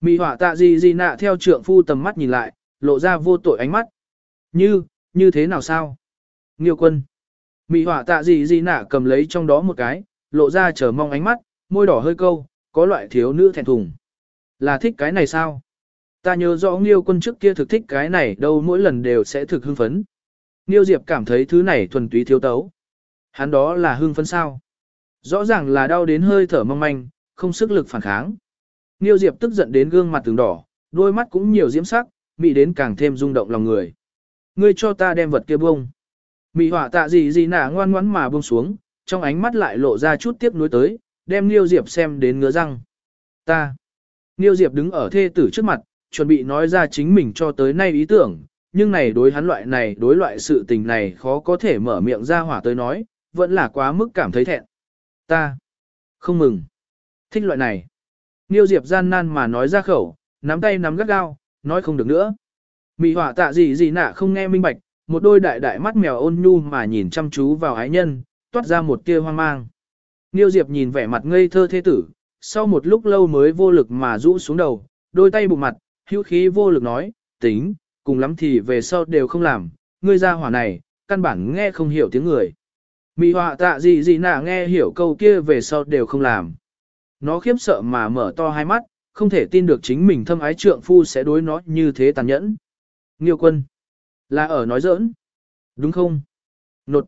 Mị họa tạ gì gì nạ theo trượng phu tầm mắt nhìn lại, lộ ra vô tội ánh mắt. Như, như thế nào sao? Nghiêu quân. Mị họa tạ gì gì nạ cầm lấy trong đó một cái, lộ ra chờ mong ánh mắt, môi đỏ hơi câu, có loại thiếu nữ thẹn thùng. Là thích cái này sao? Ta nhớ rõ Nghiêu quân trước kia thực thích cái này đâu mỗi lần đều sẽ thực hưng phấn. Nghiêu Diệp cảm thấy thứ này thuần túy thiếu tấu. Hắn đó là hưng phấn sao? Rõ ràng là đau đến hơi thở mong manh, không sức lực phản kháng. Niêu Diệp tức giận đến gương mặt từng đỏ, đôi mắt cũng nhiều diễm sắc, mị đến càng thêm rung động lòng người. Ngươi cho ta đem vật kia bông. Mị hỏa tạ gì gì nả ngoan ngoãn mà buông xuống, trong ánh mắt lại lộ ra chút tiếc nuối tới, đem Niêu Diệp xem đến ngứa răng. Ta. Niêu Diệp đứng ở thê tử trước mặt, chuẩn bị nói ra chính mình cho tới nay ý tưởng, nhưng này đối hắn loại này đối loại sự tình này khó có thể mở miệng ra hỏa tới nói, vẫn là quá mức cảm thấy thẹn. Ta. Không mừng. Thích loại này. Niêu Diệp gian nan mà nói ra khẩu, nắm tay nắm gắt gao, nói không được nữa. Mị hỏa tạ gì gì nạ không nghe minh bạch, một đôi đại đại mắt mèo ôn nhu mà nhìn chăm chú vào ái nhân, toát ra một tia hoang mang. Niêu Diệp nhìn vẻ mặt ngây thơ thế tử, sau một lúc lâu mới vô lực mà rũ xuống đầu, đôi tay bụng mặt, hữu khí vô lực nói, tính, cùng lắm thì về sau đều không làm, ngươi ra hỏa này, căn bản nghe không hiểu tiếng người. Mị họa tạ gì gì nạ nghe hiểu câu kia về sau đều không làm. Nó khiếp sợ mà mở to hai mắt, không thể tin được chính mình thâm ái trượng phu sẽ đối nó như thế tàn nhẫn. Nghiêu quân. Là ở nói giỡn. Đúng không? Nột.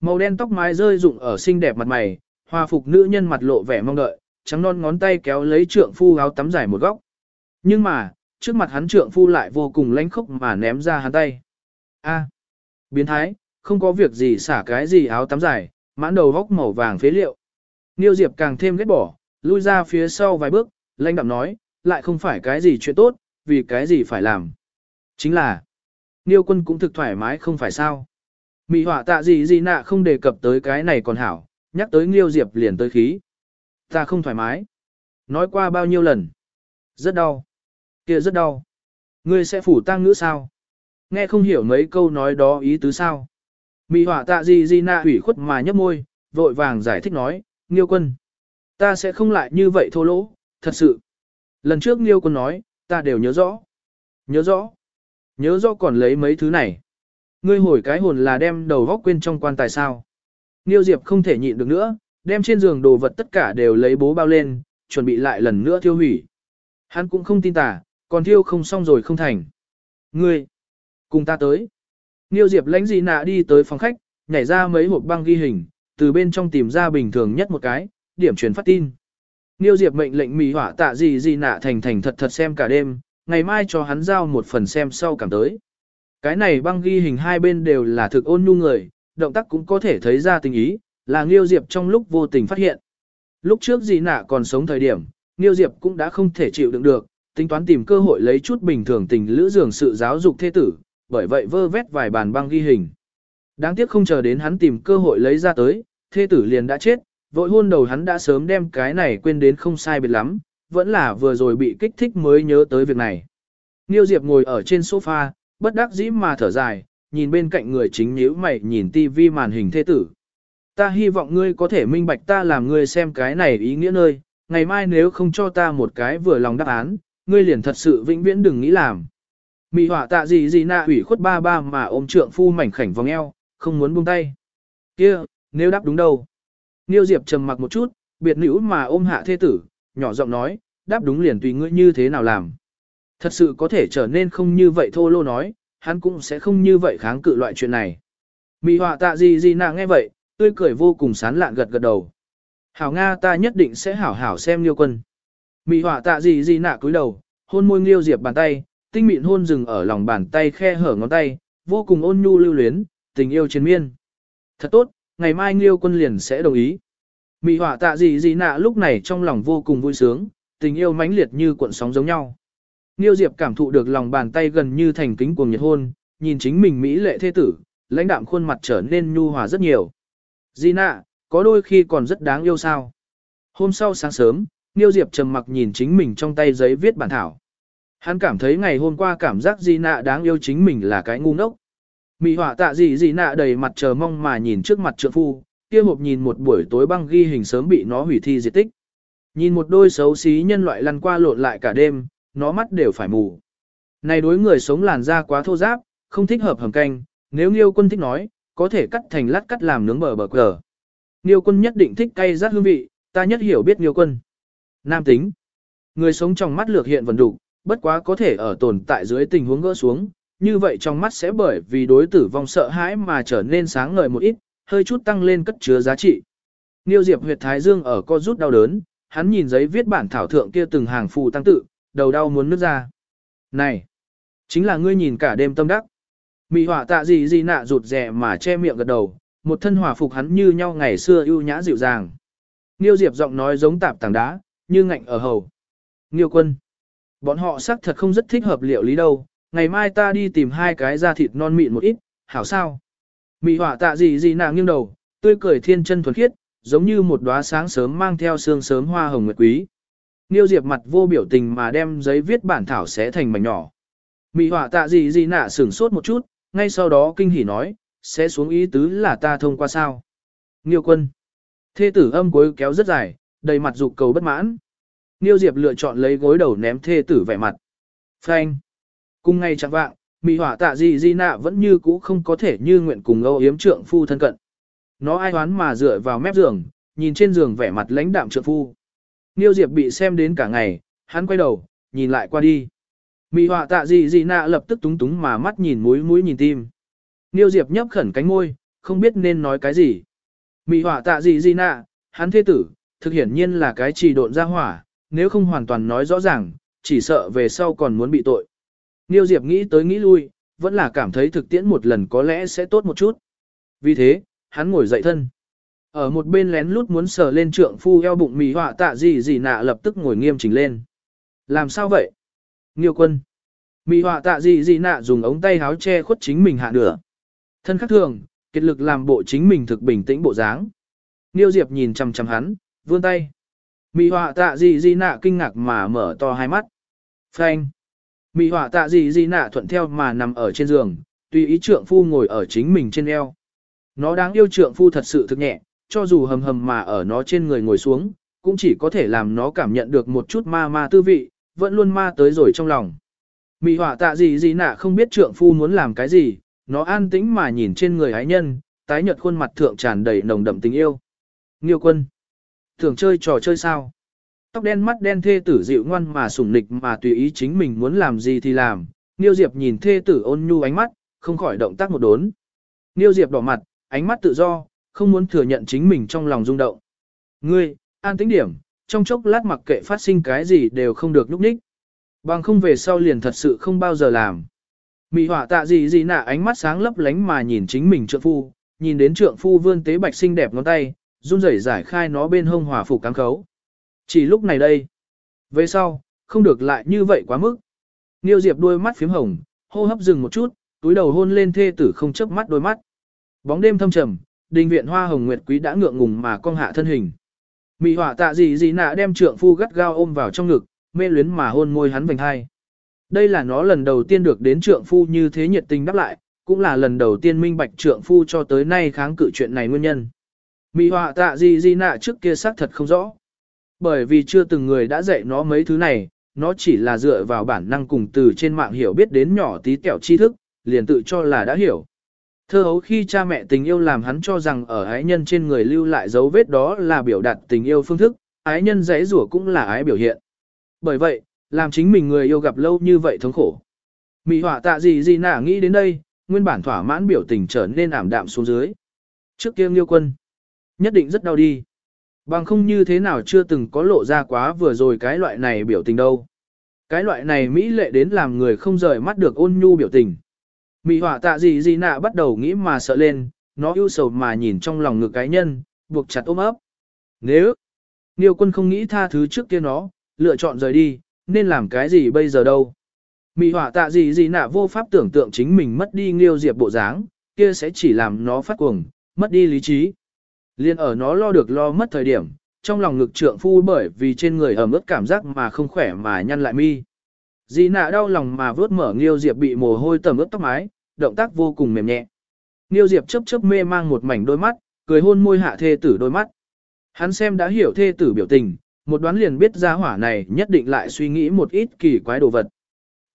Màu đen tóc mái rơi rụng ở xinh đẹp mặt mày, hòa phục nữ nhân mặt lộ vẻ mong đợi, trắng non ngón tay kéo lấy trượng phu áo tắm dài một góc. Nhưng mà, trước mặt hắn trượng phu lại vô cùng lánh khốc mà ném ra hắn tay. A. Biến thái, không có việc gì xả cái gì áo tắm dài, mãn đầu góc màu vàng phế liệu. Niêu Diệp càng thêm ghét bỏ, lui ra phía sau vài bước, lãnh đạm nói, lại không phải cái gì chuyện tốt, vì cái gì phải làm. Chính là, Niêu quân cũng thực thoải mái không phải sao. Mị họa tạ gì gì nạ không đề cập tới cái này còn hảo, nhắc tới Nghiêu Diệp liền tới khí. Ta không thoải mái. Nói qua bao nhiêu lần. Rất đau. kia rất đau. Ngươi sẽ phủ tang ngữ sao? Nghe không hiểu mấy câu nói đó ý tứ sao? Mị họa tạ gì gì nạ ủy khuất mà nhấp môi, vội vàng giải thích nói, Nghiêu quân. Ta sẽ không lại như vậy thô lỗ, thật sự. Lần trước Nghiêu quân nói, ta đều nhớ rõ. Nhớ rõ. Nhớ rõ còn lấy mấy thứ này. Ngươi hồi cái hồn là đem đầu góc quên trong quan tài sao. Nghiêu Diệp không thể nhịn được nữa, đem trên giường đồ vật tất cả đều lấy bố bao lên, chuẩn bị lại lần nữa thiêu hủy. Hắn cũng không tin tả còn thiêu không xong rồi không thành. Ngươi, cùng ta tới. Nghiêu Diệp lãnh gì nạ đi tới phòng khách, nhảy ra mấy hộp băng ghi hình, từ bên trong tìm ra bình thường nhất một cái, điểm truyền phát tin. Niêu Diệp mệnh lệnh mì hỏa tạ gì gì nạ thành thành thật thật xem cả đêm, ngày mai cho hắn giao một phần xem sau cảm tới. Cái này băng ghi hình hai bên đều là thực ôn nhu người, động tác cũng có thể thấy ra tình ý, là Niêu Diệp trong lúc vô tình phát hiện. Lúc trước gì nạ còn sống thời điểm, Niêu Diệp cũng đã không thể chịu đựng được, tính toán tìm cơ hội lấy chút bình thường tình lữ dường sự giáo dục thế tử, bởi vậy vơ vét vài bàn băng ghi hình. Đáng tiếc không chờ đến hắn tìm cơ hội lấy ra tới, thê tử liền đã chết, vội hôn đầu hắn đã sớm đem cái này quên đến không sai biệt lắm, vẫn là vừa rồi bị kích thích mới nhớ tới việc này. Niêu Diệp ngồi ở trên sofa, bất đắc dĩ mà thở dài, nhìn bên cạnh người chính nhíu mày nhìn tivi màn hình thê tử. Ta hy vọng ngươi có thể minh bạch ta làm ngươi xem cái này ý nghĩa nơi, ngày mai nếu không cho ta một cái vừa lòng đáp án, ngươi liền thật sự vĩnh viễn đừng nghĩ làm. Mị họa tạ gì gì nạ ủy khuất ba ba mà ôm trượng phu mảnh khảnh vòng eo, không muốn buông tay. kia nếu đáp đúng đâu. Niêu Diệp trầm mặc một chút, biệt nữ mà ôm hạ thê tử, nhỏ giọng nói, đáp đúng liền tùy ngươi như thế nào làm. Thật sự có thể trở nên không như vậy thô lô nói, hắn cũng sẽ không như vậy kháng cự loại chuyện này. Mị họa tạ gì gì nàng nghe vậy, tươi cười vô cùng sán lạn gật gật đầu. Hảo Nga ta nhất định sẽ hảo hảo xem Niêu quân. Mị họa tạ gì gì nạ cúi đầu, hôn môi Niêu Diệp bàn tay, tinh mịn hôn dừng ở lòng bàn tay khe hở ngón tay, vô cùng ôn nhu lưu luyến, tình yêu chiến miên. Thật tốt, ngày mai Nghiêu quân liền sẽ đồng ý. Mị họa tạ gì gì nạ lúc này trong lòng vô cùng vui sướng, tình yêu mãnh liệt như cuộn sóng giống nhau. Nghiêu Diệp cảm thụ được lòng bàn tay gần như thành kính cuồng nhiệt hôn, nhìn chính mình mỹ lệ thế tử, lãnh đạm khuôn mặt trở nên nhu hòa rất nhiều. Di nạ, có đôi khi còn rất đáng yêu sao. Hôm sau sáng sớm, Nghiêu Diệp trầm mặc nhìn chính mình trong tay giấy viết bản thảo. Hắn cảm thấy ngày hôm qua cảm giác Di nạ đáng yêu chính mình là cái ngu ngốc. Mị họa tạ gì gì nạ đầy mặt chờ mong mà nhìn trước mặt trượng phu, kia hộp nhìn một buổi tối băng ghi hình sớm bị nó hủy thi diệt tích. Nhìn một đôi xấu xí nhân loại lăn qua lộn lại cả đêm, nó mắt đều phải mù. Này đối người sống làn da quá thô ráp, không thích hợp hầm canh, nếu Nghiêu quân thích nói, có thể cắt thành lát cắt làm nướng bờ bờ cờ. Nghiêu quân nhất định thích cay rát hương vị, ta nhất hiểu biết Nghiêu quân. Nam tính. Người sống trong mắt lược hiện vần đủ, bất quá có thể ở tồn tại dưới tình huống gỡ xuống, như vậy trong mắt sẽ bởi vì đối tử vong sợ hãi mà trở nên sáng ngời một ít, hơi chút tăng lên cất chứa giá trị. Niêu Diệp huyệt thái dương ở co rút đau đớn, hắn nhìn giấy viết bản thảo thượng kia từng hàng phù tăng tự, đầu đau muốn nứt ra. Này, chính là ngươi nhìn cả đêm tâm đắc. Mị họa tạ gì gì nạ rụt rè mà che miệng gật đầu, một thân hòa phục hắn như nhau ngày xưa ưu nhã dịu dàng. Niêu Diệp giọng nói giống tạp tảng đá, như ngạnh ở hầu. Niêu quân, bọn họ xác thật không rất thích hợp liệu lý đâu, ngày mai ta đi tìm hai cái da thịt non mịn một ít, hảo sao? Mị họa tạ gì gì nàng nghiêng đầu, tươi cười thiên chân thuần khiết, giống như một đóa sáng sớm mang theo sương sớm hoa hồng nguyệt quý. Niêu Diệp mặt vô biểu tình mà đem giấy viết bản thảo xé thành mảnh nhỏ. Mị họa tạ gì gì nạ sửng sốt một chút, ngay sau đó kinh hỉ nói, sẽ xuống ý tứ là ta thông qua sao. Niêu quân. Thê tử âm cuối kéo rất dài, đầy mặt dục cầu bất mãn. Niêu Diệp lựa chọn lấy gối đầu ném thê tử vẻ mặt. Phanh. Cùng ngày chẳng vạng, mỹ hỏa tạ gì di nạ vẫn như cũ không có thể như nguyện cùng âu yếm trượng phu thân cận. Nó ai oán mà dựa vào mép giường, nhìn trên giường vẻ mặt lãnh đạm trượng phu. Niêu Diệp bị xem đến cả ngày, hắn quay đầu, nhìn lại qua đi. mỹ họa tạ gì gì nạ lập tức túng túng mà mắt nhìn mũi mũi nhìn tim. Niêu Diệp nhấp khẩn cánh môi, không biết nên nói cái gì. mỹ họa tạ gì gì nạ, hắn thế tử, thực hiển nhiên là cái trì độn ra hỏa, nếu không hoàn toàn nói rõ ràng, chỉ sợ về sau còn muốn bị tội. Niêu Diệp nghĩ tới nghĩ lui, vẫn là cảm thấy thực tiễn một lần có lẽ sẽ tốt một chút. Vì thế, hắn ngồi dậy thân. Ở một bên lén lút muốn sờ lên trượng phu eo bụng mì họa tạ gì gì nạ lập tức ngồi nghiêm chỉnh lên. Làm sao vậy? Nghiêu quân. Mì họa tạ gì gì nạ dùng ống tay háo che khuất chính mình hạ nửa. Thân khắc thường, kết lực làm bộ chính mình thực bình tĩnh bộ dáng. Nghiêu Diệp nhìn chằm chằm hắn, vươn tay. Mị họa tạ gì gì nạ kinh ngạc mà mở to hai mắt. Phanh. Mị họa tạ gì gì nạ thuận theo mà nằm ở trên giường, tùy ý trượng phu ngồi ở chính mình trên eo. Nó đáng yêu trượng phu thật sự thực nhẹ, cho dù hầm hầm mà ở nó trên người ngồi xuống, cũng chỉ có thể làm nó cảm nhận được một chút ma ma tư vị, vẫn luôn ma tới rồi trong lòng. Mị họa tạ gì gì nạ không biết trượng phu muốn làm cái gì, nó an tĩnh mà nhìn trên người ái nhân, tái nhợt khuôn mặt thượng tràn đầy nồng đậm tình yêu. Nghiêu quân. Thường chơi trò chơi sao? Tóc đen mắt đen thê tử dịu ngoan mà sủng nịch mà tùy ý chính mình muốn làm gì thì làm. Nghiêu Diệp nhìn thê tử ôn nhu ánh mắt, không khỏi động tác một đốn. Nghiêu Diệp đỏ mặt, ánh mắt tự do, không muốn thừa nhận chính mình trong lòng rung động. Ngươi, an tĩnh điểm, trong chốc lát mặc kệ phát sinh cái gì đều không được núp ních. Bằng không về sau liền thật sự không bao giờ làm. Mị hỏa tạ gì gì nạ ánh mắt sáng lấp lánh mà nhìn chính mình trượng phu, nhìn đến trượng phu vươn tế bạch xinh đẹp ngón tay, run rẩy giải khai nó bên hông hòa phục cám khấu. Chỉ lúc này đây. Về sau, không được lại như vậy quá mức. Niêu Diệp đôi mắt phím hồng, hô hấp dừng một chút, túi đầu hôn lên thê tử không chớp mắt đôi mắt. Bóng đêm thâm trầm, đình viện hoa hồng nguyệt quý đã ngượng ngùng mà cong hạ thân hình. Mị hỏa tạ gì gì nạ đem trượng phu gắt gao ôm vào trong ngực, mê luyến mà hôn môi hắn vành hai. Đây là nó lần đầu tiên được đến trượng phu như thế nhiệt tình đáp lại, cũng là lần đầu tiên minh bạch trượng phu cho tới nay kháng cự chuyện này nguyên nhân. Mị họa tạ gì gì nạ trước kia xác thật không rõ. Bởi vì chưa từng người đã dạy nó mấy thứ này, nó chỉ là dựa vào bản năng cùng từ trên mạng hiểu biết đến nhỏ tí tẹo tri thức, liền tự cho là đã hiểu. Thơ hấu khi cha mẹ tình yêu làm hắn cho rằng ở ái nhân trên người lưu lại dấu vết đó là biểu đạt tình yêu phương thức, ái nhân dãy rủa cũng là ái biểu hiện. Bởi vậy, làm chính mình người yêu gặp lâu như vậy thống khổ. Mị họa tạ gì gì nả nghĩ đến đây, nguyên bản thỏa mãn biểu tình trở nên ảm đạm xuống dưới. Trước kia liêu quân, nhất định rất đau đi. Bằng không như thế nào chưa từng có lộ ra quá vừa rồi cái loại này biểu tình đâu. Cái loại này mỹ lệ đến làm người không rời mắt được ôn nhu biểu tình. Mị họa tạ gì gì nạ bắt đầu nghĩ mà sợ lên, nó ưu sầu mà nhìn trong lòng ngực cái nhân, buộc chặt ôm ấp. Nếu, Niêu quân không nghĩ tha thứ trước kia nó, lựa chọn rời đi, nên làm cái gì bây giờ đâu. Mị họa tạ gì gì nạ vô pháp tưởng tượng chính mình mất đi Nghiêu Diệp bộ dáng, kia sẽ chỉ làm nó phát cuồng, mất đi lý trí. Liên ở nó lo được lo mất thời điểm, trong lòng ngực trượng phu bởi vì trên người ẩm ướt cảm giác mà không khỏe mà nhăn lại mi. Dì nạ đau lòng mà vớt mở Nghiêu Diệp bị mồ hôi tầm ướt tóc mái, động tác vô cùng mềm nhẹ. Nghiêu Diệp chớp chớp mê mang một mảnh đôi mắt, cười hôn môi hạ thê tử đôi mắt. Hắn xem đã hiểu thê tử biểu tình, một đoán liền biết ra hỏa này nhất định lại suy nghĩ một ít kỳ quái đồ vật.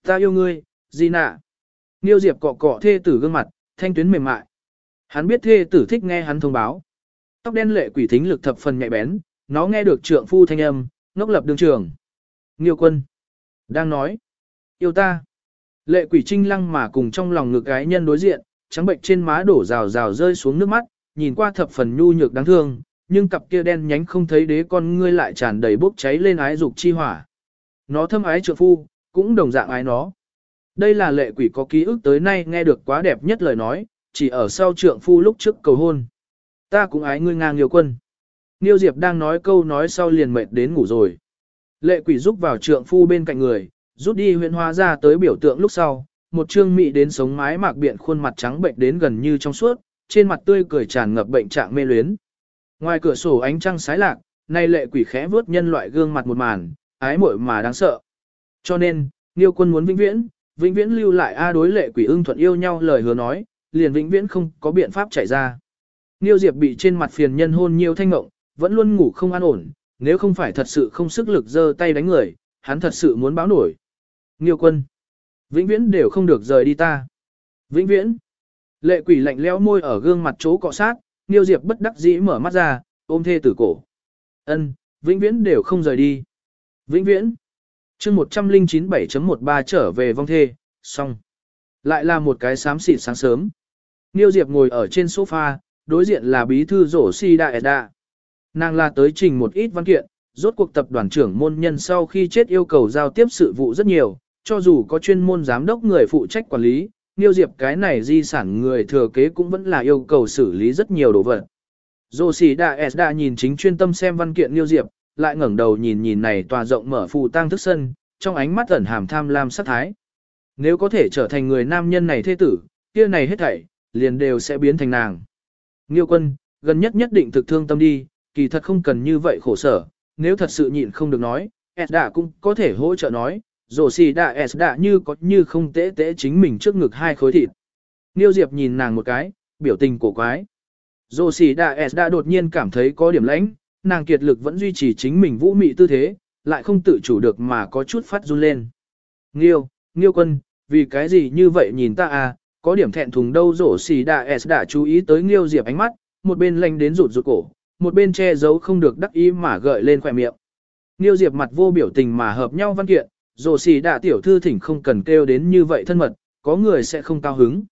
Ta yêu ngươi, Di nạ. Nghiêu Diệp cọ cọ thê tử gương mặt, thanh tuyến mềm mại. Hắn biết thê tử thích nghe hắn thông báo. Tóc đen lệ quỷ thính lực thập phần nhạy bén, nó nghe được trượng phu thanh âm, ngốc lập đương trường. Nghiêu quân. Đang nói. Yêu ta. Lệ quỷ trinh lăng mà cùng trong lòng ngực gái nhân đối diện, trắng bệnh trên má đổ rào rào rơi xuống nước mắt, nhìn qua thập phần nhu nhược đáng thương, nhưng cặp kia đen nhánh không thấy đế con ngươi lại tràn đầy bốc cháy lên ái dục chi hỏa. Nó thâm ái trượng phu, cũng đồng dạng ái nó. Đây là lệ quỷ có ký ức tới nay nghe được quá đẹp nhất lời nói, chỉ ở sau trượng phu lúc trước cầu hôn. Ta cũng ái ngươi ngang nhiều quân. Niêu Diệp đang nói câu nói sau liền mệt đến ngủ rồi. Lệ quỷ rút vào trượng phu bên cạnh người, rút đi huyện hóa ra tới biểu tượng lúc sau, một trương mị đến sống mái mạc biện khuôn mặt trắng bệnh đến gần như trong suốt, trên mặt tươi cười tràn ngập bệnh trạng mê luyến. Ngoài cửa sổ ánh trăng sái lạc, nay lệ quỷ khẽ vớt nhân loại gương mặt một màn, ái muội mà đáng sợ. Cho nên, Niêu quân muốn vĩnh viễn, vĩnh viễn lưu lại A đối lệ quỷ ưng thuận yêu nhau lời hứa nói, liền vĩnh viễn không có biện pháp chạy ra. Niêu Diệp bị trên mặt phiền nhân hôn nhiều thanh ngộng, vẫn luôn ngủ không an ổn, nếu không phải thật sự không sức lực giơ tay đánh người, hắn thật sự muốn báo nổi. Niêu quân, vĩnh viễn đều không được rời đi ta. Vĩnh viễn. Lệ quỷ lạnh lẽo môi ở gương mặt chỗ cọ sát, Niêu Diệp bất đắc dĩ mở mắt ra, ôm thê tử cổ. Ân, vĩnh viễn đều không rời đi. Vĩnh viễn. chương 109.7.13 trở về vong thê, xong. Lại là một cái xám xịt sáng sớm. Niêu Diệp ngồi ở trên sofa, đối diện là bí thư rổ si đa đa. Nàng là tới trình một ít văn kiện, rốt cuộc tập đoàn trưởng môn nhân sau khi chết yêu cầu giao tiếp sự vụ rất nhiều, cho dù có chuyên môn giám đốc người phụ trách quản lý, Niêu Diệp cái này di sản người thừa kế cũng vẫn là yêu cầu xử lý rất nhiều đồ vật. Dô xì đà Esda nhìn chính chuyên tâm xem văn kiện Niêu Diệp, lại ngẩng đầu nhìn nhìn này tòa rộng mở phù tang thức sân, trong ánh mắt ẩn hàm tham lam sát thái. Nếu có thể trở thành người nam nhân này thế tử, kia này hết thảy, liền đều sẽ biến thành nàng. Nghiêu quân, gần nhất nhất định thực thương tâm đi, kỳ thật không cần như vậy khổ sở, nếu thật sự nhịn không được nói, Esda cũng có thể hỗ trợ nói, rổ xì đã s đã như có như không tế tế chính mình trước ngực hai khối thịt. Nghiêu Diệp nhìn nàng một cái, biểu tình cổ quái. Rổ xì đã s đã đột nhiên cảm thấy có điểm lãnh, nàng kiệt lực vẫn duy trì chính mình vũ mị tư thế, lại không tự chủ được mà có chút phát run lên. Nghiêu, Nghiêu quân, vì cái gì như vậy nhìn ta à, có điểm thẹn thùng đâu rổ xì đạ s đã chú ý tới Nghiêu Diệp ánh mắt, một bên lanh đến rụt rụt cổ, một bên che giấu không được đắc ý mà gợi lên khỏe miệng. nghiêu Diệp mặt vô biểu tình mà hợp nhau văn kiện, rổ xì đạ tiểu thư thỉnh không cần kêu đến như vậy thân mật, có người sẽ không cao hứng.